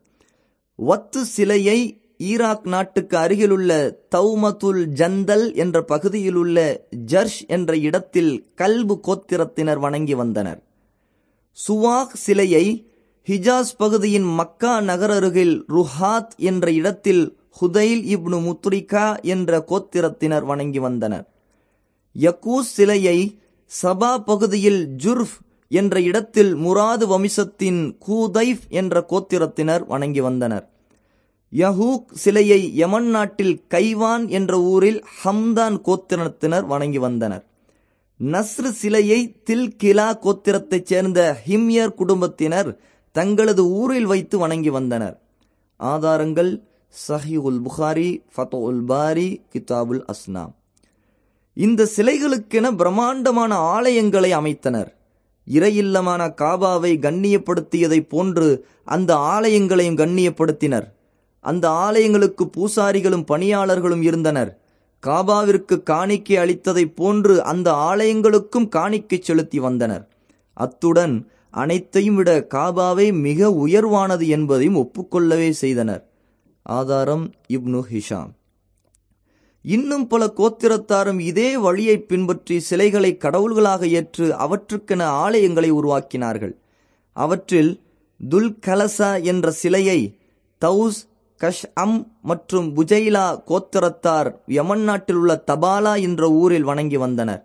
வத்து சிலையை ஈராக் நாட்டுக்கு அருகிலுள்ள தௌமதுல் ஜந்தல் என்ற பகுதியில் உள்ள ஜர்ஷ் என்ற இடத்தில் கல்பு கோத்திரத்தினர் வணங்கி வந்தனர். சுவாக் சிலையை ஹிஜாஸ் பகுதியின் மக்கா நகர் அருகில் ருஹாத் என்ற இடத்தில் ஹுதைல் இப்னு முத்ரிகா என்ற கோத்திரத்தினர் வணங்கி வந்தனர். யக்கூஸ் சிலையை சபா பகுதியில் ஜுர்ஃப் என்ற இடத்தில் முராது வம்சத்தின் கூதைஃப் என்ற கோத்திரத்தினர் வணங்கி வந்தனர். யஹூக் சிலையை யமன் நாட்டில் கைவான் என்ற ஊரில் ஹம்தான் கோத்திரத்தினர் வணங்கி வந்தனர். நஸ்ரு சிலையை தில் கிலா கோத்திரத்தைச் சேர்ந்த ஹிம்யர் குடும்பத்தினர் தங்களது ஊரில் வைத்து வணங்கி வந்தனர். ஆதாரங்கள் சஹி உல் புகாரி ஃபதோ உல் பாரி கிதாபுல் அஸ்னாம் இந்த சிலைகளுக்கென பிரம்மாண்டமான ஆலயங்களை அமைத்தனர். இறையில்லமான காபாவை கண்ணியப்படுத்தியதைப் போன்று அந்த ஆலயங்களையும் கண்ணியப்படுத்தினர். அந்த ஆலயங்களுக்கு பூசாரிகளும் பணியாளர்களும் இருந்தனர். காபாவிற்கு காணிக்கை அளித்ததைப் போன்று அந்த ஆலயங்களுக்கும் காணிக்கை செலுத்தி வந்தனர். அத்துடன் அனைத்தையும் விட காபாவை மிக உயர்வானது என்பதையும் ஒப்புக்கொள்ளவே செய்தனர். ஆதாரம் இப்னு ஹிஷாம். இன்னும் பல கோத்திரத்தாரும் இதே வழியை பின்பற்றி சிலைகளை கடவுள்களாக ஏற்று அவற்றுக்கென ஆலயங்களை உருவாக்கினார்கள். அவற்றில் துல் கலசா என்ற சிலையை தௌஸ் கஷ் அம் மற்றும் புஜைலா கோத்திரத்தார் யமன் நாட்டில் உள்ள தபாலா என்ற ஊரில் வணங்கி வந்தனர்.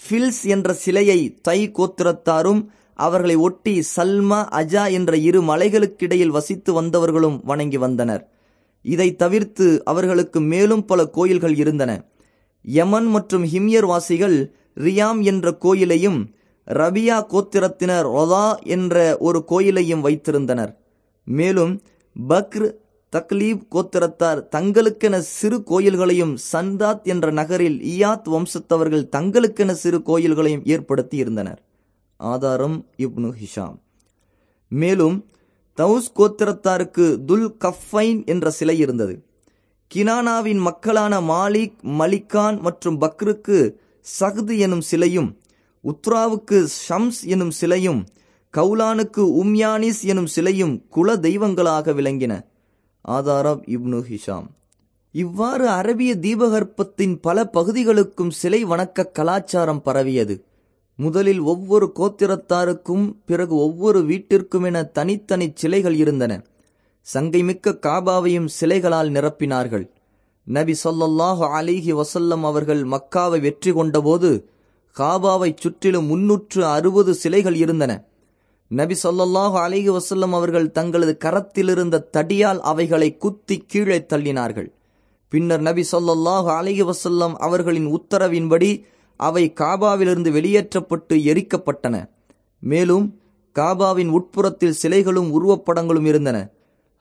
ஃபில்ஸ் என்ற சிலையை தை கோத்திரத்தாரும் அவர்களை ஒட்டி சல்மா அஜா என்ற இரு மலைகளுக்கிடையில் வசித்து வந்தவர்களும் வணங்கி வந்தனர். இதை தவிர்த்து அவர்களுக்கு மேலும் பல கோயில்கள் இருந்தன. யமன் மற்றும் ஹிம்யர் வாசிகள் ரியாம் என்ற கோயிலையும் ரபியா கோத்திரத்தினர் ரொதா என்ற ஒரு கோயிலையும் வைத்திருந்தனர். மேலும் பக்ர் தக்லீப் கோத்திரத்தார் தங்களுக்கென சிறு கோயில்களையும் சந்தாத் என்ற நகரில் இயாத் வம்சத்தவர்கள் தங்களுக்கென சிறு கோயில்களையும் ஏற்படுத்தி இருந்தனர் ஆதாரம் இப்னு ஹிஷாம். மேலும் தவுஸ் கோத்திரத்தாருக்கு துல் கஃபைன் என்ற சிலை இருந்தது. கினானாவின் மக்களான மாலிக் மலிகான் மற்றும் பக்ருக்கு சஹ்து எனும் சிலையும் உத்ராவுக்கு ஷம்ஸ் எனும் சிலையும் கவுலானுக்கு உம்யானிஸ் எனும் சிலையும் குல தெய்வங்களாக விளங்கின. ஆதாரம் இப்னு ஹிஷாம். இவ்வாறு அரபிய தீபகற்பத்தின் பல பகுதிகளுக்கும் சிலை வணக்க கலாச்சாரம் பரவியது. முதலில் ஒவ்வொரு கோத்திரத்தாருக்கும் பிறகு ஒவ்வொரு வீட்டிற்கும் என தனித்தனி சிலைகள் இருந்தன. சங்கைமிக்க காபாவையும் சிலைகளால் நிரப்பினார்கள். நபி சொல்லல்லாஹு அலிஹி வசல்லம் அவர்கள் மக்காவை வெற்றி கொண்டபோது காபாவை சுற்றிலும் முன்னூற்று அறுபது சிலைகள் இருந்தன. நபி சொல்லல்லாஹு அலிஹி வசல்லம் அவர்கள் தங்களது கரத்திலிருந்த தடியால் அவைகளை குத்தி கீழே தள்ளினார்கள். பின்னர் நபி சொல்லல்லாஹு அலிஹி வசல்லம் அவர்களின் உத்தரவின்படி அவை காபாவிலிருந்து வெளியேற்றப்பட்டு எரிக்கப்பட்டன. மேலும் காபாவின் உட்புறத்தில் சிலைகளும் உருவப்படங்களும் இருந்தன.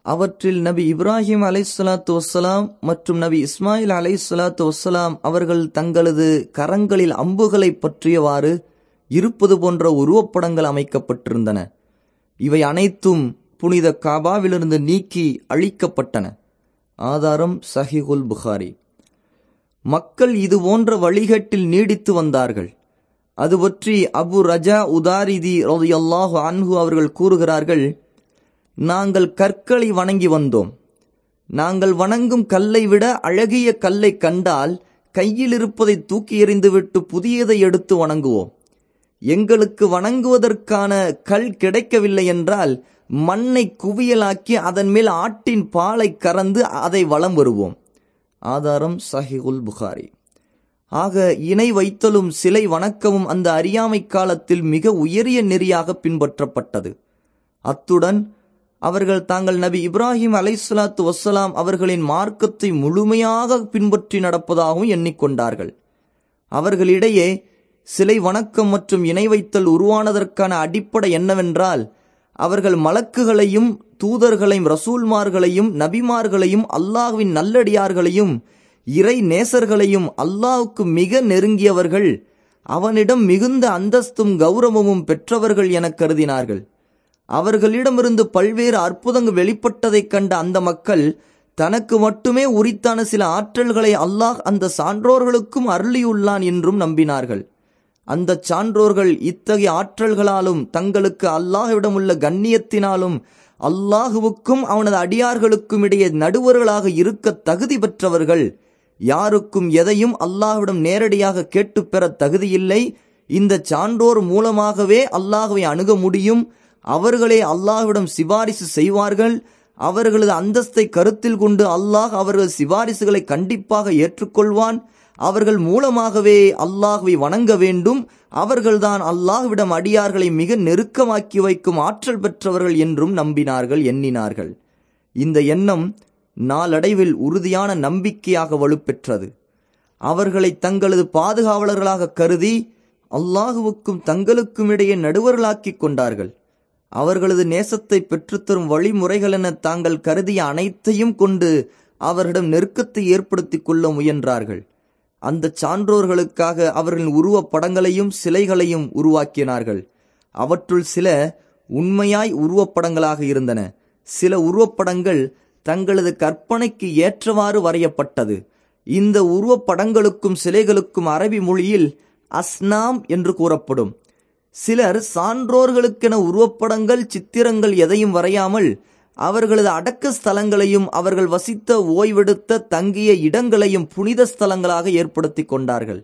அவற்றில் நபி இப்ராஹிம் அலை சலாத்து வசலாம் மற்றும் நபி இஸ்மாயில் அலை சலாத்து வசலாம் அவர்கள் தங்களது கரங்களில் அம்புகளை பற்றியவாறு இருப்பது போன்ற உருவப்படங்கள் அமைக்கப்பட்டிருந்தன. இவை அனைத்தும் புனித காபாவிலிருந்து நீக்கி அழிக்கப்பட்டன. ஆதாரம் சஹிகுல் புகாரி. மக்கள் இது போன்ற வழிகட்டில் நீடித்து வந்தார்கள். அது பற்றி அபு ரஜா உதாரிதி ரலியல்லாஹு அன்ஹு அவர்கள் கூறுகிறார்கள் நாங்கள் கற்களை வணங்கி வந்தோம். நாங்கள் வணங்கும் கல்லை விட அழகிய கல்லை கண்டால் கையில் இருப்பதை தூக்கி எறிந்துவிட்டு புதியதை எடுத்து வணங்குவோம். எங்களுக்கு வணங்குவதற்கான கல் கிடைக்கவில்லை என்றால் மண்ணை குவியலாக்கி அதன் மேல் ஆட்டின் பாலை கறந்து அதை வலம் வருவோம். ஆதாரம் சஹிகுல் புகாரி. ஆக இணை வைத்தலும் சிலை வணக்கமும் அந்த அறியாமை காலத்தில் மிக உயரிய நெறியாக பின்பற்றப்பட்டது. அத்துடன் அவர்கள் தாங்கள் நபி இப்ராஹிம் அலைசலாத்து வசலாம் அவர்களின் மார்க்கத்தை முழுமையாக பின்பற்றி நடப்பதாகவும் எண்ணிக்கொண்டார்கள். அவர்களிடையே சிலை வணக்கம் மற்றும் இணை வைத்தல் உருவானதற்கான அடிப்படை என்னவென்றால் அவர்கள் மலக்குகளையும் தூதர்களையும் ரசூல்மார்களையும் நபிமார்களையும் அல்லாஹ்வின் நல்லடியார்களையும் இறை நேசர்களையும் அல்லாஹுக்கு மிக நெருங்கியவர்கள் அவனிடம் மிகுந்த அந்தஸ்தும் கௌரவமும் பெற்றவர்கள் என கருதினார்கள். அவர்களிடமிருந்து பல்வேறு அற்புதங்கள் வெளிப்பட்டதைக் கண்ட அந்த மக்கள் தனக்கு மட்டுமே உரித்தான சில ஆற்றல்களை அல்லாஹ் அந்த சான்றோர்களுக்கும் அருளியுள்ளான் என்றும் நம்பினார்கள். அந்த சான்றோர்கள் இத்தகைய ஆற்றல்களாலும் தங்களுக்கு அல்லாஹ்விடம் உள்ள கண்ணியத்தினாலும் அல்லாஹுவுக்கும் அவனது அடியார்களுக்கும் இடையே நடுவர்களாக இருக்க தகுதி பெற்றவர்கள் யாருக்கும் எதையும் அல்லாஹ்விடம் நேரடியாக கேட்டுப் பெற தகுதியில்லை. இந்த சான்றோர் மூலமாகவே அல்லாஹுவை அணுக முடியும். அவர்களே அல்லாஹ்விடம் சிபாரிசு செய்வார்கள். அவர்களது அந்தஸ்தை கருத்தில் கொண்டு அல்லாஹ் அவர்கள் சிபாரிசுகளை கண்டிப்பாக ஏற்றுக்கொள்வான். அவர்கள் மூலமாகவே அல்லாஹுவை வணங்க வேண்டும். அவர்கள்தான் அல்லாஹ்விடம் அடியார்களை மிக நெருக்கமாக்கி வைக்கும் ஆற்றல் பெற்றவர்கள் என்றும் நம்பினார்கள் எண்ணினார்கள். இந்த எண்ணம் நாளடைவில் உறுதியான நம்பிக்கையாக வலுப்பெற்றது. அவர்களை தங்களது பாதுகாவலர்களாக கருதி அல்லாஹுவுக்கும் தங்களுக்கும் இடையே நடுவர்களாக்கிக் கொண்டார்கள். அவர்களது நேசத்தை பெற்றுத்தரும் வழிமுறைகள் என தாங்கள் கருதிய அனைத்தையும் கொண்டு அவரிடம் நெருக்கத்தை ஏற்படுத்திக் கொள்ள முயன்றார்கள். அந்த சான்றோர்களுக்காக அவர்களின் உருவப்படங்களையும் சிலைகளையும் உருவாக்கினார்கள். அவற்றுள் சில உண்மையாய் உருவப்படங்களாக இருந்தன. சில உருவப்படங்கள் தங்களது கற்பனைக்கு ஏற்றவாறு வரையப்பட்டது. இந்த உருவப்படங்களுக்கும் சிலைகளுக்கும் அரபி மொழியில் அஸ்னாம் என்று கூறப்படும். சிலர் சான்றோர்களுக்கென உருவப்படங்கள் சித்திரங்கள் எதையும் வரையாமல் அவர்களது அடக்க ஸ்தலங்களையும் அவர்கள் வசித்த ஓய்வெடுத்த தங்கிய இடங்களையும் புனித ஸ்தலங்களாக ஏற்படுத்தி கொண்டார்கள்.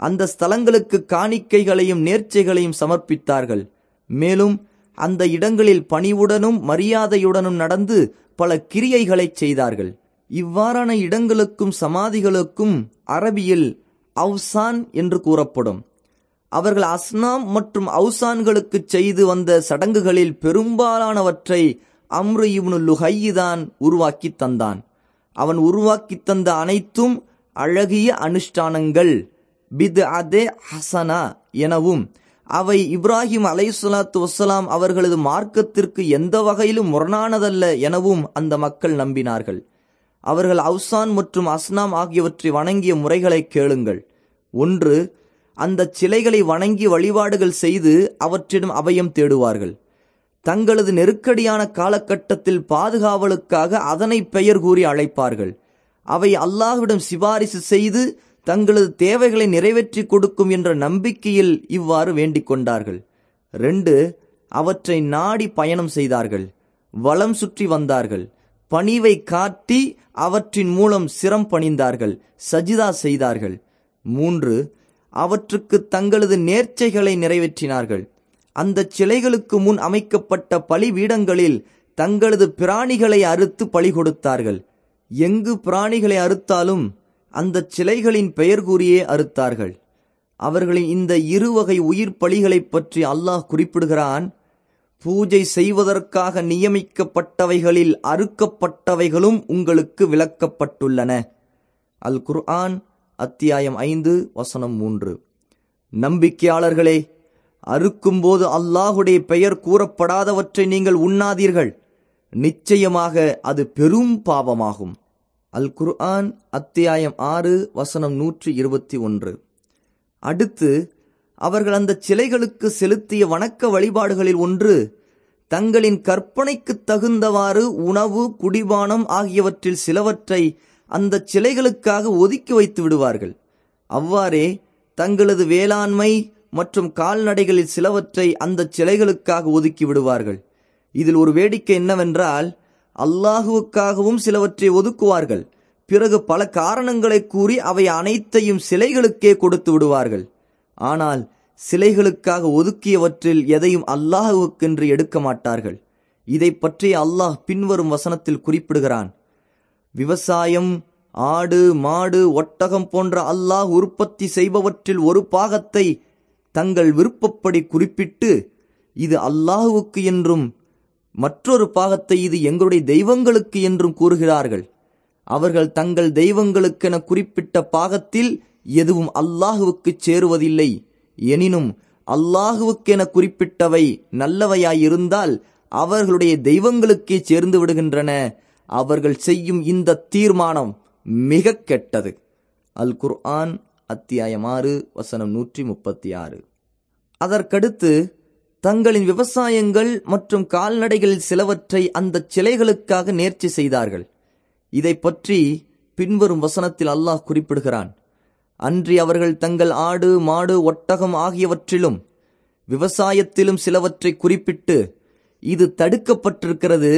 அந்த ஸ்தலங்களுக்கு காணிக்கைகளையும் நேர்ச்சைகளையும் சமர்ப்பித்தார்கள். மேலும் அந்த இடங்களில் பணிவுடனும் மரியாதையுடனும் நடந்து பல கிரியைகளை செய்தார்கள். இவ்வாறான இடங்களுக்கும் சமாதிகளுக்கும் அரபியில் அவுசான் என்று கூறப்படும். அவர்கள் அஸ்னாம் மற்றும் அவுசான்களுக்கு செய்து வந்த சடங்குகளில் பெரும்பாலானவற்றை அம்ரு இப்னு லுஹையிதான் உருவாக்கி தந்தான். அவன் உருவாக்கி தந்த அனைத்தும் அழகிய அனுஷ்டானங்கள் பித் அதே ஹசனா எனவும் அவை இப்ராஹிம் அலைசுலாத்து வசலாம் அவர்களது மார்க்கத்திற்கு எந்த வகையிலும் முரணானதல்ல எனவும் அந்த மக்கள் நம்பினார்கள். அவர்கள் அவுசான் மற்றும் அஸ்னாம் ஆகியவற்றை வணங்கிய முறைகளை கேளுங்கள். ஒன்று அந்த சிலைகளை வணங்கி வழிபாடுகள் செய்து அவற்றிடம் அபயம் தேடுவார்கள். தங்களது நெருக்கடியான காலகட்டத்தில் பாதுகாவலுக்காக அதனை பெயர் கூறி அழைப்பார்கள். அவை அல்லாஹ்விடம் சிபாரிசு செய்து தங்களது தேவைகளை நிறைவேற்றி கொடுக்கும் என்ற நம்பிக்கையில் இவ்வாறு வேண்டிக் கொண்டார்கள். ரெண்டு அவற்றை நாடி பயணம் செய்தார்கள். வளம் சுற்றி வந்தார்கள். பணிவை காட்டி அவற்றின் மூலம் சிரம் பணிந்தார்கள். சஜிதா செய்தார்கள். மூன்று அவற்றுக்கு தங்களது நேர்ச்சைகளை நிறைவேற்றினார்கள். அந்த சிலைகளுக்கு முன் அமைக்கப்பட்ட பலிபீடங்களில் தங்களது பிராணிகளை அறுத்து பலி கொடுத்தார்கள். எங்கு பிராணிகளை அறுத்தாலும் அந்த சிலைகளின் பெயர் கூறியே அறுத்தார்கள். அவர்களின் இந்த இருவகை உயிர் பலிகளைப் பற்றி அல்லாஹ் குறிப்பிடுகிறான். பூஜை செய்வதற்காக நியமிக்கப்பட்டவைகளில் அறுக்கப்பட்டவைகளும் உங்களுக்கு விளக்கப்பட்டுள்ளன. அல் குர்ஆன் அத்தியாயம் ஐந்து வசனம் மூன்று. நம்பிக்கையாளர்களே அறுக்கும்போது அல்லாஹுடைய பெயர் கூறப்படாதவற்றை நீங்கள் உண்ணாதீர்கள். நிச்சயமாக அது பெரும் பாவமாகும். அல் குர்ஆன் அத்தியாயம் ஆறு வசனம் நூற்றி இருபத்தி ஒன்று. அடுத்து அவர்கள் அந்த சிலைகளுக்கு செலுத்திய வணக்க வழிபாடுகளில் ஒன்று தங்களின் கற்பனைக்கு தகுந்தவாறு உணவு குடிபானம் ஆகியவற்றில் சிலவற்றை அந்த சிலைகளுக்காக ஒதுக்கி வைத்து விடுவார்கள். அவ்வாறே தங்களது வேளாண்மை மற்றும் கால்நடைகளில் சிலவற்றை அந்த சிலைகளுக்காக ஒதுக்கி விடுவார்கள் இதில் ஒரு வேடிக்கை என்னவென்றால் அல்லாஹுவுக்காகவும் சிலவற்றை ஒதுக்குவார்கள். பிறகு பல காரணங்களை கூறி அவை அனைத்தையும் சிலைகளுக்கே கொடுத்து விடுவார்கள். ஆனால் சிலைகளுக்காக ஒதுக்கியவற்றில் எதையும் அல்லாஹுவுக்கென்று எடுக்க மாட்டார்கள். இதை பற்றி அல்லாஹ் பின்வரும் வசனத்தில் குறிப்பிடுகிறான். விவசாயம் ஆடு மாடு ஒட்டகம் போன்ற அல்லாஹ் உற்பத்தி செய்பவற்றில் ஒரு பாகத்தை தங்கள் விருப்பப்படி குறிப்பிட்டு இது அல்லாஹுவுக்கு என்றும் மற்றொரு பாகத்தை இது எங்களுடைய தெய்வங்களுக்கு என்றும் கூறுகிறார்கள். அவர்கள் தங்கள் தெய்வங்களுக்கென குறிப்பிட்ட பாகத்தில் எதுவும் அல்லாஹுவுக்கு சேருவதில்லை. எனினும் அல்லாஹுவுக்கென குறிப்பிட்டவை நல்லவையாயிருந்தால் அவர்களுடைய தெய்வங்களுக்கே சேர்ந்து விடுகின்றன. அவர்கள் செய்யும் இந்த தீர்மானம் மிக கெட்டது. அல் குர்ஆன் அத்தியாயம் ஆறு வசனம் நூற்றி முப்பத்தி ஆறு அதற்கடுத்து தங்களின் விவசாயங்கள் மற்றும் கால்நடைகளில் சிலவற்றை அந்த சிலைகளுக்காக நேர்ச்சி செய்தார்கள். இதை பற்றி பின்வரும் வசனத்தில் அல்லாஹ் குறிப்பிடுகிறான். அன்றி அவர்கள் தங்கள் ஆடு மாடு ஒட்டகம் ஆகியவற்றிலும் விவசாயத்திலும் சிலவற்றை குறிப்பிட்டு இது தடுக்கப்பட்டிருக்கிறது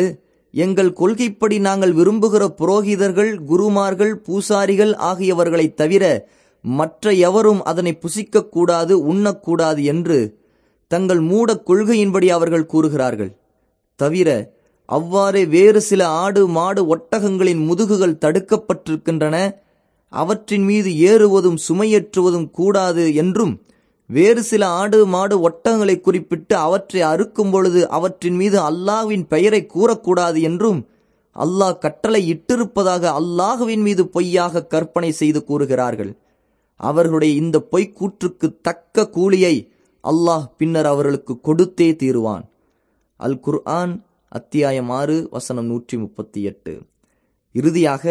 எங்கள் கொள்கைப்படி நாங்கள் விரும்புகிற புரோகிதர்கள் குருமார்கள் பூசாரிகள் ஆகியவர்களை தவிர மற்ற எவரும் அதனை புசிக்கக்கூடாது உண்ணக்கூடாது என்று தங்கள் மூட கொள்கையின்படி அவர்கள் கூறுகிறார்கள். தவிர அவ்வாறே வேறு சில ஆடு மாடு ஒட்டகங்களின் முதுகுகள் தடுக்கப்பட்டிருக்கின்றன. அவற்றின் மீது ஏறுவதும் சுமையேற்றுவதும் கூடாது என்றும் வேறு சில ஆடு மாடு ஒட்டகங்களை குறிப்பிட்டு அவற்றை அறுக்கும் பொழுது அவற்றின் மீது அல்லாஹ்வின் பெயரை கூறக்கூடாது என்றும் அல்லாஹ் கட்டளை இட்டிருப்பதாக அல்லாஹுவின் மீது பொய்யாக கற்பனை செய்து கூறுகிறார்கள். அவர்களுடைய இந்த பொய்க்கூற்றுக்கு தக்க கூலியை அல்லாஹ் பின்னர் அவர்களுக்கு கொடுத்தே தீருவான். அல் குர்ஆன் அத்தியாயம் ஆறு வசனம் நூற்றி முப்பத்தி எட்டு இறுதியாக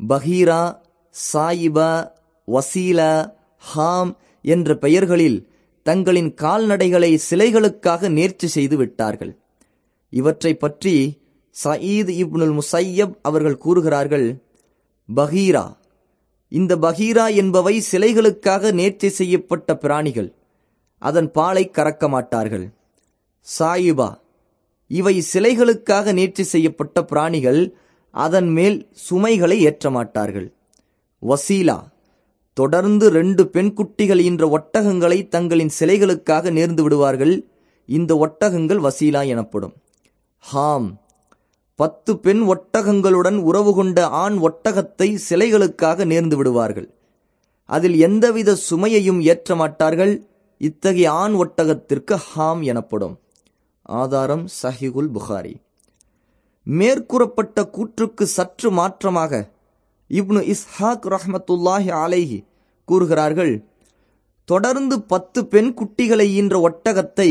பஹீரா சாயிபா வசீலா ஹாம் என்ற பெயர்களில் தங்களின் கால்நடைகளை சிலைகளுக்காக நேர்ச்சி செய்து விட்டார்கள். இவற்றை பற்றி சயீத் இப்னுல் முசையப் அவர்கள் கூறுகிறார்கள் பஹீரா இந்த பகீரா என்பவை சிலைகளுக்காக நேர்ச்சி செய்யப்பட்ட பிராணிகள். அதன் பாலை கறக்க மாட்டார்கள். சாயிபா இவை சிலைகளுக்காக நேர்ச்சி செய்யப்பட்ட பிராணிகள் அதன் மேல் சுமைகளை ஏற்ற மாட்டார்கள். வசீலா தொடர்ந்து ரெண்டு பெண் குட்டிகள் என்ற ஒட்டகங்களை தங்களின் சிலைகளுக்காக நேர்ந்து விடுவார்கள். இந்த ஒட்டகங்கள் வசீலா எனப்படும். ஹாம் பத்து பெண் ஒட்டகங்களுடன் உறவு கொண்ட ஆண் ஒட்டகத்தை சிலைகளுக்காக நேர்ந்து விடுவார்கள். அதில் எந்தவித சுமையையும் ஏற்ற மாட்டார்கள். இத்தகைய ஆண் ஒட்டகத்திற்கு ஹாம் எனப்படும். ஆதாரம் சஹிகுல் புகாரி. மேற்கூறப்பட்ட கூற்றுக்கு சற்று மாற்றமாக இப்னு இஸ்ஹாக் ரஹமத்துல்லாஹி அலைஹி கூறுகிறார்கள் தொடர்ந்து பத்து பெண் குட்டிகளை ஈன்ற ஒட்டகத்தை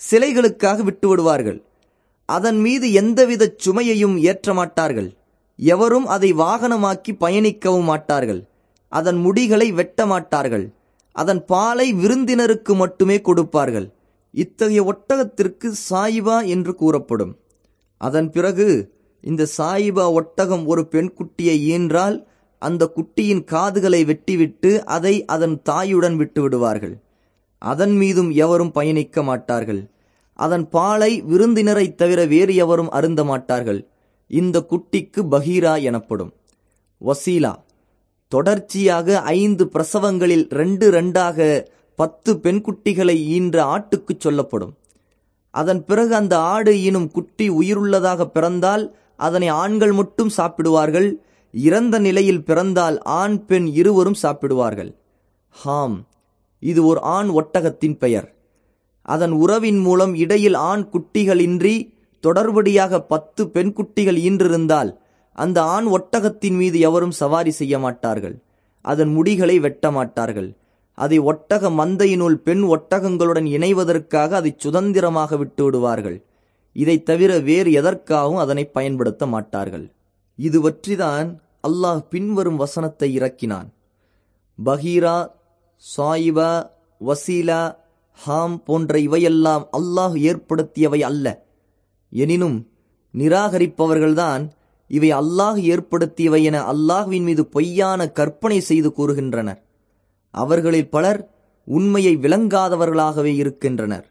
சிலைகளுக்காக விட்டு விடுவார்கள் அதன் மீது எந்தவித சுமையையும் ஏற்ற மாட்டார்கள். எவரும் அதை வாகனமாக்கி பயணிக்கவும் மாட்டார்கள். அதன் முடிகளை வெட்ட மாட்டார்கள். அதன் பாலை விருந்தினருக்கு மட்டுமே கொடுப்பார்கள். இத்தகைய ஒட்டகத்திற்கு சாயிபா என்று கூறப்படும். அதன் பிறகு இந்த சாயிபா ஒட்டகம் ஒரு பெண் குட்டியை ஈன்றால் அந்த குட்டியின் காதுகளை வெட்டிவிட்டு அதை அதன் தாயுடன் விட்டு விடுவார்கள் அதன் மீதும் எவரும் பயணிக்க மாட்டார்கள். அதன் பாலை விருந்தினரைத் தவிர வேறு எவரும் அருந்த மாட்டார்கள். இந்த குட்டிக்கு பகீரா எனப்படும். வசீலா தொடர்ச்சியாக ஐந்து பிரசவங்களில் ரெண்டு ரெண்டாக பத்து பெண் குட்டிகளை ஈன்ற ஆட்டுக்கு சொல்லப்படும். அதன் பிறகு அந்த ஆடு ஈனும் குட்டி உயிருள்ளதாக பிறந்தால் அதனை ஆண்கள் மட்டும் சாப்பிடுவார்கள். இறந்த நிலையில் பிறந்தால் ஆண் பெண் இருவரும் சாப்பிடுவார்கள். ஹாம் இது ஒரு ஆண் ஒட்டகத்தின் பெயர். அதன் உறவின் மூலம் இடையில் ஆண் குட்டிகளின்றி தொடர்படியாக பத்து பெண் குட்டிகள் ஈன்றிருந்தால் அந்த ஆண் ஒட்டகத்தின் மீது எவரும் சவாரி செய்ய மாட்டார்கள் அதன் முடிகளை வெட்ட மாட்டார்கள் அதை ஒட்டக மந்தையினுள் பெண் ஒட்டகங்களுடன் இணைவதற்காக அதை சுதந்திரமாக விட்டு விடுவார்கள் இதைத் தவிர வேறு எதற்காகவும் அதனை பயன்படுத்த மாட்டார்கள். இது பற்றிதான் அல்லாஹ் பின்வரும் வசனத்தை இறக்கினான். பஹீரா சாயிபா வசீலா ஹாம் போன்ற இவையெல்லாம் அல்லாஹ் ஏற்படுத்தியவை அல்ல. எனினும் நிராகரிப்பவர்கள்தான் இவை அல்லாஹ் ஏற்படுத்தியவை என அல்லாஹ்வின் மீது பொய்யான கற்பனை செய்து கூறுகின்றனர். அவர்களில் பலர் உண்மையை விளங்காதவர்களாகவே இருக்கின்றனர்.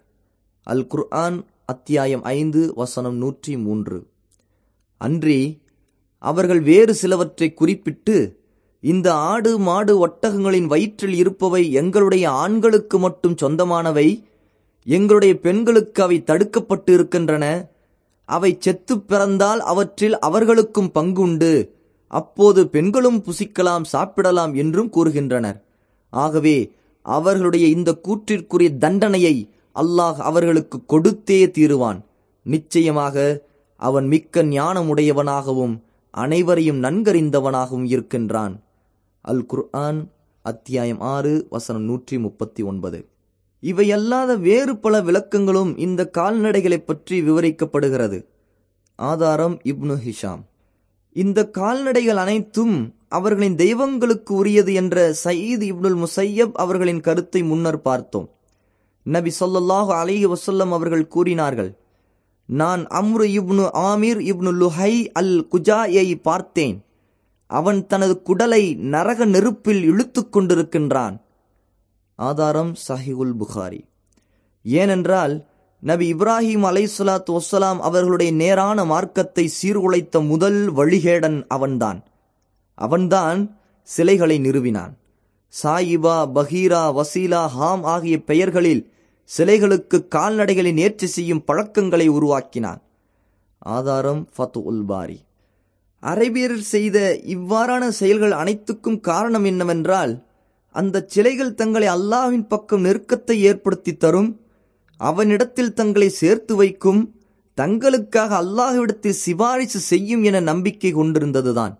அல் குர்ஆன் அத்தியாயம் ஐந்து வசனம் நூற்றி மூன்று. அன்றி அவர்கள் வேறு சிலவற்றை குறிப்பிட்டு இந்த ஆடு மாடு ஒட்டகங்களின் வயிற்றில் இருப்பவை எங்களுடைய ஆண்களுக்கு மட்டும் சொந்தமானவை. எங்களுடைய பெண்களுக்கு அவை தடுக்கப்பட்டு இருக்கின்றன அவை செத்து பிறந்தால் அவற்றில் அவர்களுக்கும் பங்குண்டு. அப்போது பெண்களும் புசிக்கலாம் சாப்பிடலாம் என்றும் கூறுகின்றனர். ஆகவே அவர்களுடைய இந்த கூற்றிற்குரிய தண்டனையை அல்லாஹ் அவர்களுக்கு கொடுத்தே தீருவான். நிச்சயமாக அவன் மிக்க ஞானமுடையவனாகவும் அனைவரையும் நன்கறிந்தவனாகவும் இருக்கின்றான். அல் குர்ஆன் அத்தியாயம் ஆறு வசனம் நூற்றி முப்பத்தி ஒன்பது. இவையல்லாத வேறு பல விளக்கங்களும் இந்த கால்நடைகளைப் பற்றி விவரிக்கப்படுகிறது. ஆதாரம் இப்னு ஹிஷாம். இந்த கால்நடைகள் அனைத்தும் அவர்களின் தெய்வங்களுக்கு உரியது என்ற சயீத் இப்னுல் முசையப் அவர்களின் கருத்தை முன்னர் பார்த்தோம். நபி சொல்லாஹு அலி வசல்லம் அவர்கள் கூறினார்கள் நான் அம்ரு இப்னு ஆமீர் இப்னு லுஹை அல் குஜாயை பார்த்தேன். அவன் தனது குடலை நரக நெருப்பில் இழுத்து கொண்டிருக்கின்றான். ஆதாரம் சஹிகுல் புகாரி. ஏனென்றால் நபி இப்ராஹிம் அலைசலாத் வசலாம் அவர்களுடைய நேரான மார்க்கத்தை சீர்குலைத்த முதல் வழிகேடன் அவன்தான். அவன்தான் சிலைகளை நிறுவினான். சாயிபா பஹீரா வசீலா ஹாம் ஆகிய பெயர்களில் சிலைகளுக்கு கால்நடைகளை நேர்ச்சி செய்யும் பழக்கங்களை உருவாக்கினான். ஆதாரம் ஃபத்து உல்பாரி பாரி செய்த இவ்வாறான செயல்கள் அனைத்துக்கும் காரணம் என்னவென்றால் அந்த சிலைகள் தங்களை அல்லாவின் பக்கம் நெருக்கத்தை ஏற்படுத்தி தரும் அவனிடத்தில் தங்களை சேர்த்து வைக்கும் தங்களுக்காக அல்லாஹ்விடத்தில் சிபாரிசு செய்யும் என நம்பிக்கை கொண்டிருந்ததுதான்.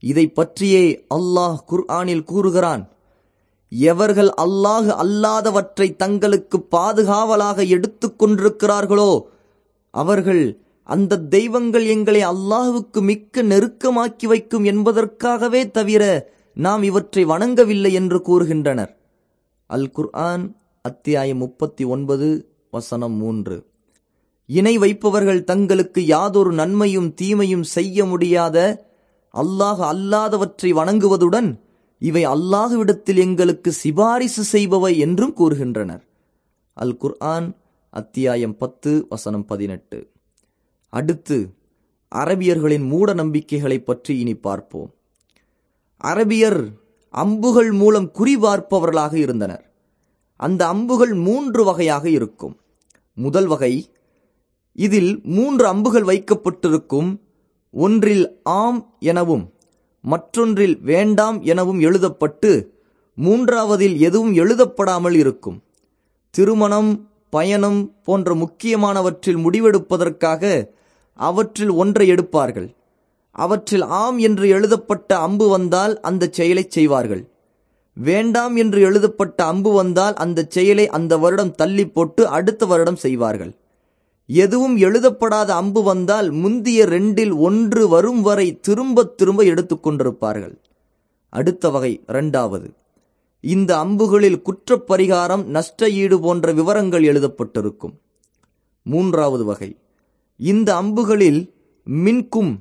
இதை பற்றியே அல்லாஹ் குர்ஆனில் கூறுகிறான் எவர்கள் அல்லாஹ் அல்லாதவற்றை தங்களுக்கு பாதுகாவலாக எடுத்துக்கொண்டிருக்கிறார்களோ அவர்கள் அந்த தெய்வங்கள் எங்களை அல்லாஹுக்கு மிக்க நெருக்கமாக்கி வைக்கும் என்பதற்காகவே தவிர நாம் இவற்றை வணங்கவில்லை என்று கூறுகின்றனர். அல் குர்ஆன் அத்தியாயம் முப்பத்தி ஒன்பது வசனம் மூன்று. இணை வைப்பவர்கள் தங்களுக்கு யாதொரு நன்மையும் தீமையும் செய்ய முடியாத அல்லாஹ் அல்லாதவற்றை வணங்குவதுடன் இவை அல்லாஹுவிடத்தில் எங்களுக்கு சிபாரிசு செய்பவை என்றும் கூறுகின்றனர். அல் குர்ஆன் அத்தியாயம் பத்து வசனம் பதினெட்டு. அடுத்து அரபியர்களின் மூட நம்பிக்கைகளை பற்றி இனி பார்ப்போம். அரபியர் அம்புகள் மூலம் குறிபார்ப்பவர்களாக இருந்தனர். அந்த அம்புகள் மூன்று வகையாக இருக்கும். முதல் வகை இதில் மூன்று அம்புகள் வைக்கப்பட்டிருக்கும். ஒன்றில் ஆம் எனவும் மற்றொன்றில் வேண்டாம் எனவும் எழுதப்பட்டு மூன்றாவதில் எதுவும் எழுதப்படாமல் இருக்கும். திருமணம் பயணம் போன்ற முக்கியமானவற்றில் முடிவெடுப்பதற்காக அவற்றில் ஒன்றை எடுப்பார்கள். அவற்றில் ஆம் என்று எழுதப்பட்ட அம்பு வந்தால் அந்த செயலை செய்வார்கள். வேண்டாம் என்று எழுதப்பட்ட அம்பு வந்தால் அந்த செயலை அந்த வருடம் தள்ளி போட்டு அடுத்த வருடம் செய்வார்கள். எதுவும் எழுதப்படாத அம்பு வந்தால் முந்திய ரெண்டில் ஒன்று வரும் வரை திரும்ப திரும்ப எடுத்துக்கொண்டிருப்பார்கள் அடுத்த வகை இரண்டாவது. இந்த அம்புகளில் குற்றப்பரிகாரம் நஷ்ட ஈடு போன்ற விவரங்கள் எழுதப்பட்டிருக்கும். மூன்றாவது வகை. இந்த அம்புகளில் மின்கும்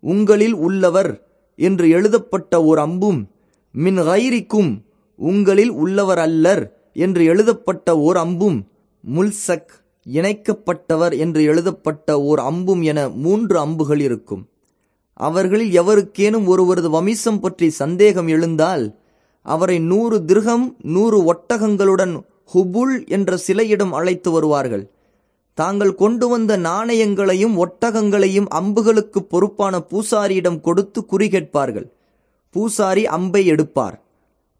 உங்களில் உள்ளவர் என்று எழுதப்பட்ட ஓர் அம்பும் மின் கைரிக்கும் உங்களில் உள்ளவர் அல்லர் என்று எழுதப்பட்ட ஓர் அம்பும் முல்சக் இணைக்கப்பட்டவர் என்று எழுதப்பட்ட ஓர் அம்பும் என மூன்று அம்புகள் இருக்கும். அவர்களில் எவருக்கேனும் ஒருவரது வமிசம் பற்றி சந்தேகம் எழுந்தால் அவரை நூறு திருகம் நூறு ஒட்டகங்களுடன் ஹுபுல் என்ற சிலையிடம் அழைத்து வருவார்கள். தாங்கள் கொண்டு வந்த நாணயங்களையும் ஒட்டகங்களையும் அம்புகளுக்கு பொறுப்பான பூசாரியிடம் கொடுத்து குறி கேட்பார்கள். பூசாரி அம்பை எடுப்பார்.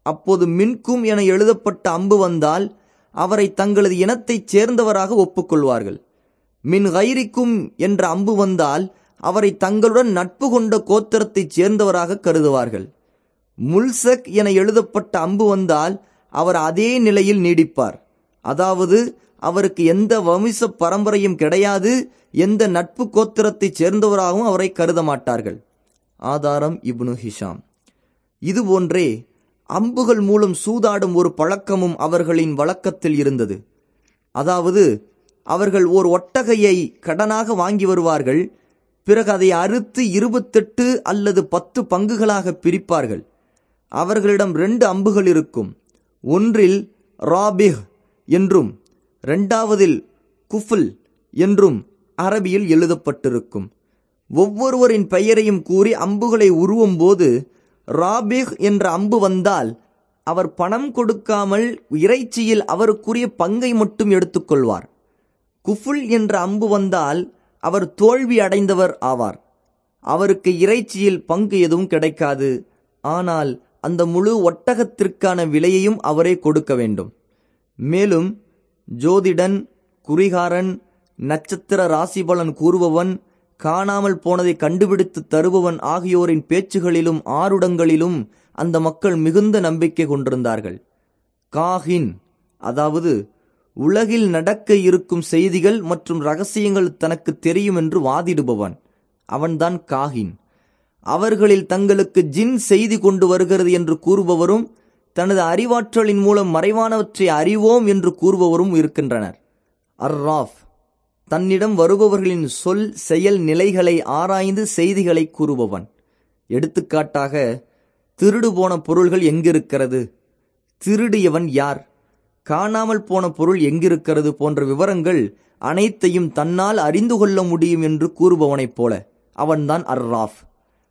அப்போது மின்கும் என எழுதப்பட்ட அம்பு வந்தால் அவரை தங்களது இனத்தைச் சேர்ந்தவராக ஒப்புக்கொள்வார்கள். மின் கைரிக்கும் என்ற அம்பு வந்தால் அவரை தங்களுடன் நட்பு கொண்ட கோத்திரத்தைச் சேர்ந்தவராக கருதுவார்கள். முல்சக் என எழுதப்பட்ட அம்பு வந்தால் அவர் அதே நிலையில் நீடிப்பார். அதாவது அவருக்கு எந்த வம்ச பரம்பரையும் கிடையாது எந்த நட்பு கோத்திரத்தைச் சேர்ந்தவராகவும் அவரை கருத மாட்டார்கள். ஆதாரம் இப்னு ஹிஷாம். இதுபோன்றே அம்புகள் மூலம் சூதாடும் ஒரு பழக்கமும் அவர்களின் வழக்கத்தில் இருந்தது. அதாவது அவர்கள் ஓர் ஒட்டகையை கடனாக வாங்கி வருவார்கள் பிறகு அதை அறுத்து இருபத்தெட்டு அல்லது பத்து பங்குகளாக பிரிப்பார்கள். அவர்களிடம் ரெண்டு அம்புகள் இருக்கும். ஒன்றில் ராபிஹ் என்றும் இரண்டாவதில் குஃபுல் என்றும் அரபியில் எழுதப்பட்டிருக்கும். ஒவ்வொருவரின் பெயரையும் கூறி அம்புகளை உருவும் போது ராபிஹ் என்ற அம்பு வந்தால் அவர் பணம் கொடுக்காமல் இறைச்சியில் அவருக்குரிய பங்கை மட்டும் எடுத்துக்கொள்வார் குஃபுல் என்ற அம்பு வந்தால் அவர் தோல்வி அடைந்தவர் ஆவார். அவருக்கு இறைச்சியில் பங்கு எதுவும் கிடைக்காது. ஆனால் அந்த முழு ஒட்டகத்திற்கான விலையையும் அவரே கொடுக்க வேண்டும். மேலும் ஜோதிடன் குறிகாரன் நட்சத்திர ராசிபலன் கூறுபவன் காணாமல் போனதை கண்டுபிடித்து தருபவன் ஆகியோரின் பேச்சுகளிலும் ஆருடங்களிலும் அந்த மக்கள் மிகுந்த நம்பிக்கை கொண்டிருந்தார்கள். காஹின் அதாவது உலகில் நடக்க இருக்கும் செய்திகள் மற்றும் ரகசியங்கள் தனக்கு தெரியும் என்று வாதிடுபவன். அவன்தான் காஹின் அவர்களில் தங்களுக்கு ஜின் செய்தி கொண்டு வருகிறது என்று கூறுபவரும் தனது அறிவாற்றலின் மூலம் மறைவானவற்றை அறிவோம் என்று கூறுபவரும் இருக்கின்றனர். அர்ராஃப். தன்னிடம் வருபவர்களின் சொல் செயல் நிலைகளை ஆராய்ந்து செய்திகளை கூறுபவன். எடுத்துக்காட்டாக திருடு போன பொருள்கள் எங்கிருக்கிறது? திருடியவன் யார்? காணாமல் போன பொருள் எங்கிருக்கிறது போன்ற விவரங்கள் அனைத்தையும் தன்னால் அறிந்து கொள்ள முடியும் என்று கூறுபவனைப் போல. அவன்தான் அர்ராஃப்.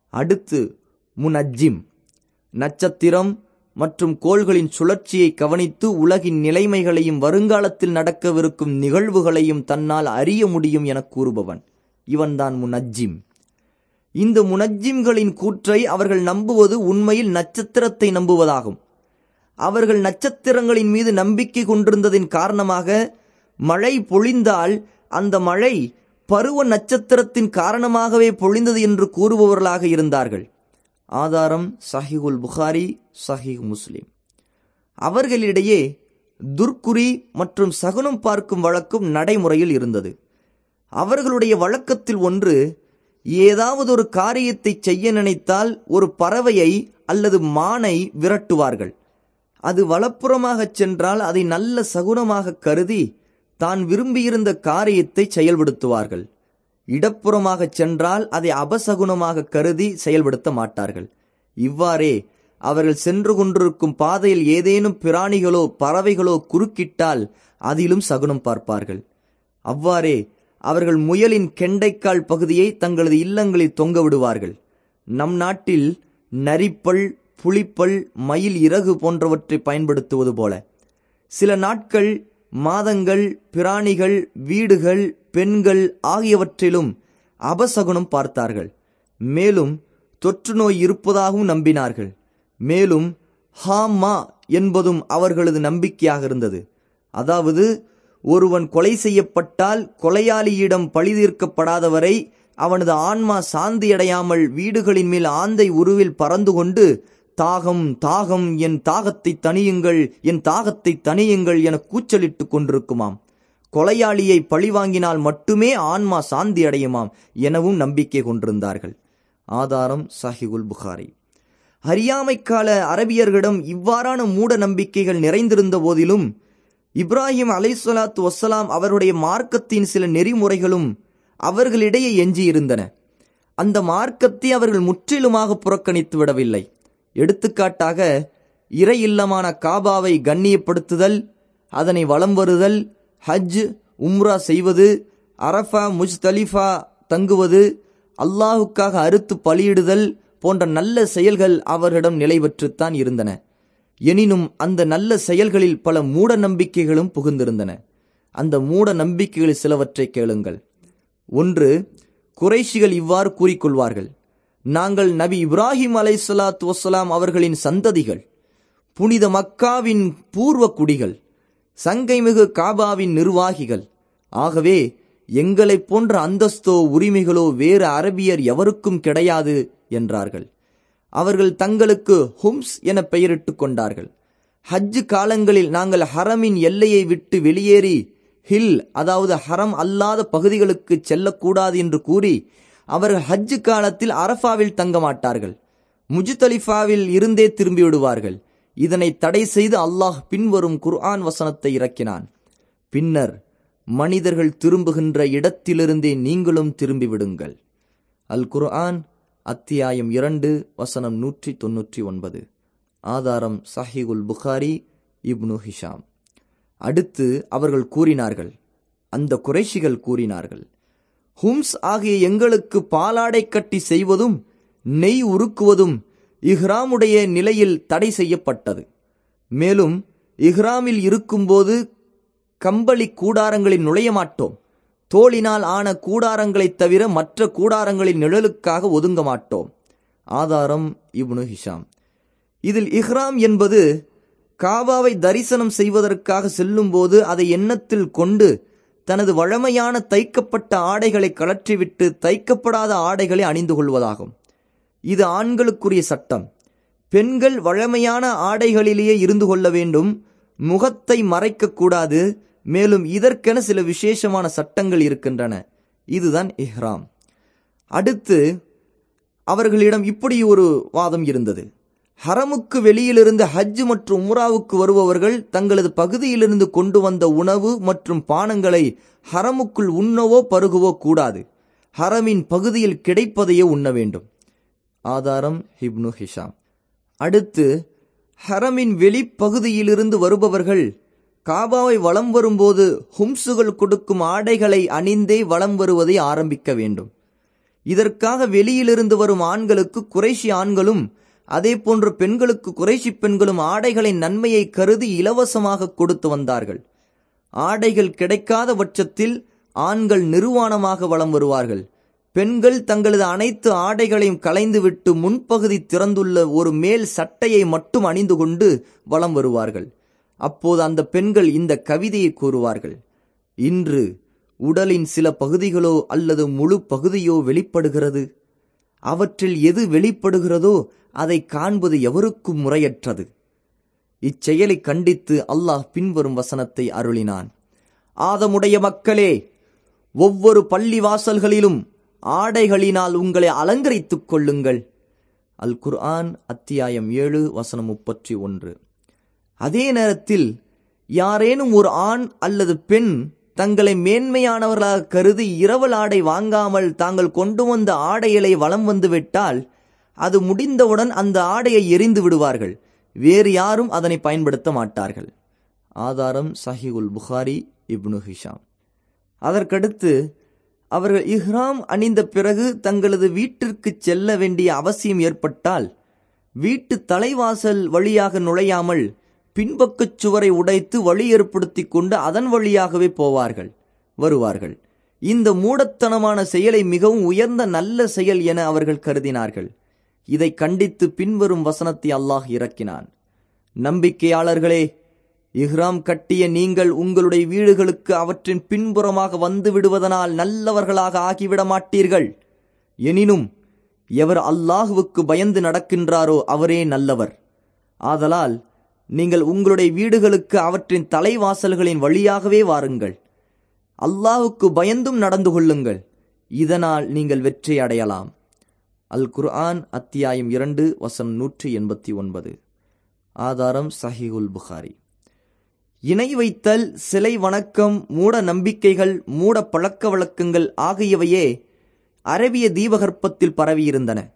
அடுத்து முனஜிம் நட்சத்திரம் மற்றும் கோள்களின் சுழற்சியை கவனித்து உலகின் நிலைமைகளையும் வருங்காலத்தில் நடக்கவிருக்கும் நிகழ்வுகளையும் தன்னால் அறிய முடியும் என கூறுபவன். இவன்தான் முனஜிம் இந்த முனஜிம்களின் கூற்றை அவர்கள் நம்புவது உண்மையில் நட்சத்திரத்தை நம்புவதாகும். அவர்கள் நட்சத்திரங்களின் மீது நம்பிக்கை கொண்டிருந்ததின் காரணமாக மழை பொழிந்தால் அந்த மழை பருவ நட்சத்திரத்தின் காரணமாகவே பொழிந்தது என்று கூறுபவர்களாக இருந்தார்கள். ஆதாரம் சஹிகுல் புகாரி சஹிஹ் முஸ்லிம். அவர்களிடையே துர்க்குறி மற்றும் சகுனம் பார்க்கும் வழக்கம் நடைமுறையில் இருந்தது. அவர்களுடைய வழக்கத்தில் ஒன்று ஏதாவது ஒரு காரியத்தை செய்ய நினைத்தால் ஒரு பறவையை அல்லது மானை விரட்டுவார்கள். அது வலப்புறமாகச் சென்றால் அதை நல்ல சகுனமாக கருதி தான் விரும்பியிருந்த காரியத்தை செயல்படுத்துவார்கள். இடப்புறமாகச் சென்றால் அதை அபசகுனமாக கருதி செயல்படுத்த மாட்டார்கள். இவ்வாறே அவர்கள் சென்று கொண்டிருக்கும் பாதையில் ஏதேனும் பிராணிகளோ பறவைகளோ குறுக்கிட்டால் அதிலும் சகுனம் பார்ப்பார்கள். அவ்வாறே அவர்கள் முயலின் கெண்டைக்கால் பகுதியை தங்களது இல்லங்களில் தொங்க விடுவார்கள். நம் நாட்டில் நரிப்பல் புலிப்பல் மயில் இறகு போன்றவற்றை பயன்படுத்துவது போல. சில நாட்கள் மாதங்கள் பிராணிகள் வீடுகள் பெண்கள் ஆகியவற்றிலும் அபசகுனம் பார்த்தார்கள். மேலும் தொற்று நோய் இருப்பதாகவும் நம்பினார்கள். மேலும் ஹாமா என்பதும் அவர்களது நம்பிக்கையாக இருந்தது. அதாவது ஒருவன் கொலை செய்யப்பட்டால் கொலையாளியிடம் பழி தீர்க்கப்படாதவரை அவனது ஆன்மா சாந்தியடையாமல் வீடுகளின் மேல் ஆந்தை உருவில் பறந்து கொண்டு தாகம் தாகம் என் தாகத்தை தணியுங்கள் என் தாகத்தை தணியுங்கள் என கூச்சலிட்டு கொண்டிருக்குமாம். கொலையாளியை பழிவாங்கினால் மட்டுமே ஆன்மா சாந்தி அடையுமாம் எனவும் நம்பிக்கை கொண்டிருந்தார்கள். ஆதாரம் சாஹிகுல் புகாரி. அறியாமைக்கால அரபியர்களிடம் இவ்வாறான மூட நம்பிக்கைகள் நிறைந்திருந்த போதிலும் இப்ராஹிம் அலைசலாத் வசலாம் அவருடைய மார்க்கத்தின் சில நெறிமுறைகளும் அவர்களிடையே எஞ்சியிருந்தன. அந்த மார்க்கத்தை அவர்கள் முற்றிலுமாக புறக்கணித்து விடவில்லை. எடுத்துக்காட்டாக இறை இல்லமான காபாவை கண்ணியப்படுத்துதல் அதனை வலம் வருதல் ஹஜ் உம்ரா செய்வது அரஃபா முஜ்தலிஃபா தங்குவது அல்லாஹுக்காக அறுத்து பலியிடுதல் போன்ற நல்ல செயல்கள் அவர்களிடம் நிலை பெற்றுத்தான் இருந்தன. எனினும் அந்த நல்ல செயல்களில் பல மூட நம்பிக்கைகளும் புகுந்திருந்தன. அந்த மூட நம்பிக்கைகளில் சிலவற்றை கேளுங்கள். ஒன்று குறைஷிகள் இவ்வாறு கூறிக்கொள்வார்கள். நாங்கள் நபி இப்ராஹிம் அலை சலாத்து வசலாம் அவர்களின் சந்ததிகள். புனித மக்காவின் பூர்வ குடிகள். சங்கைமிகு காபாவின் நிர்வாகிகள். ஆகவே எங்களைப் போன்ற அந்தஸ்தோ உரிமைகளோ வேறு அரபியர் எவருக்கும் கிடையாது என்றார்கள். அவர்கள் தங்களுக்கு ஹும்ஸ் என பெயரிட்டுக் கொண்டார்கள். ஹஜ்ஜு காலங்களில் நாங்கள் ஹரமின் எல்லையை விட்டு வெளியேறி ஹில் அதாவது ஹரம் அல்லாத பகுதிகளுக்கு செல்லக்கூடாது என்று கூறி அவர்கள் ஹஜ்ஜு காலத்தில் அரஃபாவில் தங்க மாட்டார்கள் முஜுதலிஃபாவில் இருந்தே திரும்பி விடுவார்கள் இதனை தடை செய்து அல்லாஹ் பின்வரும் குர்ஆன் வசனத்தை இறக்கினான். பின்னர் மனிதர்கள் திரும்புகின்ற இடத்திலிருந்தே நீங்களும் திரும்பி விடுங்கள் அல் குர்ஆன் அத்தியாயம் இரண்டு வசனம் நூற்றி தொன்னூற்றி ஒன்பது ஆதாரம் சஹிகுல் புகாரி இப்னு ஹிஷாம். அடுத்து அவர்கள் கூறினார்கள். அந்த குறைஷிகள் கூறினார்கள். ஹும்ஸ் ஆகிய எங்களுக்கு பாலாடை கட்டி செய்வதும் நெய் உருக்குவதும் இஹ்ராமுடைய நிலையில் தடை செய்யப்பட்டது. மேலும் இஹ்ராமில் இருக்கும்போது கம்பளி கூடாரங்களில் நுழைய மாட்டோம். தோளினால் ஆன கூடாரங்களைத் தவிர மற்ற கூடாரங்களின் நிழலுக்காக ஒதுங்க மாட்டோம். ஆதாரம் இப்னு ஹிஷாம். இதில் இஹ்ராம் என்பது காபாவை தரிசனம் செய்வதற்காக செல்லும்போது அதை எண்ணத்தில் கொண்டு தனது வழமையான தைக்கப்பட்ட ஆடைகளை கழற்றிவிட்டு தைக்கப்படாத ஆடைகளை அணிந்து கொள்வதாகும். இது ஆண்களுக்குரிய சட்டம். பெண்கள் வழமையான ஆடைகளிலேயே இருந்து கொள்ள வேண்டும். முகத்தை மறைக்கக்கூடாது மேலும் இதற்கென சில விசேஷமான சட்டங்கள் இருக்கின்றன. இதுதான் இஹ்ராம். அடுத்து அவர்களிடம் இப்படி ஒரு வாதம் இருந்தது. ஹரமுக்கு வெளியிலிருந்து ஹஜ் மற்றும் உம்ராவுக்கு வருபவர்கள் தங்களது பகுதியிலிருந்து கொண்டு வந்த உணவு மற்றும் பானங்களை ஹரமுக்குள் உண்ணவோ பருகவோ கூடாது. ஹரமின் பகுதியில் கிடைப்பதையே உண்ண வேண்டும். ஆதாரம் ஹிப்னு ஹிஷாம். அடுத்து ஹரமின் வெளிப்பகுதியிலிருந்து வருபவர்கள் காபாவை வலம் வரும்போது ஹும்சுகள் கொடுக்கும் ஆடைகளை அணிந்தே வலம் வருவதை ஆரம்பிக்க வேண்டும். இதற்காக வெளியிலிருந்து வரும் ஆண்களுக்கு குறைஷி ஆண்களும் அதே போன்று பெண்களுக்கு குறைசி பெண்களும் ஆடைகளின் நன்மையை கருதி இலவசமாக கொடுத்து வந்தார்கள். ஆடைகள் கிடைக்காத பட்சத்தில் ஆண்கள் நிர்வாணமாக வலம் வருவார்கள். பெண்கள் தங்களது அனைத்து ஆடைகளையும் களைந்துவிட்டு முன்பகுதி திறந்துள்ள ஒரு மேல் சட்டையை மட்டும் அணிந்து கொண்டு வலம் வருவார்கள். அப்போது அந்த பெண்கள் இந்த கவிதையை கூறுவார்கள். இன்று உடலின் சில பகுதிகளோ அல்லது முழு பகுதியோ வெளிப்படுகிறது. அவற்றில் எது வெளிப்படுகிறதோ அதை காண்பது எவருக்கும் முறையற்றது? இச்செயலை கண்டித்து அல்லாஹ் பின்வரும் வசனத்தை அருளினான். ஆதமுடைய மக்களே ஒவ்வொரு பள்ளி வாசல்களிலும் ஆடைகளினால் உங்களை அலங்கரித்துக் கொள்ளுங்கள். அல் குர்ஆன் அத்தியாயம் ஏழு வசனம் முப்பத்தி ஒன்று. அதே நேரத்தில் யாரேனும் ஒரு ஆண் அல்லது பெண் தங்களை மேன்மையானவர்களாக கருதி இரவல் ஆடை வாங்காமல் தாங்கள் கொண்டு வந்த ஆடைகளை வலம் வந்துவிட்டால் அது முடிந்தவுடன் அந்த ஆடையை எரிந்து விடுவார்கள். வேறு யாரும் அதனை பயன்படுத்த மாட்டார்கள். ஆதாரம் சஹி உல் புகாரி இப்னு ஹிஷாம். அதற்கடுத்து அவர்கள் இஹ்ராம் அணிந்த பிறகு தங்களது வீட்டிற்கு செல்ல வேண்டிய அவசியம் ஏற்பட்டால் வீட்டு தலைவாசல் வழியாக நுழையாமல் பின்பக்கச் சுவரை உடைத்து வழி ஏற்படுத்தி கொண்டு அதன் வழியாகவே போவார்கள் வருவார்கள். இந்த மூடத்தனமான செயலை மிகவும் உயர்ந்த நல்ல செயல் என அவர்கள் கருதினார்கள். இதை கண்டித்து பின்வரும் வசனத்தை அல்லாஹ் இறக்கினான். நம்பிக்கையாளர்களே இஹ்ராம் கட்டிய நீங்கள் உங்களுடைய வீடுகளுக்கு அவற்றின் பின்புறமாக வந்து விடுவதனால் நல்லவர்களாக ஆகிவிட மாட்டீர்கள். எனினும் எவர் அல்லாஹுவுக்கு பயந்து நடக்கின்றாரோ அவரே நல்லவர். ஆதலால் நீங்கள் உங்களுடைய வீடுகளுக்கு அவற்றின் தலைவாசல்களின் வழியாகவே வாருங்கள். அல்லாஹுக்கு பயந்தும் நடந்து கொள்ளுங்கள். இதனால் நீங்கள் வெற்றி அடையலாம். அல் குர்ஆன் அத்தியாயம் இரண்டு வசம் நூற்றி எண்பத்தி ஒன்பது. ஆதாரம் சஹிகுல் புகாரி. இணை வைத்தல் சிலை வணக்கம் மூட நம்பிக்கைகள் மூட பழக்க வழக்கங்கள் ஆகியவையே அரபிய தீபகற்பத்தில் பரவியிருந்தன.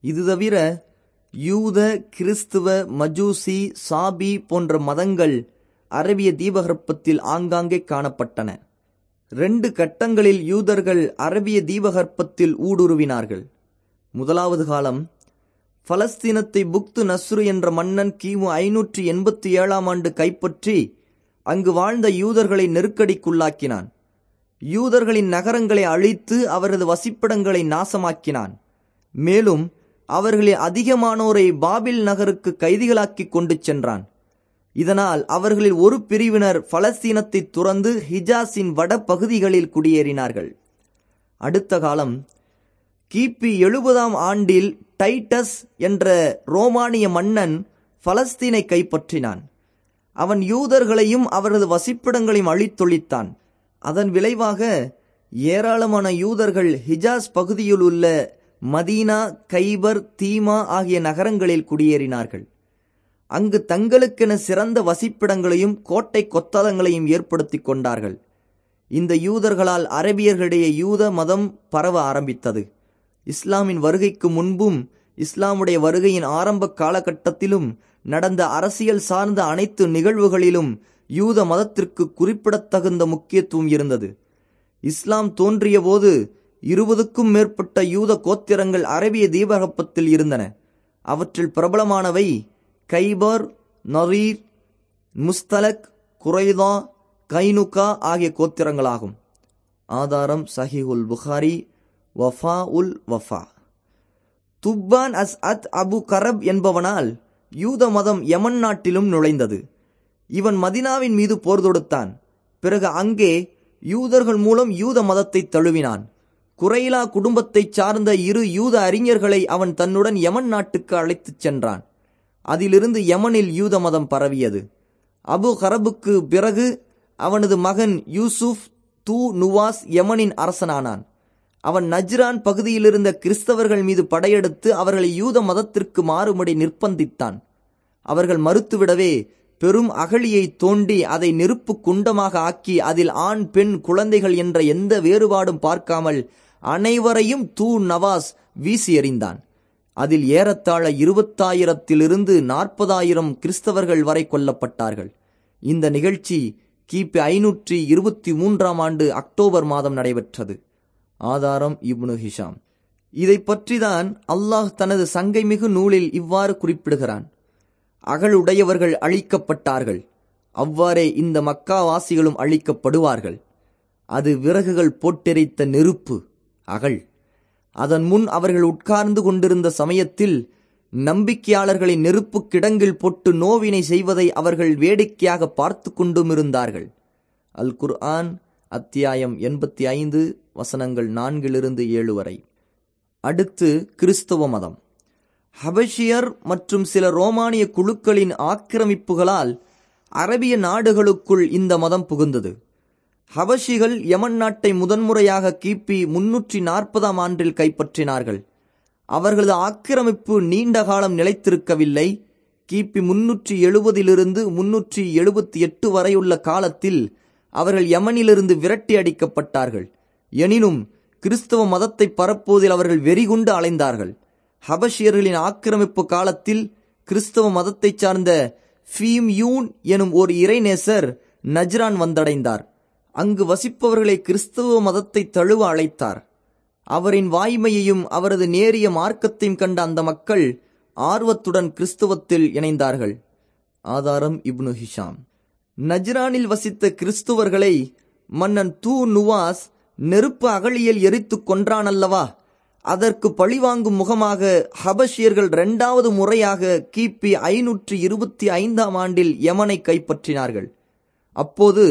இது தவிர யூத கிறிஸ்துவ மஜூசி சாபி போன்ற மதங்கள் அரபிய தீபகற்பத்தில் ஆங்காங்கே காணப்பட்டன. ரெண்டு கட்டங்களில் யூதர்கள் அரபிய தீபகற்பத்தில் ஊடுருவினார்கள். முதலாவது காலம் பலஸ்தீனத்தை புக்து நஸ்ரு என்ற மன்னன் கிமு ஐநூற்றி எண்பத்தி ஏழாம் ஆண்டு கைப்பற்றி அங்கு வாழ்ந்த யூதர்களை நெருக்கடிக்குள்ளாக்கினான். யூதர்களின் நகரங்களை அழித்து அவரது வசிப்பிடங்களை நாசமாக்கினான். மேலும் அவர்களில் அதிகமானோரை பாபில் நகருக்கு கைதிகளாக்கி கொண்டு சென்றான். இதனால் அவர்களில் ஒரு பிரிவினர் பலஸ்தீனத்தை துறந்து ஹிஜாஸின் வட பகுதிகளில் குடியேறினார்கள். அடுத்த காலம் கிபி எழுபதாம் ஆண்டில் டைட்டஸ் என்ற ரோமானிய மன்னன் பலஸ்தீனை கைப்பற்றினான். அவன் யூதர்களையும் அவரது வசிப்பிடங்களையும் அழித்தொழித்தான். அதன் விளைவாக ஏராளமான யூதர்கள் ஹிஜாஸ் பகுதியில் உள்ள மதீனா கைபர் தீமா ஆகிய நகரங்களில் குடியேறினார்கள். அங்கு தங்களுக்கென சிறந்த வசிப்பிடங்களையும் கோட்டை கொத்தளங்களையும் ஏற்படுத்தி கொண்டார்கள். இந்த யூதர்களால் அரபியர்களிடையே யூத மதம் பரவ ஆரம்பித்தது. இஸ்லாமின் வருகைக்கு முன்பும் இஸ்லாமுடைய வருகையின் ஆரம்ப காலகட்டத்திலும் நடந்த அரசியல் சார்ந்த அனைத்து நிகழ்வுகளிலும் யூத மதத்திற்கு குறிப்பிடத்தகுந்த முக்கியத்துவம் இருந்தது. இஸ்லாம் தோன்றிய போது இருபதுக்கும் மேற்பட்ட யூத கோத்திரங்கள் அரபிய தீபகற்பத்தில் இருந்தன. அவற்றில் பிரபலமானவை கைபர் நரீர் முஸ்தலக் குரைதா கைனுகா ஆகிய கோத்திரங்களாகும். ஆதாரம் சஹிஹுல் புகாரி வஃபா உல் வஃபா. துப்பான் அஸ் அத் அபு கரப் என்பவனால் யூத மதம் யமன் நாட்டிலும் நுழைந்தது. இவன் மதினாவின் மீது போர் தொடுத்தான். பிறகு அங்கே யூதர்கள் மூலம் யூத மதத்தை தழுவினான். குறைலா குடும்பத்தைச் சார்ந்த இரு யூத அறிஞர்களை அவன் தன்னுடன் யமன் நாட்டுக்கு அழைத்துச் சென்றான். அதிலிருந்து யமனில் யூத மதம் பரவியது. அபு கரபுக்கு பிறகு அவனது மகன் யூசுப் தூ நுவாஸ் யமனின் அரசனானான். அவன் நஜ்ரான் பகுதியிலிருந்த கிறிஸ்தவர்கள் மீது படையெடுத்து அவர்களை யூத மதத்திற்கு மாறுபடி நிர்பந்தித்தான் அவர்கள் மறுத்துவிடவே பெரும் அகழியை தோண்டி அதை நெருப்பு குண்டமாக ஆக்கி அதில் ஆண் பெண் குழந்தைகள் என்ற எந்த வேறுபாடும் பார்க்காமல் அனைவரையும் தூ நவாஸ் வீசி எறிந்தான். அதில் ஏறத்தாழ இருபத்தாயிரத்திலிருந்து நாற்பதாயிரம் கிறிஸ்தவர்கள் வரை கொல்லப்பட்டார்கள். இந்த நிகழ்ச்சி கிபி ஐநூற்றி இருபத்தி மூன்றாம் ஆண்டு அக்டோபர் மாதம் நடைபெற்றது. ஆதாரம் இப்னு ஹிஷாம். இதை பற்றிதான் அல்லாஹ் தனது சங்கைமிகு நூலில் இவ்வாறு குறிப்பிடுகிறான். அகழுடையவர்கள் அழிக்கப்பட்டார்கள். அவ்வாறே இந்த மக்காவாசிகளும் அழிக்கப்படுவார்கள். அது விறகுகள் போட்டெரித்த நெருப்பு அகழ் அதன் முன் அவர்கள் உட்கார்ந்து கொண்டிருந்த சமயத்தில் நம்பிக்கையாளர்களை நெருப்பு கிடங்கில் போட்டு நோவினை செய்வதை அவர்கள் வேடிக்கையாக பார்த்து கொண்டும் இருந்தார்கள் அல் குர்ஆன் அத்தியாயம் எண்பத்தி ஐந்து வசனங்கள் நான்கிலிருந்து ஏழு வரை. அடுத்து கிறிஸ்தவ மதம். ஹபஷியர் மற்றும் சில ரோமானிய குழுக்களின் ஆக்கிரமிப்புகளால் அரபிய நாடுகளுக்குள் இந்த மதம் புகுந்தது. ஹபஷிகள் யமன் நாட்டை முதன்முறையாக கிபி முன்னூற்றி நாற்பதாம் ஆண்டில் கைப்பற்றினார்கள். அவர்களது ஆக்கிரமிப்பு நீண்ட காலம் நிலைத்திருக்கவில்லை. கிபி முன்னூற்றி எழுபதிலிருந்து முன்னூற்றி எழுபத்தி எட்டு வரையுள்ள காலத்தில் அவர்கள் யமனிலிருந்து விரட்டி அடிக்கப்பட்டார்கள். எனினும் கிறிஸ்தவ மதத்தை பரப்புவதில் அவர்கள் வெறிகுண்டு அலைந்தார்கள். ஹபஷியர்களின் ஆக்கிரமிப்பு காலத்தில் கிறிஸ்தவ மதத்தைச் சார்ந்த ஃபீம் யூன் எனும் ஒரு இறைநேசர் நஜ்ரான் வந்தடைந்தார். அங்கு வசிப்பவர்களை கிறிஸ்தவ மதத்தை தழுவ அழைத்தார். அவரின் வாய்மையையும் அவரது நேரிய மார்க்கத்தையும் கண்ட அந்த மக்கள் ஆர்வத்துடன் கிறிஸ்துவத்தில் இணைந்தார்கள். ஆதாரம் இப்னு ஹிஷாம். நஜ்ரானில் வசித்த கிறிஸ்துவர்களை மன்னன் தூ நுவாஸ் நெருப்பு அகழியில் எரித்து கொன்றான் அல்லவா அதற்கு பழிவாங்கும் முகமாக ஹபஷியர்கள் இரண்டாவது முறையாக கிபி ஐநூற்றி இருபத்தி ஐந்தாம் ஆண்டில் யமனை கைப்பற்றினார்கள். அப்போது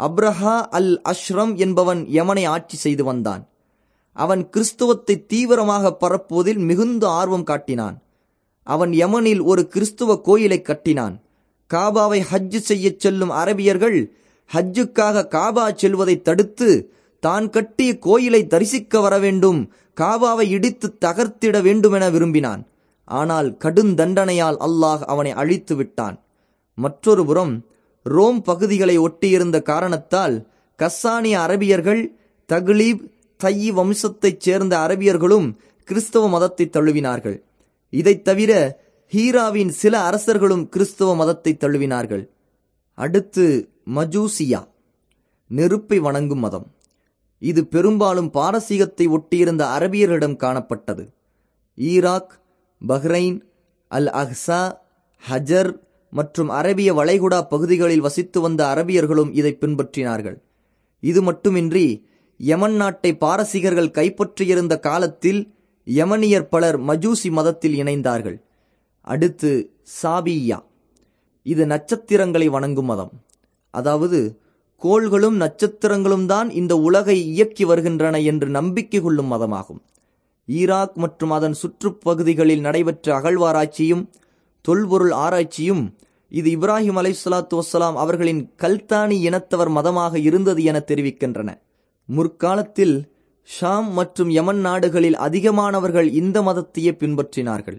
அப்ரஹா அல் அஷ்ரம் என்பவன் யமனை ஆட்சி செய்து வந்தான். அவன் கிறிஸ்துவத்தை தீவிரமாக பரப்புவதில் மிகுந்த ஆர்வம் காட்டினான். அவன் யமனில் ஒரு கிறிஸ்துவ கோயிலை கட்டினான். காபாவை ஹஜ்ஜு செய்யச் செல்லும் அரபியர்கள் ஹஜ்ஜுக்காக காபா செல்வதை தடுத்து தான் கட்டிய கோயிலை தரிசிக்க வர வேண்டும் காபாவை இடித்து தகர்த்திட வேண்டுமென விரும்பினான். ஆனால் கடுந்தண்டனையால் அல்லாஹ் அவனை அழித்து விட்டான். மற்றொரு புறம் ரோம் பகுதிகளை ஒட்டியிருந்த காரணத்தால் கஸ்ஸானிய அரபியர்கள் தக்லீப் தையி வம்சத்தைச் சேர்ந்த அரபியர்களும் கிறிஸ்தவ மதத்தை தழுவினார்கள். இதைத் தவிர ஹீராவின் சில அரசர்களும் கிறிஸ்தவ மதத்தை தழுவினார்கள். அடுத்து மஜூசியா நெருப்பை வணங்கும் மதம். இது பெரும்பாலும் பாரசீகத்தை ஒட்டியிருந்த அரபியர்களிடம் காணப்பட்டது. Iraq Bahrain al Ahsa Hajar மற்றும் அரபிய வளைகுடா பகுதிகளில் வசித்து வந்த அரபியர்களும் இதை பின்பற்றினார்கள். இது மட்டுமின்றி யமன் நாட்டை பாரசீகர்கள் கைப்பற்றியிருந்த காலத்தில் யமனியர் பலர் மஜூசி மதத்தில் இணைந்தார்கள். அடுத்து சாபியா. இது நட்சத்திரங்களை வணங்கும் மதம். அதாவது கோள்களும் நட்சத்திரங்களும் தான் இந்த உலகை இயக்கி வருகின்றன என்று நம்பிக்கை கொள்ளும் மதமாகும். ஈராக் மற்றும் அதன் சுற்றுப்பகுதிகளில் நடைபெற்ற அகழ்வாராய்ச்சியும் தொல்பொருள் ஆராய்ச்சியும் இது இப்ராஹிம் அலை சலாத்து வசலாம் அவர்களின் கல்தானி இனத்தவர் மதமாக இருந்தது என தெரிவிக்கின்றன. முற்காலத்தில் ஷாம் மற்றும் யமன் நாடுகளில் அதிகமானவர்கள் இந்த மதத்தையே பின்பற்றினார்கள்.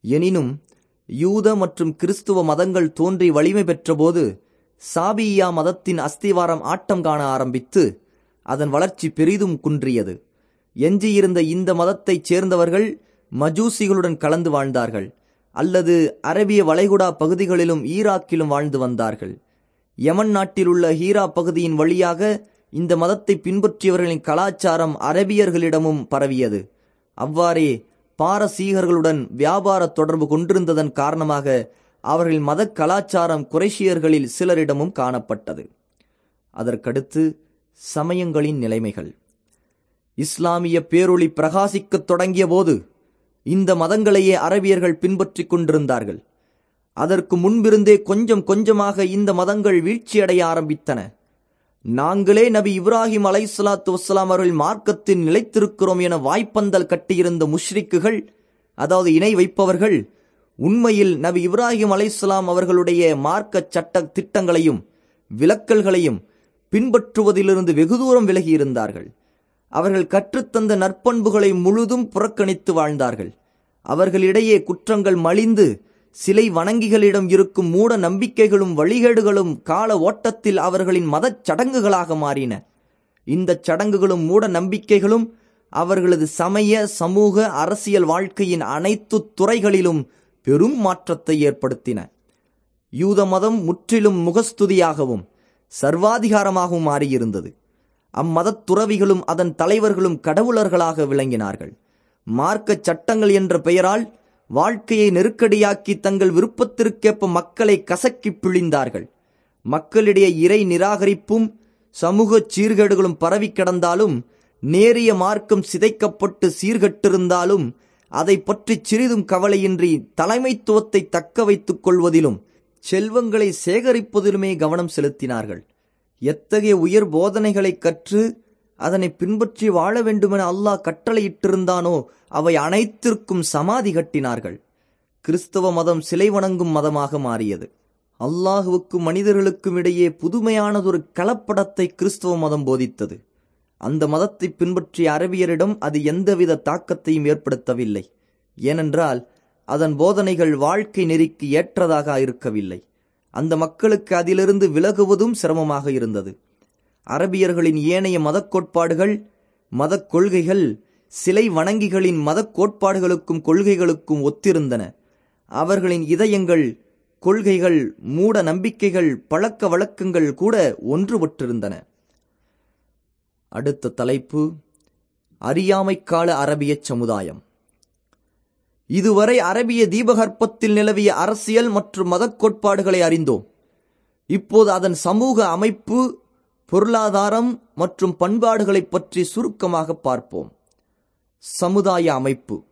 எனினும் யூத மற்றும் கிறிஸ்துவ மதங்கள் தோன்றி வலிமை பெற்றபோது சாபியா மதத்தின் அஸ்திவாரம் ஆட்டம் காண ஆரம்பித்து அதன் வளர்ச்சி பெரிதும் குன்றியது. எஞ்சியிருந்த இந்த மதத்தைச் சேர்ந்தவர்கள் மஜூசிகளுடன் கலந்து வாழ்ந்தார்கள் அல்லது அரபிய வளைகுடா பகுதிகளிலும் ஈராக்கிலும் வாழ்ந்து வந்தார்கள். யமன் நாட்டிலுள்ள ஹீரா பகுதியின் வழியாக இந்த மதத்தை பின்பற்றியவர்களின் கலாச்சாரம் அரபியர்களிடமும் பரவியது. அவ்வாறே பாரசீகர்களுடன் வியாபார தொடர்பு கொண்டிருந்ததன் காரணமாக அவர்களின் மத கலாச்சாரம் குறைஷியர்களில் சிலரிடமும் காணப்பட்டது. அதற்கடுத்து சமயங்களின் நிலைமைகள். இஸ்லாமிய பேரொளி பிரகாசிக்கத் தொடங்கிய போது இந்த மதங்களையே அரபியர்கள் பின்பற்றிக் கொண்டிருந்தார்கள். அதற்கு முன்பிருந்தே கொஞ்சம் கொஞ்சமாக இந்த மதங்கள் வீழ்ச்சியடைய ஆரம்பித்தன. நாங்களே நபி இப்ராஹிம் அலை சலாத்து வஸ்லாம் அவர்கள் மார்க்கத்தில் நிலைத்திருக்கிறோம் என வாய்ப்பந்தல் கட்டியிருந்த முஷ்ரிக்குகள் அதாவது இணை வைப்பவர்கள் உண்மையில் நபி இப்ராஹிம் அலைஸ்லாம் அவர்களுடைய மார்க்க சட்ட திட்டங்களையும் விலக்கல்களையும் பின்பற்றுவதிலிருந்து வெகு தூரம் விலகியிருந்தார்கள். அவர்கள் கற்றுத்தந்த நற்பண்புகளை முழுதும் புறக்கணித்து வாழ்ந்தார்கள். அவர்களிடையே குற்றங்கள் மலிந்து சிலை வணங்கிகளிடம் இருக்கும் மூட நம்பிக்கைகளும் வழிகேடுகளும் கால ஓட்டத்தில் அவர்களின் மதச் சடங்குகளாக மாறின. இந்த சடங்குகளும் மூட நம்பிக்கைகளும் அவர்களது சமய சமூக அரசியல் வாழ்க்கையின் அனைத்து துறைகளிலும் பெரும் மாற்றத்தை ஏற்படுத்தின. யூத மதம் முற்றிலும் முகஸ்துதியாகவும் சர்வாதிகாரமாகவும் மாறியிருந்தது. அம்மதத் துறவிகளும் அதன் தலைவர்களும் கடவுளர்களாக விளங்கினார்கள். மார்க்க சட்டங்கள் என்ற பெயரால் வாழ்க்கையை நெருக்கடியாக்கி தங்கள் விருப்பத்திற்கேற்ப மக்களை கசக்கி பிழிந்தார்கள். மக்களிடையே இறை நிராகரிப்பும் சமூக சீர்கேடுகளும் பரவி கிடந்தாலும் நேரிய மார்க்கம் சிதைக்கப்பட்டு சீர்கட்டிருந்தாலும் அதை பற்றி சிறிதும் கவலையின்றி தலைமைத்துவத்தை தக்க வைத்துக் கொள்வதிலும் செல்வங்களை சேகரிப்பதிலுமே கவனம் செலுத்தினார்கள். எத்தகைய உயர் போதனைகளை கற்று அதனை பின்பற்றி வாழ வேண்டுமென அல்லாஹ் கட்டளையிட்டிருந்தானோ அவை அனைத்திற்கும் சமாதி கட்டினார்கள். கிறிஸ்தவ மதம் சிலை வணங்கும் மதமாக மாறியது. அல்லாஹுவுக்கும் மனிதர்களுக்கும் இடையே புதுமையானதொரு கலப்படத்தை கிறிஸ்தவ மதம் போதித்தது. அந்த மதத்தை பின்பற்றிய அரபியரிடம் அது எந்தவித தாக்கத்தையும் ஏற்படுத்தவில்லை. ஏனென்றால் அதன் போதனைகள் வாழ்க்கை நெறிக்கு ஏற்றதாக இருக்கவில்லை. அந்த மக்களுக்கு அதிலிருந்து விலகுவதும் சிரமமாக இருந்தது. அரபியர்களின் ஏனைய மதக் கோட்பாடுகள் மதக் கொள்கைகள் சிலை வணங்கிகளின் மதக் கோட்பாடுகளுக்கும் கொள்கைகளுக்கும் ஒத்திருந்தன. அவர்களின் இதயங்கள் கொள்கைகள் மூட நம்பிக்கைகள் பழக்க வழக்கங்கள் கூட ஒன்றுபட்டிருந்தன அடுத்த தலைப்பு அறியாமைக்கால அரபிய சமுதாயம். இதுவரை அரபிய தீபகற்பத்தில் நிலவிய அரசியல் மற்றும் மதக் கோட்பாடுகளை அறிந்தோம். இப்போது அதன் சமூக அமைப்பு பொருளாதாரம் மற்றும் பண்பாடுகளை பற்றி சுருக்கமாக பார்ப்போம். சமுதாய அமைப்பு.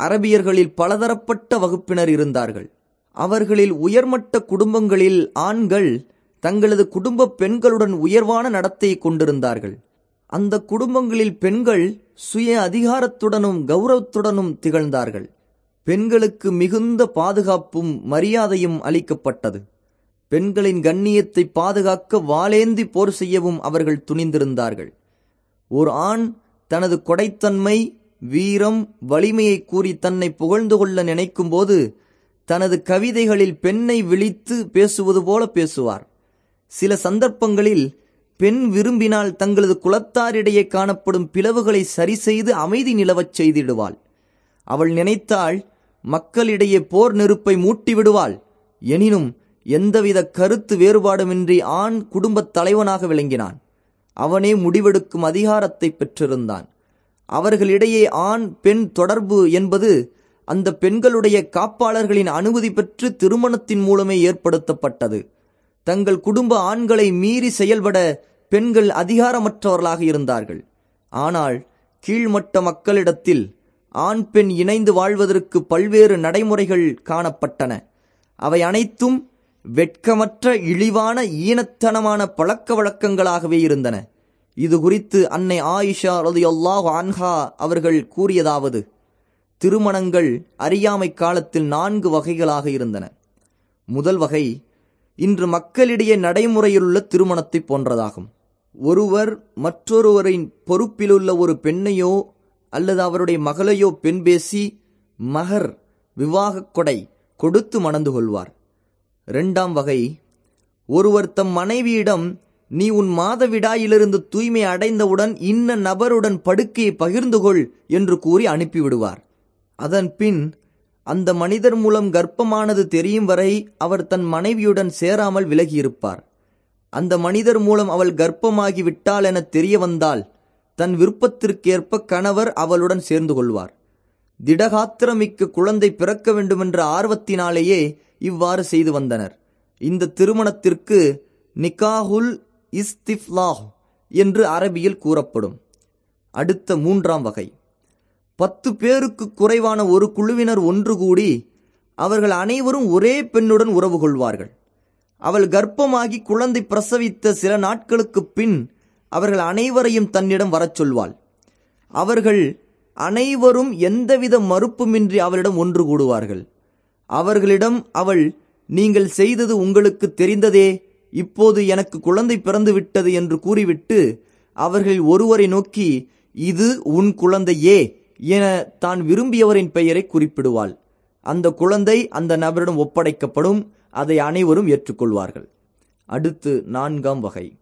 அரபியர்களில் பலதரப்பட்ட வகுப்பினர் இருந்தார்கள். அவர்களில் உயர்மட்ட குடும்பங்களில் ஆண்கள் தங்களது குடும்ப பெண்களுடன் உயர்வான நடத்தையை கொண்டிருந்தார்கள். அந்த குடும்பங்களில் பெண்கள் சுய அதிகாரத்துடனும் கௌரவத்துடனும் திகழ்ந்தார்கள். பெண்களுக்கு மிகுந்த பாதுகாப்பும் மரியாதையும் அளிக்கப்பட்டது. பெண்களின் கண்ணியத்தை பாதுகாக்க வாளேந்தி போர் செய்யவும் அவர்கள் துணிந்திருந்தார்கள். ஒரு ஆண் தனது கொடைத்தன்மை வீரம் வலிமையை கூறி தன்னை புகழ்ந்து கொள்ள நினைக்கும் போது தனது கவிதைகளில் பெண்ணை விழித்து பேசுவது போல பேசுவார். சில சந்தர்ப்பங்களில் பெண் விரும்பினால் தங்களது குலத்தாரிடையே காணப்படும் பிளவுகளை சரி செய்து அமைதி நிலவச் செய்திடுவாள். அவள் நினைத்தாள் மக்களிடையே போர் நெருப்பை மூட்டி விடுவாள் எனினும் எந்தவித கருத்து வேறுபாடுமின்றி ஆண் குடும்பத் தலைவனாக விளங்கினான். அவனே முடிவெடுக்கும் அதிகாரத்தை பெற்றிருந்தான். அவர்களிடையே ஆண் பெண் தொடர்பு என்பது அந்த பெண்களுடைய காப்பாளர்களின் அனுமதி பெற்று திருமணத்தின் மூலமே ஏற்படுத்தப்பட்டது. தங்கள் குடும்ப ஆண்களை மீறி செயல்பட பெண்கள் அதிகாரமற்றவர்களாக இருந்தார்கள். ஆனால் கீழ்மட்ட மக்களிடத்தில் ஆண் பெண் இணைந்து வாழ்வதற்கு பல்வேறு நடைமுறைகள் காணப்பட்டன. அவை அனைத்தும் வெட்கமற்ற இழிவான ஈனத்தனமான பழக்க வழக்கங்களாகவே இருந்தன. இது குறித்து அன்னை ஆயிஷா ரலியல்லாஹு ஆன்ஹா அவர்கள் கூறியதாவது திருமணங்கள் அறியாமை காலத்தில் நான்கு வகைகளாக இருந்தன. முதல் வகை இன்று மக்களிடையே நடைமுறையிலுள்ள திருமணத்தை போன்றதாகும். ஒருவர் மற்றொருவரின் பொறுப்பிலுள்ள ஒரு பெண்ணையோ அல்லது அவருடைய மகளையோ பெண் பேசி மகர் விவாகக் கொடை கொடுத்து மணந்து கொள்வார். இரண்டாம் வகை ஒருவர் தம் மனைவியிடம் நீ உன் மாதவிடாயிலிருந்து தூய்மை அடைந்தவுடன் இன்ன நபருடன் படுக்கையை பகிர்ந்து கொள் என்று கூறி அனுப்பிவிடுவார். அதன் பின் அந்த மனிதர் மூலம் கர்ப்பமானது தெரியும் வரை அவர் தன் மனைவியுடன் சேராமல் விலகியிருப்பார். அந்த மனிதர் மூலம் அவள் கர்ப்பமாகி விட்டாள் என தெரிய வந்தால் தன் விருப்பத்திற்கேற்ப கணவர் அவளுடன் சேர்ந்து கொள்வார். திடகாத்திரமிக்க குழந்தை பிறக்க வேண்டுமென்ற ஆர்வத்தினாலேயே இவ்வாறு செய்து வந்தனர். இந்த திருமணத்திற்கு நிகாஹுல் இஸ்திஃப்லாஹ் என்று அரபியில் கூறப்படும். அடுத்த மூன்றாம் வகை. பத்து பேருக்கு குறைவான ஒரு குழுவினர் ஒன்று கூடி அவர்கள் அனைவரும் ஒரே பெண்ணுடன் உறவு கொள்வார்கள். அவள் கர்ப்பமாகி குழந்தை பிரசவித்த சில நாட்களுக்கு பின் அவர்கள் அனைவரையும் தன்னிடம் வரச் சொல்வாள். அவர்கள் அனைவரும் எந்தவித மறுப்புமின்றி அவளிடம் ஒன்று கூடுவார்கள். அவர்களிடம் அவள் நீங்கள் செய்தது உங்களுக்கு தெரிந்ததே. இப்போது எனக்கு குழந்தை பிறந்து விட்டது என்று கூறிவிட்டு அவர்கள் ஒருவரை நோக்கி இது உன் குழந்தையே. என தான் விரும்பியவரின் பெயரை குறிப்பிடுவாள். அந்த குழந்தை அந்த நபரிடம் ஒப்படைக்கப்படும் அதை அனைவரும் ஏற்றுக்கொள்வார்கள். அடுத்து நான்காம் வகை.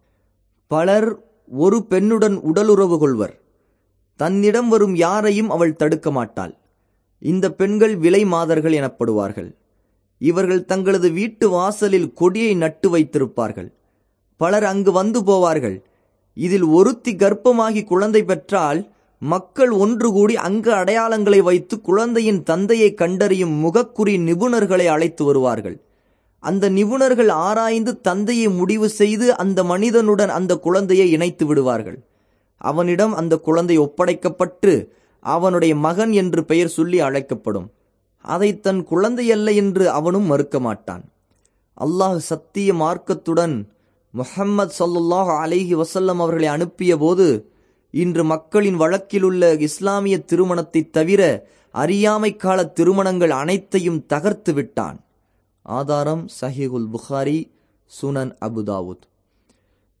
பலர் ஒரு பெண்ணுடன் உடலுறவு கொள்வர். தன்னிடம் வரும் யாரையும் அவள் தடுக்க மாட்டாள். இந்த பெண்கள் விலை மாதர்கள் எனப்படுவார்கள். இவர்கள் தங்களது வீட்டு வாசலில் கொடியை நட்டு வைத்திருப்பார்கள். பலர் அங்கு வந்து போவார்கள். இதில் ஒருத்தி கர்ப்பமாகி குழந்தை பெற்றால் மக்கள் ஒன்று கூடி அங்கு அடையாளங்களை வைத்து குழந்தையின் தந்தையை கண்டறியும் முகக்குறி நிபுணர்களை அழைத்து வருவார்கள். அந்த நிபுணர்கள் ஆராய்ந்து தந்தையை முடிவு செய்து அந்த மனிதனுடன் அந்த குழந்தையை இணைத்து விடுவார்கள். அவனிடம் அந்த குழந்தை ஒப்படைக்கப்பட்டு அவனுடைய மகன் என்று பெயர் சொல்லி அழைக்கப்படும். அதை தன் குழந்தையல்ல என்று அவனும் மறுக்க மாட்டான். அல்லாஹ் சத்திய மார்க்கத்துடன் முஹம்மது சல்லுல்லாஹ் அலிஹி வசல்லம் அவர்களை அனுப்பிய போது இன்று மக்களின் வழக்கிலுள்ள இஸ்லாமிய திருமணத்தை தவிர அறியாமை கால திருமணங்கள் அனைத்தையும் தகர்த்து விட்டான். ஆதாரம் சஹிகுல் புகாரி சுனன் அபுதாவுத்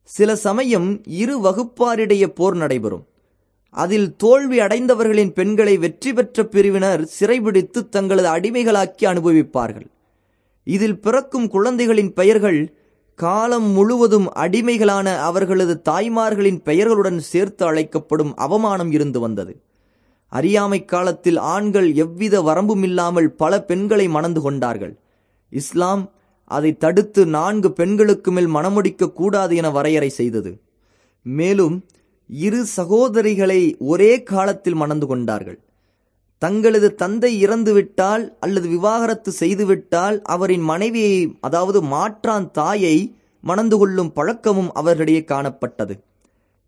சில சமயம் இரு வகுப்பாரிடையே போர் நடைபெறும். அதில் தோல்வி அடைந்தவர்களின் பெண்களை வெற்றி பெற்ற பிரிவினர் சிறைபிடித்து தங்களது அடிமைகளாக்கி அனுபவிப்பார்கள். இதில் பிறக்கும் குழந்தைகளின் பெயர்கள் காலம் முழுவதும் அடிமைகளான அவர்களது தாய்மார்களின் பெயர்களுடன் சேர்த்து அழைக்கப்படும் அவமானம் இருந்து வந்தது. அறியாமை காலத்தில் ஆண்கள் எவ்வித வரம்புமில்லாமல் பல பெண்களை மணந்து கொண்டார்கள். இஸ்லாம் அதை தடுத்து நான்கு பெண்களுக்கு மேல் மணமுடிக்க கூடாது என வரையறை செய்தது. மேலும் இரு சகோதரிகளை ஒரே காலத்தில் மணந்து கொண்டார்கள். தங்களது தந்தை இறந்துவிட்டால் அல்லது விவாகரத்து செய்துவிட்டால் அவரின் மனைவியை அதாவது மாற்றான் தாயை மணந்து கொள்ளும் பழக்கமும் அவர்களிடையே காணப்பட்டது.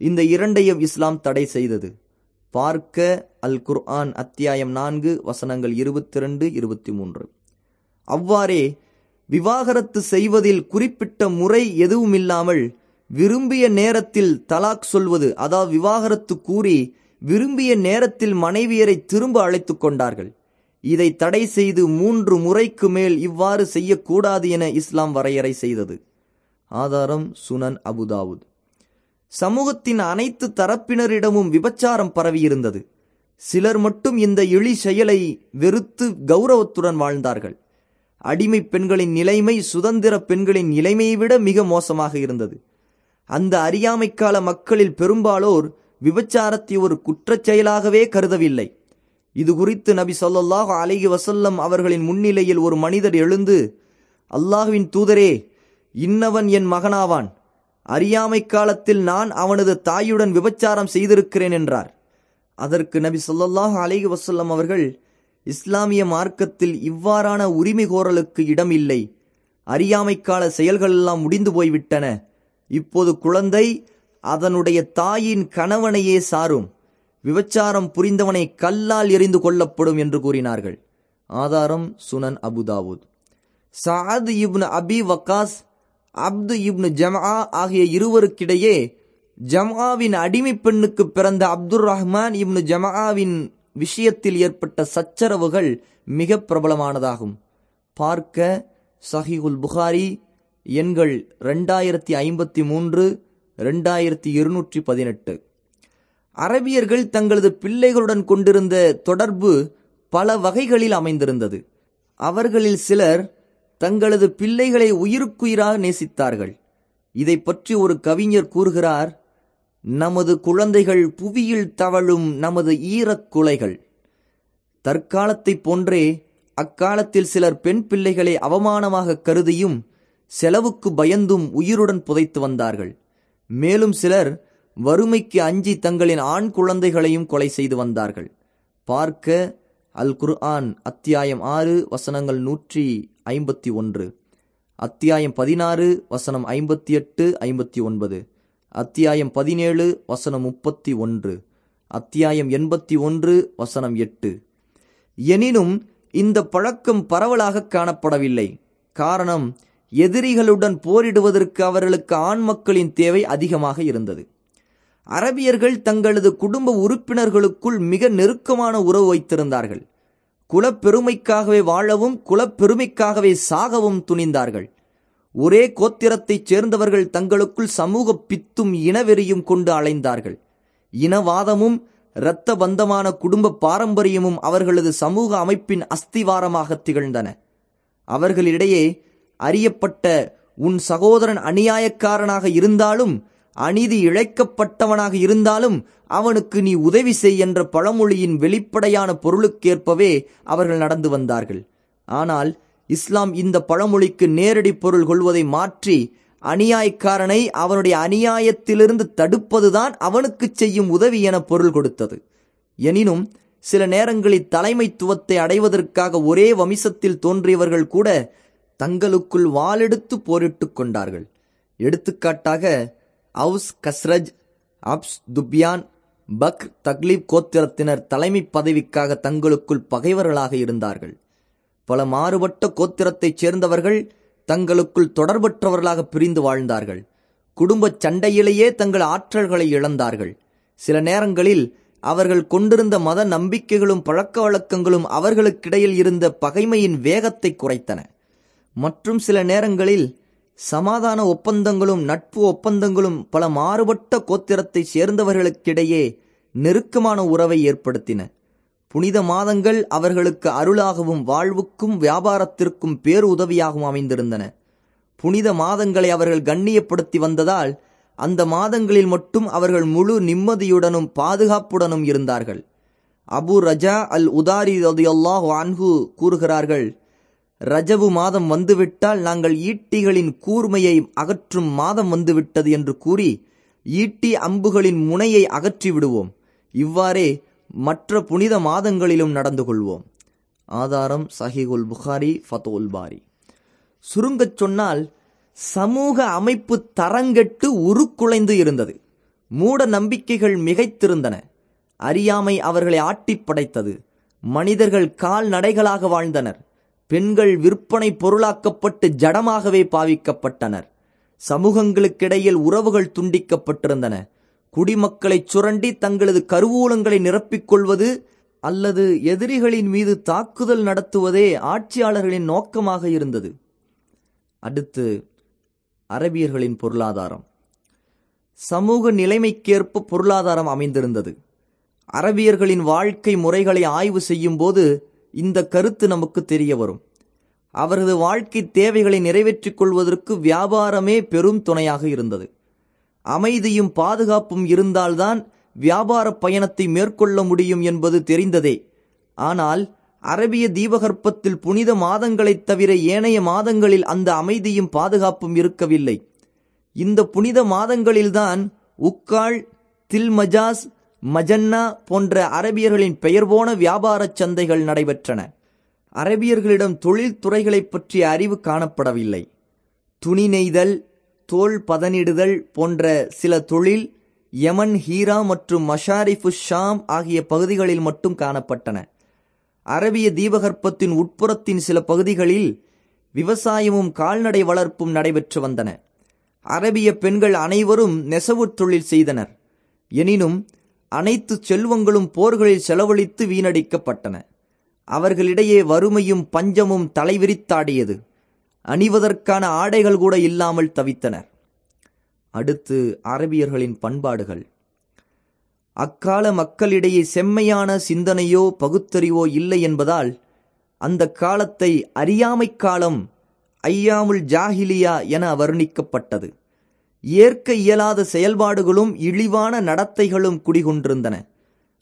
இந்த இரண்டையும் இஸ்லாம் தடை செய்தது. பார்க்க அல் குர்ஆன் அத்தியாயம் நான்கு வசனங்கள் இருபத்தி ரெண்டு இருபத்தி மூன்று அவ்வாறே விவாகரத்து செய்வதில் குறிப்பிட்ட முறை எதுவுமில்லாமல் விரும்பிய நேரத்தில் தலாக் சொல்வது அதாவது விவாகரத்து கூறி விரும்பிய நேரத்தில் மனைவியரை திரும்ப அழைத்து கொண்டார்கள். இதை தடை செய்து மூன்று முறைக்கு மேல் இவ்வாறு செய்யக்கூடாது என இஸ்லாம் வரையறை செய்தது. ஆதாரம் சுனன் அபுதாவுத் சமூகத்தின் அனைத்து தரப்பினரிடமும் விபச்சாரம் பரவியிருந்தது. சிலர் மட்டும் இந்த இழி செயலை வெறுத்து கௌரவத்துடன் வாழ்ந்தார்கள். அடிமை பெண்களின் நிலைமை சுதந்திர பெண்களின் நிலைமையை விட மிக மோசமாக இருந்தது. அந்த அறியாமைக்கால மக்களில் பெரும்பாலோர் விபச்சாரத்தை ஒரு குற்றச் செயலாகவே கருதவில்லை. இது குறித்து நபி சொல்லாஹ் அலிகி வசல்லம் அவர்களின் முன்னிலையில் ஒரு மனிதர் எழுந்து அல்லாஹுவின் தூதரே இன்னவன் என் மகனாவான். அறியாமை காலத்தில் நான் அவனது தாயுடன் விபச்சாரம் செய்திருக்கிறேன் என்றார். அதற்கு நபி சொல்லாஹ் அலிகி வசல்லம் அவர்கள் இஸ்லாமிய மார்க்கத்தில் இவ்வாறான உரிமை கோரலுக்கு இடமில்லை அறியாமைக்கால செயல்கள் எல்லாம் முடிந்து போய்விட்டன. இப்போது குழந்தை அதனுடைய தாயின் கணவனையே சாரும். விபச்சாரம் புரிந்தவனை கல்லால் எரிந்து கொள்ளப்படும் என்று கூறினார்கள். ஆதாரம் சுனன் அபுதாவுத் சாத் இப்னு அபி வக்காஸ் அப்து இப்னு ஜமா ஆகிய இருவருக்கிடையே ஜமாவின் அடிமை பெண்ணுக்கு பிறந்த அப்துர் ரஹ்மான் இப்னு ஜமாவின் விஷயத்தில் ஏற்பட்ட சச்சரவுகள் மிக பிரபலமானதாகும். பார்க்க சஹிகுல் புகாரி எண்கள் ரெண்டாயிரத்தி ஐம்பத்தி மூன்று ரெண்டாயிரத்தி இருநூற்றி பதினெட்டு. அரபியர்கள் தங்களது பிள்ளைகளுடன் கொண்டிருந்த தொடர்பு பல வகைகளில் அமைந்திருந்தது. அவர்களில் சிலர் தங்களது பிள்ளைகளை உயிருக்குயிராக நேசித்தார்கள். இதை பற்றி ஒரு கவிஞர் கூறுகிறார் நமது குழந்தைகள் புவியில் தவழும் நமது ஈரக் குலைகள். தற்காலத்தைப் போன்றே அக்காலத்தில் சிலர் பெண் பிள்ளைகளை அவமானமாக கருதியும் செலவுக்கு பயந்தும் உயிருடன் புதைத்து வந்தார்கள். மேலும் சிலர் வறுமைக்கு அஞ்சி தங்களின் ஆண் குழந்தைகளையும் கொலை செய்து வந்தார்கள். பார்க்க அல் குர்ஆன் அத்தியாயம் ஆறு வசனங்கள் நூற்றி ஐம்பத்தி ஒன்று. அத்தியாயம் பதினாறு வசனம் ஐம்பத்தி எட்டு ஐம்பத்தி ஒன்பது. அத்தியாயம் பதினேழு வசனம் முப்பத்தி ஒன்று. அத்தியாயம் எண்பத்தி ஒன்று வசனம் எட்டு. எனினும் இந்த பழக்கம் பரவலாக காணப்படவில்லை. காரணம் எதிரிகளுடன் போரிடுவதற்கு அவர்களுக்கு ஆண் மக்களின் தேவை அதிகமாக இருந்தது. அரபியர்கள் தங்களது குடும்ப உறுப்பினர்களுக்குள் மிக நெருக்கமான உறவு வைத்திருந்தார்கள். குலப்பெருமைக்காகவே வாழவும் குலப்பெருமைக்காகவே சாகவும் துணிந்தார்கள். ஒரே கோத்திரத்தைச் சேர்ந்தவர்கள் தங்களுக்குள் சமூக பித்தும் இனவெறியும் கொண்டு அலைந்தார்கள். இனவாதமும் இரத்த பந்தமான குடும்ப பாரம்பரியமும் அவர்களது சமூக அமைப்பின் அஸ்திவாரமாக திகழ்ந்தன. அவர்களிடையே அறியப்பட்ட உன் சகோதரன் அநியாயக்காரனாக இருந்தாலும் அநீதி இழைக்கப்பட்டவனாக இருந்தாலும் அவனுக்கு நீ உதவி செய் என்ற பழமொழியின் வெளிப்படையான பொருளுக்கேற்பவே அவர்கள் நடந்து வந்தார்கள். ஆனால் இஸ்லாம் இந்த பழமொழிக்கு நேரடி பொருள் கொள்வதை மாற்றி அநியாயக்காரனை அவனுடைய அநியாயத்திலிருந்து தடுப்பதுதான் அவனுக்கு செய்யும் உதவி என பொருள் கொடுத்தது. எனினும் சில நேரங்களில் தலைமைத்துவத்தை அடைவதற்காக ஒரே வம்சத்தில் தோன்றியவர்கள் கூட தங்களுக்குள் வாளெடுத்து போரிட்டு கொண்டார்கள். எடுத்துக்காட்டாக அவுஸ் கஸ்ரஜ் அப்ஸ் துப்யான் பக் தக்லீப் கோத்திரத்தினர் தலைமை பதவிக்காக தங்களுக்குள் பகைவர்களாக இருந்தார்கள். பல மாறுபட்ட கோத்திரத்தைச் சேர்ந்தவர்கள் தங்களுக்குள் தொடர்பற்றவர்களாக பிரிந்து வாழ்ந்தார்கள். குடும்பச் சண்டையிலேயே தங்கள் ஆற்றல்களை இழந்தார்கள். சில நேரங்களில் அவர்கள் கொண்டிருந்த மத நம்பிக்கைகளும் பழக்க வழக்கங்களும் அவர்களுக்கிடையில் இருந்த பகைமையின் வேகத்தை குறைத்தன. மற்றும் சில நேரங்களில் சமாதான ஒப்பந்தங்களும் நட்பு ஒப்பந்தங்களும் பல மாறுபட்ட கோத்திரத்தை சேர்ந்தவர்களுக்கிடையே நெருக்கமான உறவை ஏற்படுத்தின. புனித மாதங்கள் அவர்களுக்கு அருளாகவும் வாழ்வுக்கும் வியாபாரத்திற்கும் பேருதவியாகவும் அமைந்திருந்தன. புனித மாதங்களை அவர்கள் கண்ணியப்படுத்தி வந்ததால் அந்த மாதங்களில் மட்டும் அவர்கள் முழு நிம்மதியுடனும் பாதுகாப்புடனும் இருந்தார்கள். அபு ரஜா அல் உதாரி அல்லாஹ் அன்ஹு கூறுகிறார்கள் ரஜவு மாதம் வந்துவிட்டால் நாங்கள் ஈட்டிகளின் கூர்மையை அகற்றும் மாதம் வந்துவிட்டது என்று கூறி ஈட்டி அம்புகளின் முனையை அகற்றி விடுவோம் இவ்வாறே மற்ற புனித மாதங்களிலும் நடந்து கொள்வோம். ஆதாரம் சஹிகுல் புகாரி ஃபதோல் பாரி. சுருங்கச் சொன்னால் சமூக அமைப்பு தரங்கெட்டு உருக்குலைந்து இருந்தது. மூட நம்பிக்கைகள் மிகைத்திருந்தன. அறியாமை அவர்களை ஆட்டிப் படைத்தது மனிதர்கள் கால்நடைகளாக வாழ்ந்தனர். பெண்கள் விற்பனை பொருளாக்கப்பட்டு ஜடமாகவே பாவிக்கப்பட்டனர். சமூகங்களுக்கிடையில் உறவுகள் துண்டிக்கப்பட்டிருந்தன. குடிமக்களை சுரண்டி தங்களது கருவூலங்களை நிரப்பிக் கொள்வது அல்லது எதிரிகளின் மீது தாக்குதல் நடத்துவதே ஆட்சியாளர்களின் நோக்கமாக இருந்தது. அடுத்து அரபியர்களின் பொருளாதாரம். சமூக நிலைமைக்கேற்ப பொருளாதாரம் அமைந்திருந்தது. அரபியர்களின் வாழ்க்கை முறைகளை ஆய்வு செய்யும் போது இந்த கருத்து நமக்கு தெரிய வரும். அவரது வாழ்க்கை தேவைகளை நிறைவேற்றிக் கொள்வதற்கு வியாபாரமே பெரும் துணையாக இருந்தது. அமைதியும் பாதுகாப்பும் இருந்தால்தான் வியாபார பயணத்தை மேற்கொள்ள முடியும் என்பது தெரிந்ததே. ஆனால் அரபிய தீபகற்பத்தில் புனித மாதங்களைத் தவிர ஏனைய மாதங்களில் அந்த அமைதியும் பாதுகாப்பும் இருக்கவில்லை. இந்த புனித மாதங்களில்தான் உக்காள் தில்மஜாஸ் மஜன்னா போன்ற அரபியர்களின் பெயர் போன வியாபாரச் சந்தைகள் நடைபெற்றன. அரபியர்களிடம் தொழில்துறைகளை பற்றிய அறிவு காணப்படவில்லை. துணி நெய்தல் தோல் பதனிடுதல் போன்ற சில தொழில் யமன் ஹீரா மற்றும் மஷாரிஃபு ஷாம் ஆகிய பகுதிகளில் மட்டும் காணப்பட்டன. அரபிய தீபகற்பத்தின் உட்புறத்தின் சில பகுதிகளில் விவசாயமும் கால்நடை வளர்ப்பும் நடைபெற்று வந்தன. அரபிய பெண்கள் அனைவரும் நெசவுத் தொழில் செய்தனர். எனினும் அனைத்து செல்வங்களும் போர்களில் செலவழித்து வீணடிக்கப்பட்டன. அவர்களிடையே வறுமையும் பஞ்சமும் தலைவிரித்தாடியது. அணிவதற்கான ஆடைகள் கூட இல்லாமல் தவித்தனர் அடுத்து அரபியர்களின் பண்பாடுகள். அக்கால மக்களிடையே செம்மையான சிந்தனையோ பகுத்தறிவோ இல்லை என்பதால் அந்த காலத்தை அறியாமை காலம் ஐயாமுல் ஜாஹிலியா என வர்ணிக்கப்பட்டது. ஏற்க இயலாத செயல்பாடுகளும் இழிவான நடத்தைகளும் குடிகொண்டிருந்தன.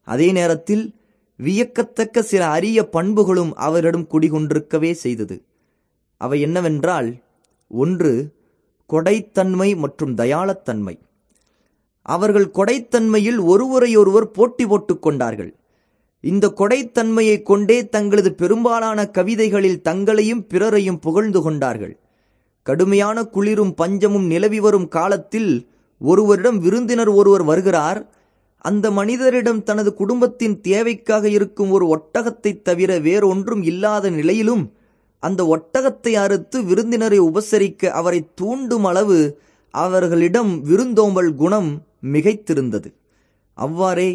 அதே நேரத்தில் வியக்கத்தக்க சில அரிய பண்புகளும் அவரிடம் குடிகொண்டிருக்கவே செய்தது. அவை என்னவென்றால் ஒன்று கொடைத்தன்மை மற்றும் தயாளத்தன்மை. அவர்கள் கொடைத்தன்மையில் ஒருவரையொருவர் போட்டி போட்டுக் கொண்டார்கள். இந்த கொடைத்தன்மையை கொண்டே தங்களது பெரும்பாலான கவிதைகளில் தங்களையும் பிறரையும் புகழ்ந்து கொண்டார்கள். கடுமையான குளிரும் பஞ்சமும் நிலவி வரும் காலத்தில் ஒருவரிடம் விருந்தினர் ஒருவர் வருகிறார். அந்த மனிதரிடம் தனது குடும்பத்தின் தேவைக்காக இருக்கும் ஒரு ஒட்டகத்தை தவிர வேறொன்றும் இல்லாத நிலையிலும் அந்த ஒட்டகத்தை அறுத்து விருந்தினரை உபசரிக்க அவரை தூண்டும் அளவு அவர்களிடம் விருந்தோம்பல் குணம் மிகைத்திருந்தது. அவ்வாறே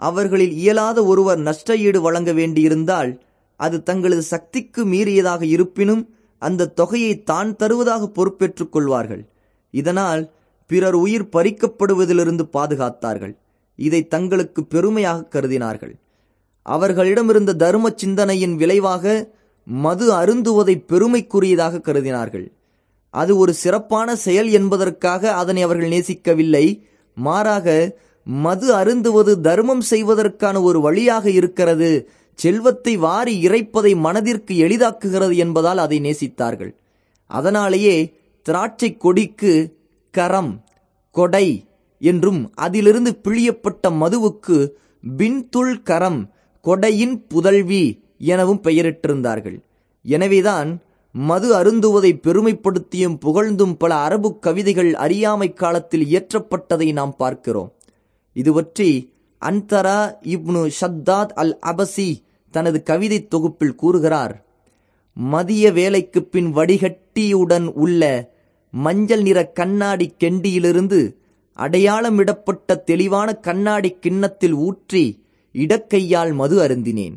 அவர்களில் இயலாத ஒருவர் நஷ்ட ஈடு வழங்க வேண்டியிருந்தால் அது தங்களது சக்திக்கு மீறியதாக இருப்பினும் அந்த தொகையை தான் தருவதாக பொறுப்பேற்றுக் கொள்வார்கள். இதனால் பிறர் உயிர் பறிக்கப்படுவதிலிருந்து பாதுகாத்தார்கள். இதை தங்களுக்கு பெருமையாக கருதினார்கள். அவர்களிடமிருந்த தரும சிந்தனையின் விளைவாக மது அருந்துவதை பெருமைக்குரியதாக கருதினார்கள். அது ஒரு சிறப்பான செயல் என்பதற்காக அதனை அவர்கள் நேசிக்கவில்லை. மாறாக மது அருந்துவது தர்மம் செய்வதற்கான ஒரு வழியாக இருக்கிறது செல்வத்தை வாரி இறைப்பதை மனதிற்கு எளிதாக்குகிறது என்பதால் அதை நேசித்தார்கள். அதனாலேயே திராட்சை கொடிக்கு கரம் கொடை என்றும் அதிலிருந்து பிழியப்பட்ட மதுவுக்கு பின்துள் கரம் கொடையின் புதல்வி எனவும் பெயரிட்டிருந்தார்கள். எனவேதான் மது அருந்துவதை பெருமைப்படுத்தியும் புகழ்ந்தும் பல அரபு கவிதைகள் அறியாமை காலத்தில் இயற்றப்பட்டதை நாம் பார்க்கிறோம். இது பற்றி அன்தரா இப்னு ஷத்தாத் அல் அபசி தனது கவிதை தொகுப்பில் கூறுகிறார் மதிய வேலைக்கு பின் வடிகட்டியுடன் உள்ள மஞ்சள் நிற கண்ணாடி கெண்டியிலிருந்து அடையாளமிடப்பட்ட தெளிவான கண்ணாடி கிண்ணத்தில் ஊற்றி இடக்கையால் மது அருந்தினேன்.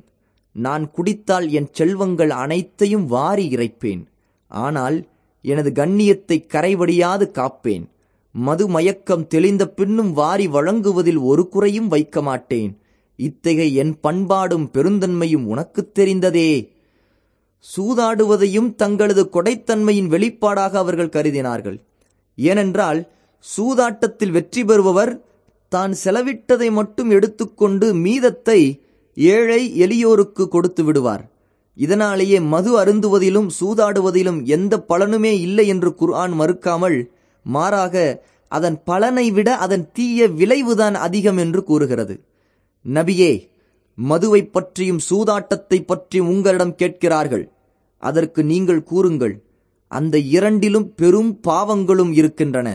நான் குடித்தால் என் செல்வங்கள் அனைத்தையும் வாரி இறைப்பேன். ஆனால் எனது கண்ணியத்தை கரைவடியாது காப்பேன். மது மயக்கம் தெளிந்த பின்னும் வாரி வழங்குவதில் ஒரு குறையும் வைக்க மாட்டேன் இத்தகைய என் பண்பாடும் பெருந்தன்மையும் உனக்குத் தெரிந்ததே. சூதாடுவதையும் தங்களது கொடைத்தன்மையின் வெளிப்பாடாக அவர்கள் கருதினார்கள். ஏனென்றால் சூதாட்டத்தில் வெற்றி பெறுபவர் தான் செலவிட்டதை மட்டும் எடுத்துக்கொண்டு மீதத்தை ஏழை எளியோருக்கு கொடுத்து விடுவார். இதனாலேயே மது அருந்துவதிலும் சூதாடுவதிலும் எந்த பலனுமே இல்லை என்று குர்ஆன் மறுக்காமல் மாறாக அதன் பலனை விட அதன் தீய விளைவுதான் அதிகம் என்று கூறுகிறது. நபியே மதுவை பற்றியும் சூதாட்டத்தை பற்றியும் உங்களிடம் கேட்கிறார்கள். அதற்கு நீங்கள் கூறுங்கள் அந்த இரண்டிலும் பெரும் பாவங்களும் இருக்கின்றன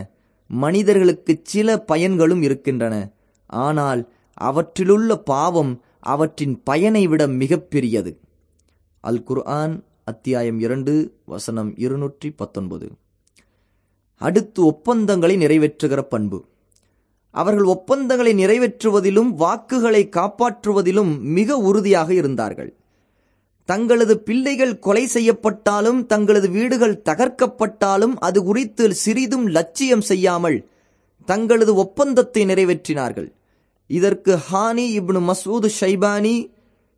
மனிதர்களுக்கு சில பயன்களும் இருக்கின்றன. ஆனால் அவற்றிலுள்ள பாவம் அவற்றின் பயனை விட மிகப்பெரியது அல் குர்ஆன் அத்தியாயம் இரண்டு வசனம் இருநூற்றி பத்தொன்பது. அடுத்து ஒப்பந்தங்களை நிறைவேற்றுகிற பண்பு. அவர்கள் ஒப்பந்தங்களை நிறைவேற்றுவதிலும் வாக்குகளை காப்பாற்றுவதிலும் மிக உறுதியாக இருந்தார்கள். தங்களது பிள்ளைகள் கொலை செய்யப்பட்டாலும் தங்களது வீடுகள் தகர்க்கப்பட்டாலும் அது குறித்து சிறிதும் லட்சியம் செய்யாமல் தங்களது ஒப்பந்தத்தை நிறைவேற்றினார்கள். இதற்கு ஹானி இப்னு மசூத் ஷைபானி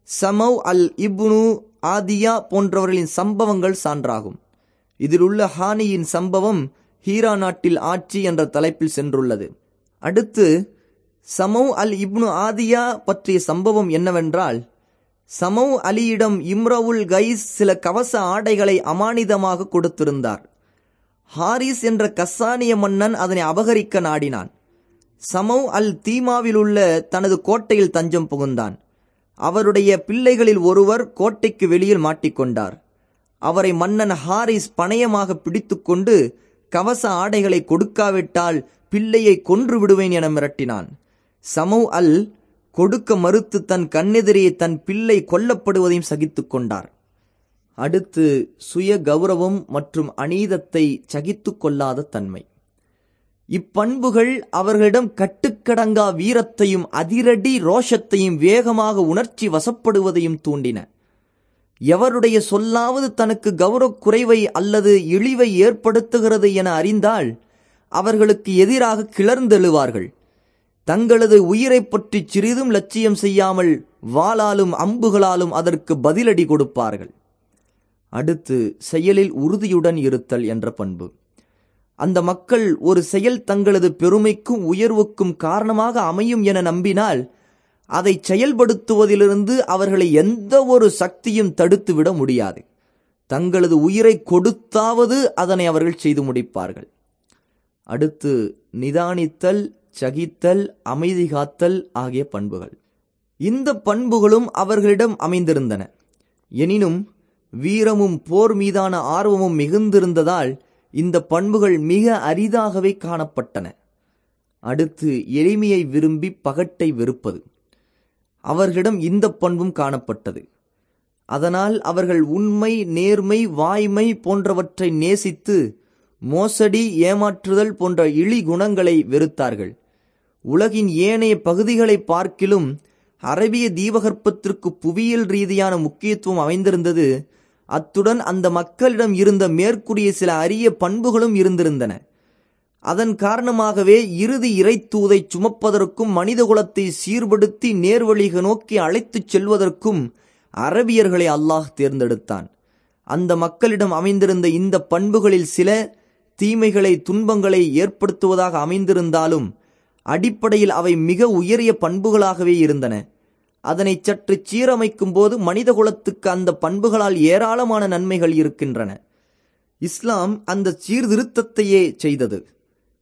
சமவ் அல் இப்னு ஆதியா போன்றவர்களின் சம்பவங்கள் சான்றாகும். இதில் உள்ள ஹானியின் சம்பவம் ஹீரா நாட்டில் ஆட்சி என்ற தலைப்பில் சென்றுள்ளது. அடுத்து சமௌ அல் இப்னு ஆதியா பற்றிய சம்பவம் என்னவென்றால் சமௌ அலியிடம் இம்ரவுல் கைஸ் சில கவச ஆடைகளை அமானிதமாக கொடுத்திருந்தார். ஹாரிஸ் என்ற கசானிய மன்னன் அதனை அபகரிக்க நாடினான். சமௌ அல் தீமாவில் உள்ள தனது கோட்டையில் தஞ்சம் புகுந்தான். அவருடைய பிள்ளைகளில் ஒருவர் கோட்டைக்கு வெளியில் மாட்டிக்கொண்டார். அவரை மன்னன் ஹாரிஸ் பணயமாக பிடித்துக்கொண்டு கவச ஆடைகளை கொடுக்காவிட்டால் பிள்ளையை கொன்று விடுவேன் என மிரட்டினான். சமவ் அல் கொடுக்க மறுத்து தன் கண்ணெதிரியே தன் பிள்ளை கொல்லப்படுவதையும் சகித்துக் கொண்டார். அடுத்து சுய கௌரவம் மற்றும் அநீதத்தை சகித்துக் கொள்ளாத தன்மை. இப்பண்புகள் அவர்களிடம் கட்டுக்கடங்கா வீரத்தையும் அதிரடி ரோஷத்தையும் வேகமாக உணர்ச்சி வசப்படுவதையும் தூண்டின. எவருடைய சொல்லாவது தனக்கு கௌரவ குறைவை அல்லது இழிவை ஏற்படுத்துகிறது என அறிந்தால் அவர்களுக்கு எதிராக கிளர்ந்தெழுவார்கள். தங்களது உயிரை பற்றி சிறிதும் லட்சியம் செய்யாமல் வாளாலும் அம்புகளாலும் அதற்கு பதிலடி கொடுப்பார்கள். அடுத்து செயலில் உறுதியுடன் இருத்தல் என்ற பண்பு. அந்த மக்கள் ஒரு செயல் தங்களது பெருமைக்கும் உயர்வுக்கும் காரணமாக அமையும் என நம்பினால் அதை செயல்படுத்துவதிலிருந்து அவர்களை எந்த ஒரு சக்தியும் தடுத்துவிட முடியாது. தங்களது உயிரை கொடுத்தாவது அதனை அவர்கள் செய்து முடிப்பார்கள். அடுத்து நிதானித்தல் சகித்தல் அமைதி காத்தல் ஆகிய பண்புகள். இந்த பண்புகளும் அவர்களிடம் அமைந்திருந்தன. எனினும் வீரமும் போர் மீதான ஆர்வமும் மிகுந்திருந்ததால் இந்த பண்புகள் மிக அரிதாகவே காணப்பட்டன. அடுத்து எளிமையை விரும்பி பகட்டை வெறுப்பது. அவர்களிடம் இந்த பண்பும் காணப்பட்டது. அதனால் அவர்கள் உண்மை நேர்மை வாய்மை போன்றவற்றை நேசித்து மோசடி ஏமாற்றுதல் போன்ற இழி குணங்களை வெறுத்தார்கள். உலகின் ஏனைய பகுதிகளை பார்க்கிலும் அரபிய தீபகற்பத்திற்கு புவியியல் ரீதியான முக்கியத்துவம் அமைந்திருந்தது. அத்துடன் அந்த மக்களிடம் இருந்த மேற்கூடிய சில அரிய பண்புகளும் இருந்திருந்தன. அதன் காரணமாகவே இறுதி இறைத்தூதை சுமப்பதற்கும் மனிதகுலத்தை சீர்படுத்தி நேர்வழிக நோக்கி அழைத்துச் செல்வதற்கும் அரபியர்களை அல்லாஹ் தேர்ந்தெடுத்தான். அந்த மக்களிடம் அமைந்திருந்த இந்த பண்புகளில் சில தீமைகளை துன்பங்களை ஏற்படுத்துவதாக அமைந்திருந்தாலும் அடிப்படையில் அவை மிக உயரிய பண்புகளாகவே இருந்தன. அதனை சற்று சீரமைக்கும் போது மனிதகுலத்துக்கு அந்த பண்புகளால் ஏராளமான நன்மைகள் இருக்கின்றன. இஸ்லாம் அந்த சீர்திருத்தத்தையே செய்தது.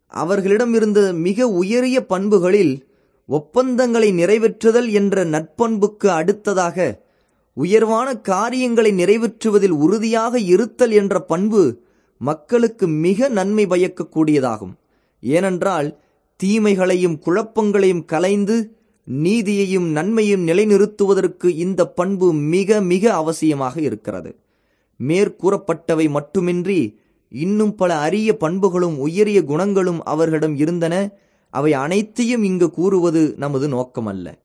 அவர்களிடம் இருந்த மிக உயரிய பண்புகளில் ஒப்பந்தங்களை நிறைவேற்றுதல் என்ற நட்பண்புக்கு அடுத்ததாக உயர்வான காரியங்களை நிறைவேற்றுவதில் உறுதியாக இருத்தல் என்ற பண்பு மக்களுக்கு மிக நன்மை பயக்கக்கூடியதாகும். ஏனென்றால் தீமைகளையும் குழப்பங்களையும் கலைந்து நீதியையும் நன்மையும் நிலைநிறுத்துவதற்கு இந்த பண்பு மிக மிக அவசியமாக இருக்கிறது. மேற்கூறப்பட்டவை மட்டுமின்றி இன்னும் பல அரிய பண்புகளும் உயரிய குணங்களும் அவர்களிடம் இருந்தன. அவை அனைத்தையும் இங்கு கூறுவது நமது நோக்கமல்ல.